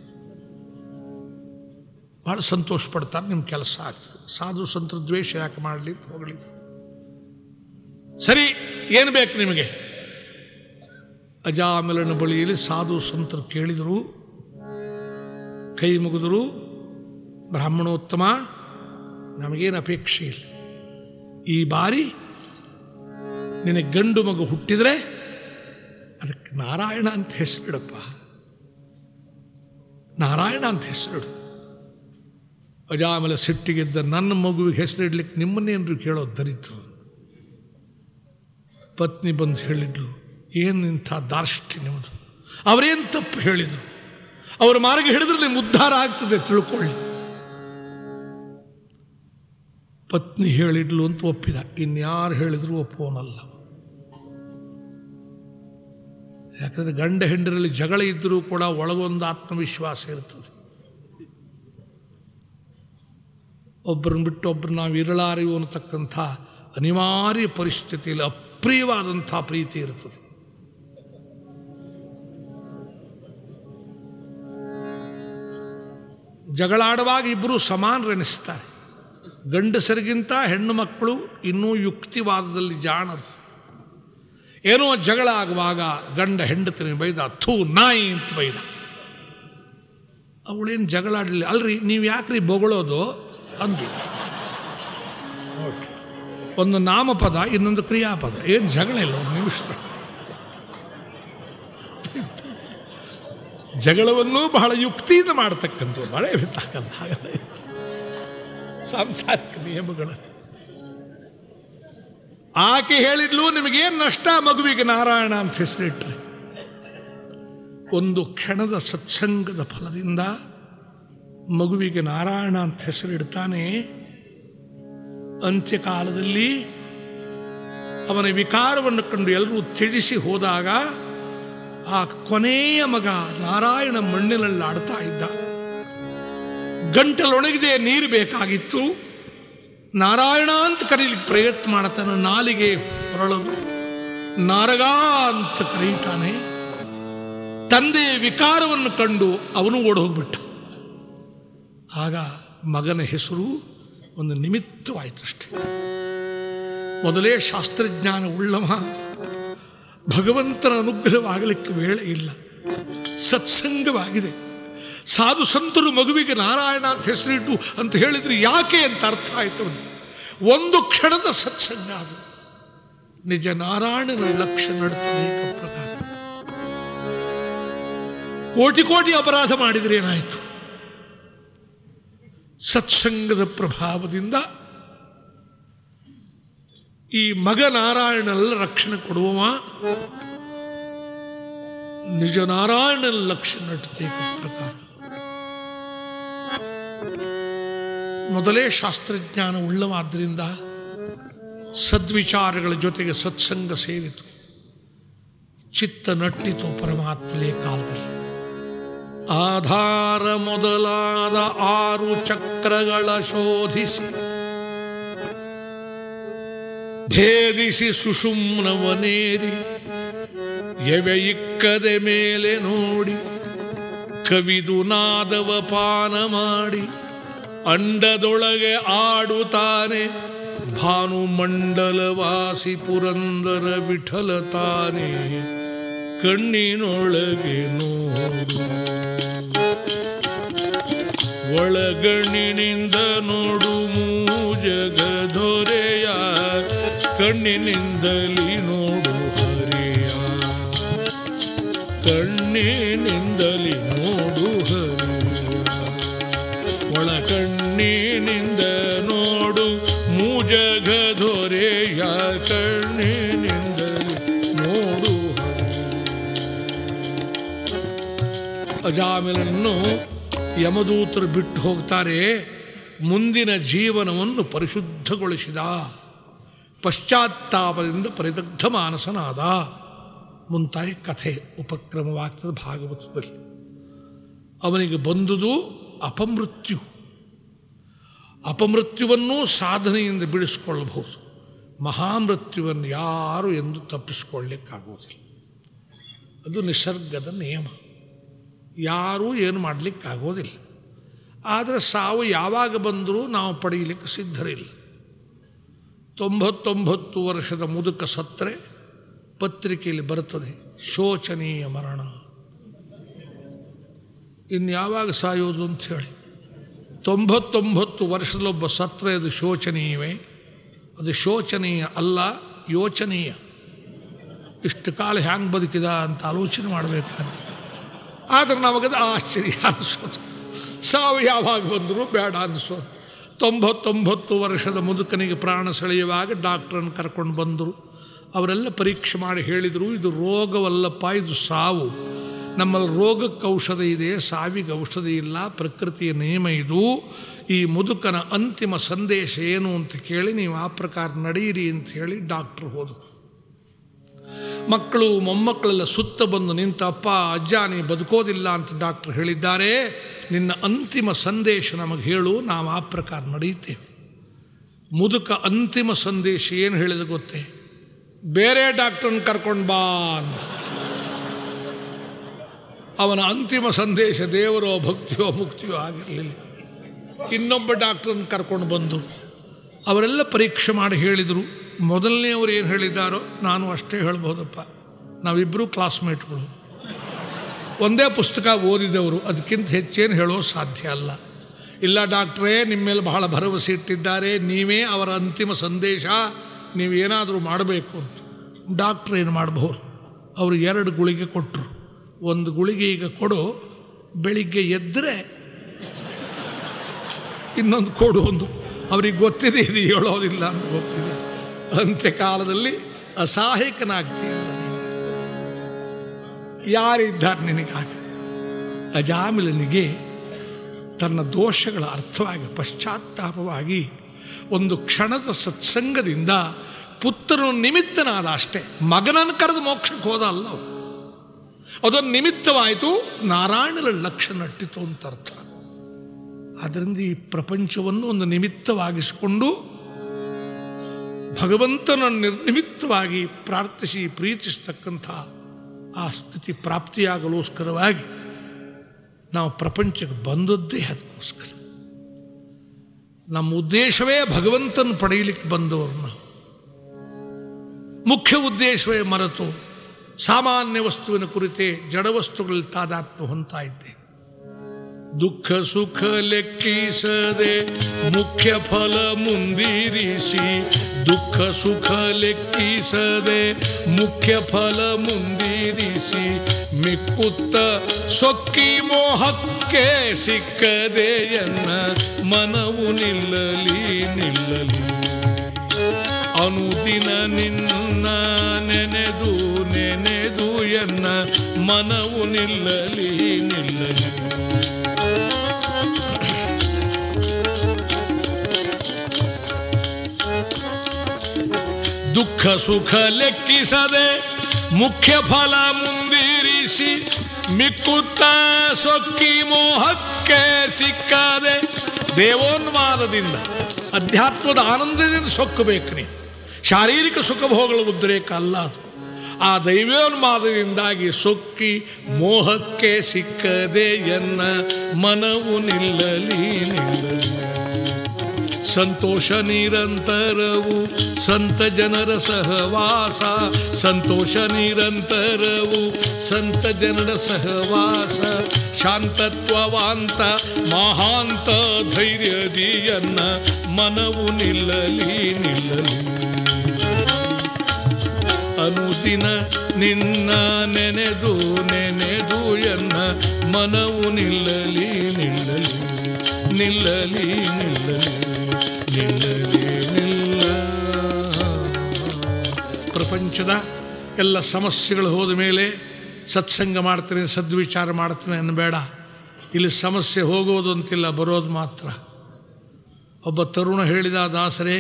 ಭಾಳ ಸಂತೋಷ ಪಡ್ತಾರೆ ನಿಮ್ಮ ಕೆಲಸ ಆಗ್ತದೆ. ಸಾಧು ಸಂತರ ದ್ವೇಷ ಯಾಕೆ ಮಾಡಲಿ ಹೊಗಳಿದ್ರು. ಸರಿ, ಏನು ಬೇಕು ನಿಮಗೆ? ಅಜಾಮಿಲನ ಬಳಿಯಲ್ಲಿ ಸಾಧು ಸಂತರು ಕೇಳಿದರು, ಕೈ ಮುಗಿದರು, ಬ್ರಾಹ್ಮಣೋತ್ತಮ ನಮಗೇನು ಅಪೇಕ್ಷೆ ಇಲ್ಲ. ಈ ಬಾರಿ ನಿನಗೆ ಗಂಡು ಮಗು ಹುಟ್ಟಿದರೆ ಅದಕ್ಕೆ ನಾರಾಯಣ ಅಂತ ಹೆಸರಿಡಪ್ಪ. ನಾರಾಯಣ ಅಂತ ಹೆಸರಿಡು. ಅಜಾಮಲ ಸಿಟ್ಟಿಗಿದ್ದ ನನ್ನ ಮಗುವಿಗೆ ಹೆಸರಿಡ್ಲಿಕ್ಕೆ ನಿಮ್ಮನ್ನೇನ್ರು ಕೇಳೋ ದರಿದ್ರು. ಪತ್ನಿ ಬಂದು ಹೇಳಿದ್ಲು, ಏನು ಇಂಥ ದಾರ್ಷ್ಟ್ಯ ನಿಮ್ಮದು ಅವರೇನು ತಪ್ಪು ಹೇಳಿದರು? ಅವರ ಮಾರ್ಗ ಹಿಡಿದ್ರೆ ನಿಮ್ಮ ಉದ್ಧಾರ ಆಗ್ತದೆ, ತಿಳ್ಕೊಳ್ಳಿ. ಪತ್ನಿ ಹೇಳಿದ್ಲು ಅಂತ ಒಪ್ಪಿದ. ಇನ್ಯಾರು ಹೇಳಿದ್ರು ಒಪ್ಪೋನಲ್ಲ ಯಾಕಂದ್ರೆ ಗಂಡ ಹೆಂಡರಲ್ಲಿ ಜಗಳ ಇದ್ದರೂ ಕೂಡ ಒಳಗೊಂದು ಆತ್ಮವಿಶ್ವಾಸ ಇರ್ತದೆ. ಒಬ್ಬರನ್ನ ಬಿಟ್ಟು ಒಬ್ಬರು ನಾವು ಇರಲಾರಿವು ಅನ್ನತಕ್ಕಂಥ ಅನಿವಾರ್ಯ ಪರಿಸ್ಥಿತಿಯಲ್ಲಿ ಅಪ್ರಿಯವಾದಂಥ ಪ್ರೀತಿ ಇರ್ತದೆ. ಜಗಳಾಡುವಾಗ ಇಬ್ಬರು ಸಮಾನರೆನಿಸ್ತಾರೆ. ಗಂಡಸರಿಗಿಂತ ಹೆಣ್ಣು ಮಕ್ಕಳು ಇನ್ನೂ ಯುಕ್ತಿವಾದದಲ್ಲಿ ಜಾಣರು. ಏನೋ ಜಗಳ ಆಗುವಾಗ ಗಂಡ ಹೆಂಡತಿನ ಬೈದ, ಥೂ ನಾಯಿ ಅಂತ ಬೈದ. ಅವಳೇನು ಜಗಳಾಡಲಿಲ್ಲ ಅಲ್ರಿ, ನೀವು ಯಾಕ್ರಿ ಬೊಗಳೋದು? ಅಂದು ಒಂದು ನಾಮಪದ, ಇನ್ನೊಂದು ಕ್ರಿಯಾಪದ. ಏನು ಜಗಳ ಇಲ್ಲ, ಒಂದು ನಿಮಿಷ. ಜಗಳವನ್ನು ಬಹಳ ಯುಕ್ತಿಯಿಂದ ಮಾಡತಕ್ಕಂಥ ಬಹಳ ಹಾಗಲ್ಲ. ಸಾಂಸಾರಿಕ ನಿಯಮಗಳು. ಆಕೆ ಹೇಳಿದ್ಲು, ನಿಮಗೇನು ನಷ್ಟ? ಮಗುವಿಗೆ ನಾರಾಯಣ ಅಂತ ಹೆಸರಿಟ್ರೆ. ಒಂದು ಕ್ಷಣದ ಸತ್ಸಂಗದ ಫಲದಿಂದ ಮಗುವಿಗೆ ನಾರಾಯಣ ಅಂತ ಹೆಸರಿಡ್ತಾನೆ. ಅಂತ್ಯಕಾಲದಲ್ಲಿ ಅವನ ವಿಕಾರವನ್ನು ಕಂಡು ಎಲ್ಲರೂ ತ್ಯಜಿಸಿ ಹೋದಾಗ ಆ ಕೊನೆಯ ಮಗ ನಾರಾಯಣ ಮಣ್ಣಿನಲ್ಲಿ ಆಡ್ತಾ ಇದ್ದ. ಗಂಟಲೊಣಗಿದೆ ನೀರು ಬೇಕಾಗಿತ್ತು. ನಾರಾಯಣ ಅಂತ ಕರೀಲಿಕ್ಕೆ ಪ್ರಯತ್ನ ಮಾಡ್ತಾನೆ, ನಾಲಿಗೆ ಹೊರಳದು ನಾರಗ ಅಂತ ಕರೀತಾನೆ. ತಂದೆ ವಿಕಾರವನ್ನು ಕಂಡು ಅವನು ಓಡ್ ಆಗ ಮಗನ ಹೆಸರು ಒಂದು ನಿಮಿತ್ತವಾಯ್ತಷ್ಟೆ ಮೊದಲೇ ಶಾಸ್ತ್ರಜ್ಞಾನ ಉಳ್ಳವ, ಭಗವಂತನ ಅನುಗ್ರಹವಾಗಲಿಕ್ಕೆ ವೇಳೆ ಇಲ್ಲ. ಸತ್ಸಂಗವಾಗಿದೆ. ಸಾಧು ಸಂತರು ಮಗುವಿಗೆ ನಾರಾಯಣ ಅಂತ ಹೆಸರಿಟ್ಟು ಅಂತ ಹೇಳಿದ್ರೆ ಯಾಕೆ ಅಂತ ಅರ್ಥ ಆಯಿತು ಒಂದು ಕ್ಷಣದ ಸತ್ಸಂಗ ಅದು. ನಿಜ ನಾರಾಯಣನ ಲಕ್ಷ್ಯ ನಡ್ತದೆ ಪ್ರಕಾರ. ಕೋಟಿ ಕೋಟಿ ಅಪರಾಧ ಮಾಡಿದರೆ ಏನಾಯಿತು? ಸತ್ಸಂಗದ ಪ್ರಭಾವದಿಂದ ಈ ಮಗ ನಾರಾಯಣಲ್ಲ ರಕ್ಷಣೆ ಕೊಡುವವ. ನಿಜ ನಾರಾಯಣನ ನಟತೆ ಪ್ರಕಾರ. ಮೊದಲೇ ಶಾಸ್ತ್ರಜ್ಞಾನ ಉಳ್ಳವಾದ್ದರಿಂದ ಸದ್ವಿಚಾರಗಳ ಜೊತೆಗೆ ಸತ್ಸಂಗ ಸೇರಿತು. ಚಿತ್ತ ನಟ್ಟಿತು ಪರಮಾತ್ಮಲೇ ಕಾಲದಲ್ಲಿ. ಆಧಾರ ಮೊದಲಾದ ಆರು ಚಕ್ರಗಳ ಶೋಧಿಸಿ, ಭೇದಿಸಿ ಸುಷುಮ್ನವನೇರಿ, ಎವೆ ಇಕ್ಕದೆ ಮೇಲೆ ನೋಡಿ ಕವಿದು ನಾದವ ಪಾನ ಮಾಡಿ ಅಂಡದೊಳಗೆ ಆಡುತ್ತಾನೆ, ಭಾನು ಮಂಡಲವಾಸಿ ಪುರಂದರ ವಿಠಲ ತಾನೆ, ಕಣ್ಣಿನೊಳಗೆ ನೋಡು. ಒಳಗಣ್ಣಿನಿಂದ ನೋಡು ಮೂಜಗದೊರೆಯ ಕಣ್ಣಿನಿಂದಲಿ ನೋಡು ಹರಿಯ. ಕಣ್ಣಿನಿಂದಲಿ ಅಜಾಮಿಲನ್ನು ಯಮದೂತರು ಬಿಟ್ಟು ಹೋಗ್ತಾರೆ. ಮುಂದಿನ ಜೀವನವನ್ನು ಪರಿಶುದ್ಧಗೊಳಿಸಿದ. ಪಶ್ಚಾತ್ತಾಪದಿಂದ ಪರಿದಗ್ಧ ಮಾನಸನಾದ. ಮುಂತಾಯಿ ಕಥೆ ಉಪಕ್ರಮವಾಗ್ತದೆ ಭಾಗವತದಲ್ಲಿ. ಅವನಿಗೆ ಬಂದುದು ಅಪಮೃತ್ಯು. ಅಪಮೃತ್ಯುವನ್ನೂ ಸಾಧನೆಯಿಂದ ಬಿಡಿಸ್ಕೊಳ್ಳಬಹುದು. ಮಹಾಮೃತ್ಯುವನ್ನು ಯಾರು ಎಂದು ತಪ್ಪಿಸಿಕೊಳ್ಳಲಿಕ್ಕಾಗುವುದಿಲ್ಲ ಅದು ನಿಸರ್ಗದ ನಿಯಮ. ಯಾರೂ ಏನು ಮಾಡಲಿಕ್ಕಾಗೋದಿಲ್ಲ. ಆದರೆ ಸಾವು ಯಾವಾಗ ಬಂದರೂ ನಾವು ಪಡೆಯಲಿಕ್ಕೆ ಸಿದ್ಧರಿಲ್ಲ. ತೊಂಬತ್ತೊಂಬತ್ತು ವರ್ಷದ ಮುದುಕ ಸತ್ತರೆ ಪತ್ರಿಕೆಯಲ್ಲಿ ಬರುತ್ತದೆ, ಶೋಚನೀಯ ಮರಣ. ಇನ್ನು ಯಾವಾಗ ಸಾಯೋದು ಅಂತ ಹೇಳಿ. ತೊಂಬತ್ತೊಂಬತ್ತು ವರ್ಷದಲ್ಲೊಬ್ಬ ಸತ್ರೆ, ಅದು ಶೋಚನೀಯವೇ? ಅದು ಶೋಚನೀಯ ಅಲ್ಲ, ಯೋಚನೀಯ. ಇಷ್ಟು ಕಾಲ ಹ್ಯಾಂಗೆ ಬದುಕಿದ ಅಂತ ಆಲೋಚನೆ ಮಾಡಬೇಕಾದ ಆದರೆ ನಮಗದು ಆಶ್ಚರ್ಯ ಅನಿಸೋದು. ಸಾವು ಯಾವಾಗ ಬಂದರೂ ಬೇಡ ಅನಿಸೋದು. ತೊಂಬತ್ತೊಂಬತ್ತು ವರ್ಷದ ಮುದುಕನಿಗೆ ಪ್ರಾಣ ಸೆಳೆಯುವಾಗ ಡಾಕ್ಟ್ರನ್ನು ಕರ್ಕೊಂಡು ಬಂದರು. ಅವರೆಲ್ಲ ಪರೀಕ್ಷೆ ಮಾಡಿ ಹೇಳಿದರು, ಇದು ರೋಗವಲ್ಲಪ್ಪ, ಇದು ಸಾವು. ನಮ್ಮಲ್ಲಿ ರೋಗಕ್ಕೆ ಔಷಧ ಇದೆ, ಸಾವಿಗೆ ಔಷಧಿ ಇಲ್ಲ, ಪ್ರಕೃತಿಯ ನಿಯಮ ಇದು. ಈ ಮುದುಕನ ಅಂತಿಮ ಸಂದೇಶ ಏನು ಅಂತ ಕೇಳಿ ನೀವು ಆ ಪ್ರಕಾರ ನಡೆಯಿರಿ ಅಂತ ಹೇಳಿ ಡಾಕ್ಟ್ರು ಹೋದರು. ಮಕ್ಕಳು ಮೊಮ್ಮಕ್ಕಳೆಲ್ಲ ಸುತ್ತ ಬಂದು ನಿಂತ, ಅಪ್ಪ, ಅಜ್ಜ, ನೀ ಬದುಕೋದಿಲ್ಲ ಅಂತ ಡಾಕ್ಟರ್ ಹೇಳಿದ್ದಾರೆ. ನಿನ್ನ ಅಂತಿಮ ಸಂದೇಶ ನಮಗೆ ಹೇಳು, ನಾವು ಆ ಪ್ರಕಾರ ನಡೆಯುತ್ತೇವೆ. ಮುದುಕ ಅಂತಿಮ ಸಂದೇಶ ಏನು ಹೇಳಿದ ಗೊತ್ತೇ? ಬೇರೆ ಡಾಕ್ಟ್ರನ್ನ ಕರ್ಕೊಂಡು ಬಾ ಅಂತ ಅವನ ಅಂತಿಮ ಸಂದೇಶ ದೇವರೋ ಭಕ್ತಿಯೋ ಮುಕ್ತಿಯೋ ಆಗಿರಲಿಲ್ಲ. ಇನ್ನೊಬ್ಬ ಡಾಕ್ಟ್ರನ್ನ ಕರ್ಕೊಂಡು ಬಂದು ಅವರೆಲ್ಲ ಪರೀಕ್ಷೆ ಮಾಡಿ ಹೇಳಿದರು. ಮೊದಲನೆಯವರು ಏನು ಹೇಳಿದ್ದಾರೋ ನಾನು ಅಷ್ಟೇ ಹೇಳ್ಬೋದಪ್ಪ. ನಾವಿಬ್ಬರೂ ಕ್ಲಾಸ್ಮೇಟ್ಗಳು ಒಂದೇ ಪುಸ್ತಕ ಓದಿದವರು, ಅದಕ್ಕಿಂತ ಹೆಚ್ಚೇನು ಹೇಳೋ ಸಾಧ್ಯ ಅಲ್ಲ. ಇಲ್ಲ ಡಾಕ್ಟ್ರೇ ನಿಮ್ಮ ಮೇಲೆ ಬಹಳ ಭರವಸೆ ಇಟ್ಟಿದ್ದಾರೆ, ನೀವೇ ಅವರ ಅಂತಿಮ ಸಂದೇಶ, ನೀವು ಏನಾದರೂ ಮಾಡಬೇಕು ಅಂತ. ಡಾಕ್ಟ್ರ್ ಏನು ಮಾಡಬಹುದು ಅವರು ಎರಡು ಗುಳಿಗೆ ಕೊಟ್ಟರು ಒಂದು ಗುಳಿಗೆ ಈಗ ಕೊಡು, ಬೆಳಿಗ್ಗೆ ಎದ್ದರೆ ಇನ್ನೊಂದು ಕೊಡು ಒಂದು. ಅವ್ರಿಗೆ ಗೊತ್ತಿದೆ, ಇದು ಹೇಳೋದಿಲ್ಲ ಅಂತ ಗೊತ್ತಿದೆ. ಅಂತ್ಯಕಾಲದಲ್ಲಿ ಅಸಹಾಯಕನಾಗ್ತೀಯಲ್ಲ ನೀನು. ಯಾರಿದ್ದಾರೆ ನಿನಗಾಗ? ಅಜಾಮಿಲನಿಗೆ ತನ್ನ ದೋಷಗಳ ಅರ್ಥವಾಗಿ, ಪಶ್ಚಾತ್ತಾಪವಾಗಿ ಒಂದು ಕ್ಷಣದ ಸತ್ಸಂಗದಿಂದ ಪುತ್ರನು ನಿಮಿತ್ತನಾದ ಅಷ್ಟೇ. ಮಗನನ್ನು ಕರೆದು ಮೋಕ್ಷಕ್ಕೆ ಹೋದ ಅಲ್ಲ ಅದೊಂದು ನಿಮಿತ್ತವಾಯಿತು ನಾರಾಯಣರ ಲಕ್ಷ ನಟ್ಟಿತು ಅಂತ ಅರ್ಥ. ಅದರಿಂದ ಈ ಪ್ರಪಂಚವನ್ನು ಒಂದು ನಿಮಿತ್ತವಾಗಿಸಿಕೊಂಡು ಭಗವಂತನ ನಿರ್ನಿಮಿತ್ತವಾಗಿ ಪ್ರಾರ್ಥಿಸಿ ಪ್ರೀತಿಸ್ತಕ್ಕಂಥ ಆ ಸ್ಥಿತಿ ಪ್ರಾಪ್ತಿಯಾಗಲೋಸ್ಕರವಾಗಿ ನಾವು ಪ್ರಪಂಚಕ್ಕೆ ಬಂದದ್ದೇ ಅದಕ್ಕೋಸ್ಕರ. ನಮ್ಮ ಉದ್ದೇಶವೇ ಭಗವಂತನ ಪಡೆಯಲಿಕ್ಕೆ ಬಂದವರು ನಾವು. ಮುಖ್ಯ ಉದ್ದೇಶವೇ ಮರೆತು ಸಾಮಾನ್ಯ ವಸ್ತುವಿನ ಕುರಿತೇ ಜಡವಸ್ತುಗಳಲ್ಲಿ ತಾದಾತ್ಮ ಹೊಂತಾ ಇದ್ದೆ ದುಃಖ ಸುಖ ಲೆಕ್ಕಿಸದೆ ಮುಖ್ಯ ಫಲ ಮುಂದಿರಿಸಿ, ದುಃಖ ಸುಖ ಲೆಕ್ಕಿಸದೆ ಮುಖ್ಯ ಫಲ ಮುಂದಿರಿಸಿ, ಮಿಕ್ಕುತ್ತ ಸೊಕ್ಕಿ ಮೋಹಕ್ಕೆ ಸಿಕ್ಕದೆ ಎನ್ನ ಮನವು ನಿಲ್ಲಲಿ ನಿಲ್ಲಲಿ. ಅನುದಿನ ನಿನ್ನ ನೆನೆದು ನೆನೆದು ಎನ್ನ ಮನವು ನಿಲ್ಲಲಿ ನಿಲ್ಲಲಿ. ದುಃಖ ಸುಖ ಲೆಕ್ಕಿಸದೆ ಮುಖ್ಯ ಫಲ ಮುಂದಿರಿಸಿ ಮಿಕ್ಕುತ್ತ ಸೊಕ್ಕಿ ಮೋಹಕ್ಕೆ ಸಿಕ್ಕದೆ ದೇವೋನ್ಮಾದದಿಂದ, ಅಧ್ಯಾತ್ಮದ ಆನಂದದಿಂದ ಸೊಕ್ಕಬೇಕು ನೀ ಶಾರೀರಿಕ ಸುಖ ಭೋಗಗಳ ಉದ್ರೇಕ ಅಲ್ಲ ಅದು. ಆ ದೈವೋನ್ಮಾದದಿಂದಾಗಿ ಸೊಕ್ಕಿ ಮೋಹಕ್ಕೆ ಸಿಕ್ಕದೆ ಎನ್ನ ಮನವು ನಿಲ್ಲಲಿ ನಿಲ್ಲಲಿ. ಸಂತೋಷ ನಿರಂತರವು ಸಂತ ಜನರ ಸಹವಾಸ. ಸಂತೋಷ ನಿರಂತರವು ಸಂತ ಜನರ ಸಹವಾಸ. ಶಾಂತತ್ವವಾಂತ ಮಹಾಂತ ಧೈರ್ಯದಿಯನ್ನ ಮನವು ನಿಲ್ಲಲಿ ನಿಲ್ಲಲಿ. ಅನುದಿನ ನಿನ್ನ ನೆನೆದು ನೆನೆದು ಎನ್ನ ಮನವು ನಿಲ್ಲಲಿ ನಿಲ್ಲಲಿ. ನಿಲ್ಲಲಿ ನಿಲ್ಲಲಿ. ಪ್ರಪಂಚದ ಎಲ್ಲ ಸಮಸ್ಯೆಗಳು ಹೋದ ಮೇಲೆ ಸತ್ಸಂಗ ಮಾಡ್ತೇನೆ, ಸದ್ವಿಚಾರ ಮಾಡ್ತೇನೆ ಅನ್ನಬೇಡ. ಇಲ್ಲಿ ಸಮಸ್ಯೆ ಹೋಗೋದು ಅಂತಿಲ್ಲ, ಬರೋದು ಮಾತ್ರ. ಒಬ್ಬ ತರುಣ ಹೇಳಿದ ದಾಸರೇ,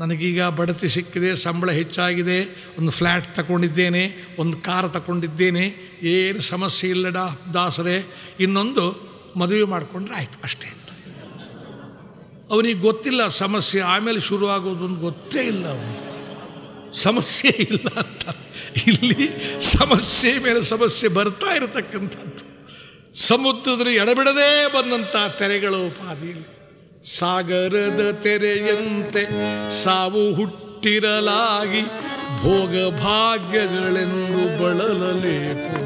ನನಗೀಗ ಬಡತಿ ಸಿಕ್ಕಿದೆ, ಸಂಬಳ ಹೆಚ್ಚಾಗಿದೆ, ಒಂದು ಫ್ಲ್ಯಾಟ್ ತಗೊಂಡಿದ್ದೇನೆ, ಒಂದು ಕಾರ್ ತಗೊಂಡಿದ್ದೇನೆ, ಏನು ಸಮಸ್ಯೆ ಇಲ್ಲಡ ದಾಸರೇ. ಇನ್ನೊಂದು ಮದುವೆ ಮಾಡಿಕೊಂಡ್ರೆ ಆಯ್ತು, ಅಷ್ಟೇ. ಅವನಿಗೆ ಗೊತ್ತಿಲ್ಲ ಸಮಸ್ಯೆ ಆಮೇಲೆ ಶುರುವಾಗೋದು ಗೊತ್ತೇ ಇಲ್ಲ ಅವನಿಗೆ. ಸಮಸ್ಯೆ ಇಲ್ಲ ಅಂತ. ಇಲ್ಲಿ ಸಮಸ್ಯೆ ಮೇಲೆ ಸಮಸ್ಯೆ ಬರ್ತಾ ಇರತಕ್ಕಂಥದ್ದು. ಸಮುದ್ರದ ಎಡಬಿಡದೇ ಬಂದಂಥ ತೆರೆಗಳು ಪಾದಿಯಲ್ಲಿ ಸಾಗರದ ತೆರೆಯಂತೆ ಸಾವು ಹುಟ್ಟಿರಲಾಗಿ ಭೋಗ ಭಾಗ್ಯಗಳೆಂದು ಬಳಲಲೇಕು.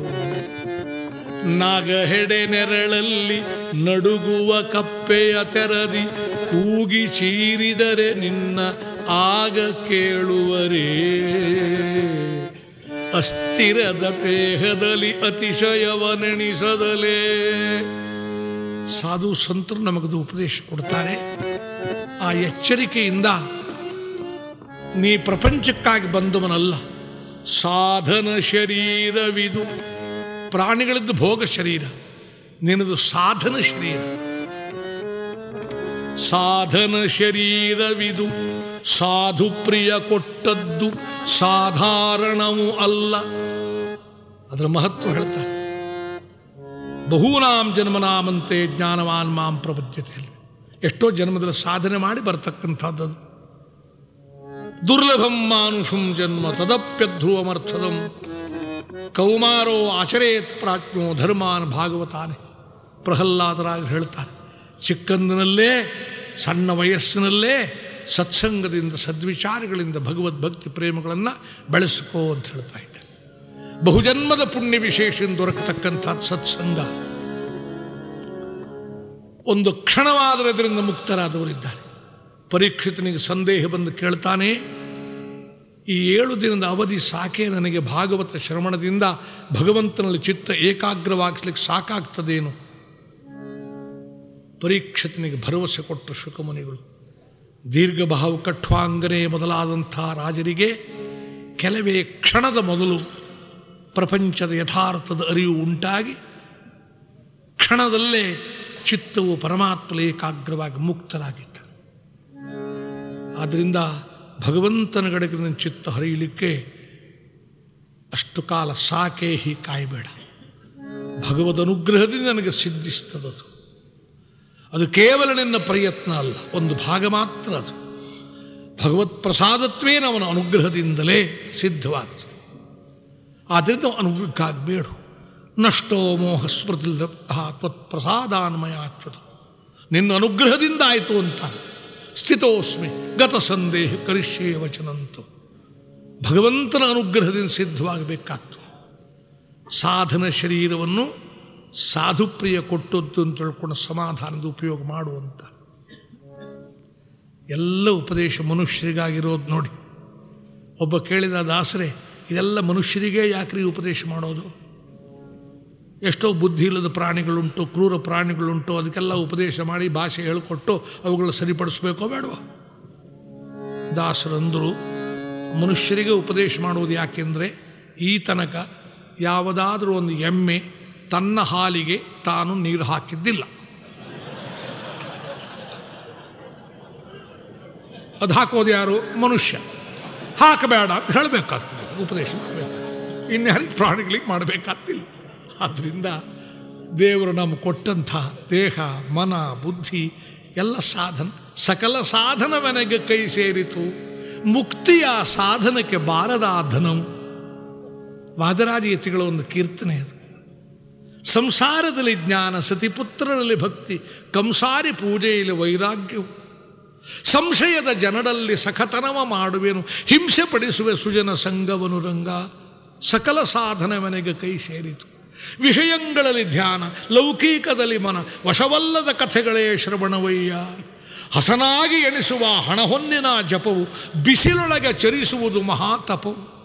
ನಾಗಹೆಡೆ ನೆರಳಲ್ಲಿ ನಡುಗುವ ಕಪ್ಪೆಯ ತೆರದಿ ಕೂಗಿ ಚೀರಿದರೆ ನಿನ್ನ ಆಗ ಕೇಳುವರೇ, ಅಸ್ಥಿರದ ಪೇಹದಲ್ಲಿ ಅತಿಶಯವನೆಣಿಸದಲೇ. ಸಾಧು ಸಂತರು ನಮಗದು ಉಪದೇಶ ಕೊಡ್ತಾರೆ. ಆ ಎಚ್ಚರಿಕೆಯಿಂದ ನೀ ಪ್ರಪಂಚಕ್ಕಾಗಿ ಬಂದವನಲ್ಲ, ಸಾಧನ ಶರೀರವಿದು ಪ್ರಾಣಿಗಳದ್ದು ಭೋಗ ಶರೀರ ನಿನ್ನದು ಸಾಧನ ಶರೀರ. ಸಾಧನ ಶರೀರವಿದು, ಸಾಧು ಪ್ರಿಯ ಕೊಟ್ಟದ್ದು ಸಾಧಾರಣವೂ ಅಲ್ಲ. ಅದರ ಮಹತ್ವ ಹೇಳ್ತಾರೆ. ಬಹೂನಾಂ ಜನ್ಮನಾಮಂತೆ ಜ್ಞಾನವಾನ್ ಮಾಂ ಪ್ರಪದ್ಯತೆ ಎಷ್ಟೋ ಜನ್ಮದಲ್ಲಿ ಸಾಧನೆ ಮಾಡಿ ಬರ್ತಕ್ಕಂಥದ್ದು. ದುರ್ಲಭಂ ಮಾನುಷಂ ಜನ್ಮ ತದಪ್ಯಧ್ರುವಮರ್ಥದಂ. ಕೌಮಾರೋ ಆಚರೇತ್ ಪ್ರಾಜ್ಞೋ ಧರ್ಮಾನ್ ಭಾಗವತಾನೆ. ಪ್ರಹ್ಲಾದರಾಜರು ಹೇಳ್ತಾರೆ ಚಿಕ್ಕಂದಿನಲ್ಲೇ, ಸಣ್ಣ ವಯಸ್ಸಿನಲ್ಲೇ ಸತ್ಸಂಗದಿಂದ, ಸದ್ವಿಚಾರಗಳಿಂದ ಭಗವದ್ಭಕ್ತಿ ಪ್ರೇಮಗಳನ್ನು ಬೆಳೆಸ್ಕೋ ಅಂತ ಹೇಳ್ತಾ ಇದ್ದಾರೆ ಬಹುಜನ್ಮದ ಪುಣ್ಯ ವಿಶೇಷ ದೊರಕತಕ್ಕಂಥ ಸತ್ಸಂಗ. ಒಂದು ಕ್ಷಣವಾದರೆ ಅದರಿಂದ ಮುಕ್ತರಾದವರಿದ್ದಾರೆ. ಪರೀಕ್ಷಿತನಿಗೆ ಸಂದೇಹ ಬಂದು ಕೇಳ್ತಾನೆ, ಈ ಏಳು ದಿನದ ಅವಧಿ ಸಾಕೆ ನನಗೆ ಭಾಗವತ ಶ್ರವಣದಿಂದ ಭಗವಂತನಲ್ಲಿ ಚಿತ್ತ ಏಕಾಗ್ರವಾಗಿಸ್ಲಿಕ್ಕೆ ಸಾಕಾಗ್ತದೇನು? ಪರೀಕ್ಷಿತನಿಗೆ ಭರವಸೆ ಕೊಟ್ಟ ಶುಕಮುನಿಗಳು. ದೀರ್ಘಬಾಹು ಕಠ್ವಾಂಗನೆ ಮೊದಲಾದಂಥ ರಾಜರಿಗೆ ಕೆಲವೇ ಕ್ಷಣದ ಮೊದಲು ಪ್ರಪಂಚದ ಯಥಾರ್ಥದ ಅರಿವು ಉಂಟಾಗಿ ಕ್ಷಣದಲ್ಲೇ ಚಿತ್ತವು ಪರಮಾತ್ಮ ಏಕಾಗ್ರವಾಗಿ ಮುಕ್ತರಾಗಿತ್ತು ಆದ್ದರಿಂದ ಭಗವಂತನ ಗಡಗಿನ ಚಿತ್ತ ಹರಿಯಲಿಕ್ಕೆ ಅಷ್ಟು ಕಾಲ ಸಾಕೇ ಹೀ ಕಾಯಬೇಡ. ಭಗವದ್ ಅನುಗ್ರಹದಿಂದ ನನಗೆ ಸಿದ್ಧಿಸ್ತದದು. ಅದು ಕೇವಲ ನಿನ್ನ ಪ್ರಯತ್ನ ಅಲ್ಲ, ಒಂದು ಭಾಗ ಮಾತ್ರ ಅದು. ಭಗವತ್ ಪ್ರಸಾದತ್ವೇ ಅವನ ಅನುಗ್ರಹದಿಂದಲೇ ಸಿದ್ಧವಾಗ್ತದೆ. ಆದ್ದರಿಂದ ಅನುಗ್ರಹಕ್ಕಾಗಬೇಡು ನಷ್ಟೋ ಮೋಹ ಸ್ಮೃತಿ ತ್ವತ್ಪ್ರಸಾದಾನ್ಮಯಾಚ್ಯುತ ನಿನ್ನ ಅನುಗ್ರಹದಿಂದ ಆಯಿತು ಅಂತ. ಸ್ಥಿತೋಸ್ಮಿ ಗತ ಸಂದೇಹ ಕರಿಷ್ಯೇ ವಚನಂತು. ಭಗವಂತನ ಅನುಗ್ರಹದಿಂದ ಸಿದ್ಧವಾಗಬೇಕಾಗ್ತು ಸಾಧನ ಶರೀರವನ್ನು ಸಾಧುಪ್ರಿಯ ಕೊಟ್ಟದ್ದು ಅಂತ ತಿಳ್ಕೊಂಡು ಸಮಾಧಾನದ ಉಪಯೋಗ ಮಾಡುವಂತ. ಎಲ್ಲ ಉಪದೇಶ ಮನುಷ್ಯರಿಗಾಗಿರೋದು ನೋಡಿ. ಒಬ್ಬ ಕೇಳಿದ ದಾಸರೇ, ಇದೆಲ್ಲ ಮನುಷ್ಯರಿಗೆ ಯಾಕ್ರಿ ಉಪದೇಶ ಮಾಡೋದು? ಎಷ್ಟೋ ಬುದ್ಧಿ ಇಲ್ಲದ ಪ್ರಾಣಿಗಳುಂಟು, ಕ್ರೂರ ಪ್ರಾಣಿಗಳುಂಟು, ಅದಕ್ಕೆಲ್ಲ ಉಪದೇಶ ಮಾಡಿ ಭಾಷೆ ಹೇಳಿಕೊಟ್ಟು ಅವುಗಳನ್ನ ಸರಿಪಡಿಸ್ಬೇಕೋ ಬೇಡವೋ? ದಾಸರಂದರು, ಮನುಷ್ಯರಿಗೆ ಉಪದೇಶ ಮಾಡುವುದು ಯಾಕೆಂದರೆ ಈ ತನಕ ಯಾವುದಾದ್ರೂ ಒಂದು ಎಮ್ಮೆ ತನ್ನ ಹಾಲಿಗೆ ತಾನು ನೀರು ಹಾಕಿದ್ದಿಲ್ಲ. ಅದು ಹಾಕೋದು ಯಾರು? ಮನುಷ್ಯ. ಹಾಕಬೇಡ ಅಂತ ಹೇಳಬೇಕಾಗ್ತದೆ. ಉಪದೇಶ ಇನ್ಯಾರಿಗೆ ಪ್ರಾಣಿಗಳಿಗೆ ಮಾಡಬೇಕಾಗ್ತಿಲ್ಲ. ಆದ್ದರಿಂದ ದೇವರು ನಮ್ಗೆ ಕೊಟ್ಟಂಥ ದೇಹ, ಮನ, ಬುದ್ಧಿ, ಎಲ್ಲ ಸಾಧನ, ಸಕಲ ಸಾಧನವನಗೆ ಕೈ ಸೇರಿತು. ಮುಕ್ತಿಯ ಸಾಧನಕ್ಕೆ ಬಾರದ ಧನವು ವಾದರಾಜಯತಿಗಳ ಒಂದು ಕೀರ್ತನೆ ಅದು. ಸಂಸಾರದಲ್ಲಿ ಜ್ಞಾನ ಸತಿಪುತ್ರರಲ್ಲಿ ಭಕ್ತಿ, ಕಂಸಾರಿ ಪೂಜೆಯಲ್ಲಿ ವೈರಾಗ್ಯವು. ಸಂಶಯದ ಜನರಲ್ಲಿ ಸಖತನವ ಮಾಡುವೆನು, ಹಿಂಸೆ ಪಡಿಸುವೆ ಸುಜನ ಸಂಘವನು ರಂಗ. ಸಕಲ ಸಾಧನವನೆಗೆ ಕೈ ಸೇರಿತು. ವಿಷಯಗಳಲ್ಲಿ ಧ್ಯಾನ, ಲೌಕಿಕದಲ್ಲಿ ಮನ, ವಶವಲ್ಲದ ಕಥೆಗಳೇ ಶ್ರವಣವಯ್ಯ. ಹಸನಾಗಿ ಎಣಿಸುವ ಹಣಹೊನ್ನಿನ ಜಪವು, ಬಿಸಿಲೊಳಗೆ ಚರಿಸುವುದು ಮಹಾತಪವು.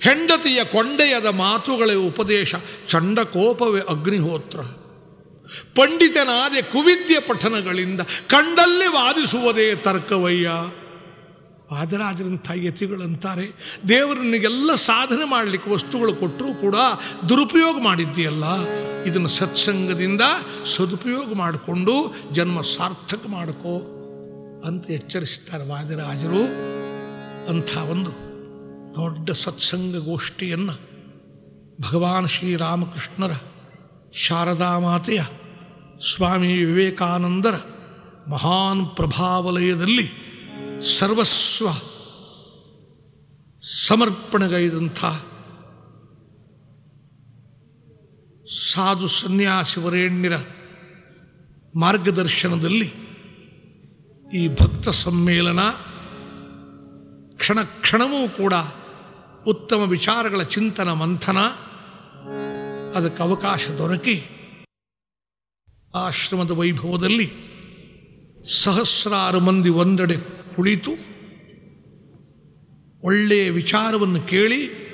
ಹೆಂಡತಿಯ ಕೊಂಡೆಯದ ಮಾತುಗಳೇ ಉಪದೇಶ. ಚಂಡಕೋಪವೇ ಅಗ್ನಿಹೋತ್ರ. ಪಂಡಿತನಾದೆ ಕುವಿದ್ಯ ಪಠನಗಳಿಂದ ಕಂಡಲ್ಲಿ ವಾದಿಸುವುದೇ ತರ್ಕವಯ್ಯ. ವಾದರಾಜರಂಥ ಯತಿಗಳಂತಾರೆ. ದೇವರನಿಗೆಲ್ಲ ಸಾಧನೆ ಮಾಡಲಿಕ್ಕೆ ವಸ್ತುಗಳು ಕೊಟ್ಟರೂ ಕೂಡ ದುರುಪಯೋಗ ಮಾಡಿದ್ದೀಯಲ್ಲ. ಇದನ್ನು ಸತ್ಸಂಗದಿಂದ ಸದುಪಯೋಗ ಮಾಡಿಕೊಂಡು ಜನ್ಮ ಸಾರ್ಥಕ ಮಾಡ್ಕೋ ಅಂತ ಎಚ್ಚರಿಸ್ತಾರೆ ವಾದಿರಾಜರು. ಅಂಥ ಒಂದು ದೊಡ್ಡ ಸತ್ಸಂಗ ಗೋಷ್ಠಿಯನ್ನು ಭಗವಾನ್ ಶ್ರೀರಾಮಕೃಷ್ಣರ ಶಾರದಾ ಮಾತೆಯ ಸ್ವಾಮಿ ವಿವೇಕಾನಂದರ ಮಹಾನ್ ಪ್ರಭಾವಲಯದಲ್ಲಿ ಸರ್ವಸ್ವ ಸಮರ್ಪಣೆಗೈದಂಥ ಸಾಧು ಸನ್ಯಾಸಿ ವರೇಣ್ಯರ ಮಾರ್ಗದರ್ಶನದಲ್ಲಿ ಈ ಭಕ್ತ ಸಮ್ಮೇಳನ ಕ್ಷಣ ಕ್ಷಣವೂ ಕೂಡ ಉತ್ತಮ ವಿಚಾರಗಳ ಚಿಂತನ ಮಂಥನ. ಅದಕ್ಕೆ ಅವಕಾಶ ದೊರಕಿ. ಆಶ್ರಮದ ವೈಭವದಲ್ಲಿ ಸಹಸ್ರಾರು ಮಂದಿ ಒಂದೆಡೆ ಕುಳಿತು ಒಳ್ಳೆಯ ವಿಚಾರವನ್ನು ಕೇಳಿ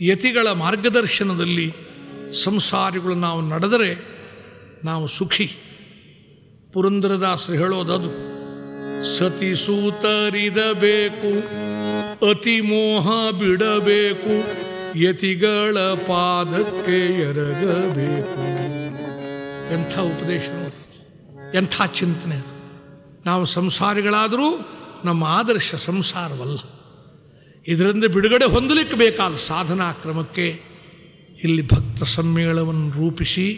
ಯತಿಗಳ ಮಾರ್ಗದರ್ಶನದಲ್ಲಿ ಸಂಸಾರಿಗಳು ನಾವು ನಡೆದರೆ ನಾವು ಸುಖಿ. ಪುರಂದರದಾಸರು ಹೇಳೋದದು ಸತಿ ಸೂತರಿದಬೇಕು ಅತಿ ಮೋಹ ಬಿಡಬೇಕು, ಯತಿಗಳ ಪಾದಕ್ಕೆ ಎರಗಬೇಕು. ಎಂಥ ಉಪದೇಶ ಎಂಥ ಚಿಂತನೆ ಅದು. ನಾವು ಸಂಸಾರಿಗಳಾದರೂ ನಮ್ಮ ಆದರ್ಶ ಸಂಸಾರವಲ್ಲ. ಇದರಿಂದ ಬಿಡುಗಡೆ ಹೊಂದಲಿಕ್ಕೆ ಬೇಕಾದ ಸಾಧನಾ ಕ್ರಮಕ್ಕೆ ಇಲ್ಲಿ ಭಕ್ತ ಸಮ್ಮೇಳವನ್ನು ರೂಪಿಸಿ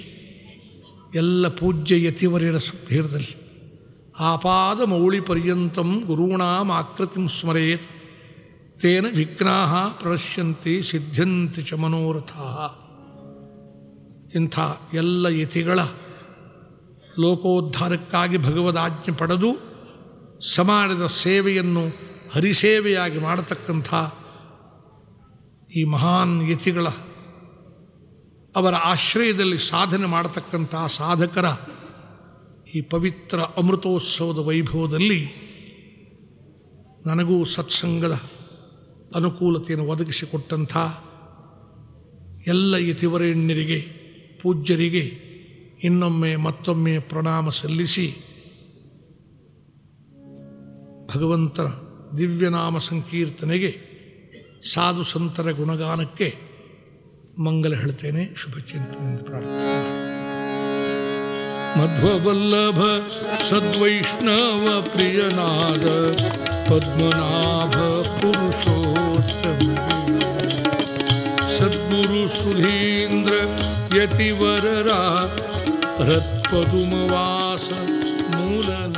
ಎಲ್ಲ ಪೂಜ್ಯ ಯತಿವರ್ಯರ ಸುಧೀರದಲ್ಲಿ ಆಪಾದ ಮೌಳಿ ಪರ್ಯಂತಂ ಗುರುಣಾಂ ಆಕೃತಿಂ ಸ್ಮರೇತ್. ತೇನ ವಿಘ್ನಾ ಪ್ರಶ್ಯಂತಿ ಸಿದ್ಧಂತಿ ಚ ಮನೋರಥ. ಇಂಥ ಎಲ್ಲ ಯತಿಗಳ ಲೋಕೋದ್ಧಾರಕ್ಕಾಗಿ ಭಗವದಾಜ್ಞೆ ಪಡೆದು ಸಮಾಜದ ಸೇವೆಯನ್ನು ಹರಿಸೇವೆಯಾಗಿ ಮಾಡತಕ್ಕಂಥ ಈ ಮಹಾನ್ ಯತಿಗಳ ಅವರ ಆಶ್ರಯದಲ್ಲಿ ಸಾಧನೆ ಮಾಡತಕ್ಕಂಥ ಸಾಧಕರ ಈ ಪವಿತ್ರ ಅಮೃತೋತ್ಸವದ ವೈಭವದಲ್ಲಿ ನನಗೂ ಸತ್ಸಂಗದ ಅನುಕೂಲತೆಯನ್ನು ಒದಗಿಸಿಕೊಟ್ಟಂಥ ಎಲ್ಲ ಯತಿವರೆಣ್ಯರಿಗೆ, ಪೂಜ್ಯರಿಗೆ ಇನ್ನೊಮ್ಮೆ ಮತ್ತೊಮ್ಮೆ ಪ್ರಣಾಮ ಸಲ್ಲಿಸಿ ಭಗವಂತನ ದಿವ್ಯನಾಮ ಸಂಕೀರ್ತನೆಗೆ ಸಾಧು ಸಂತರ ಗುಣಗಾನಕ್ಕೆ ಮಂಗಲ ಹೇಳ್ತೇನೆ. ಶುಭ ಪ್ರಾರ್ಥನೆ ಮಧ್ವವಲ್ಲಭ ಸದ್ವೈಷ್ಣವ ಪ್ರಿಯನಾದ ಪದ್ಮನಾಭ ಪುರುಷೋತ್ತಮ सद्गुरु सुधीन्द्र यतिवररा रत्पदुमवास मूलन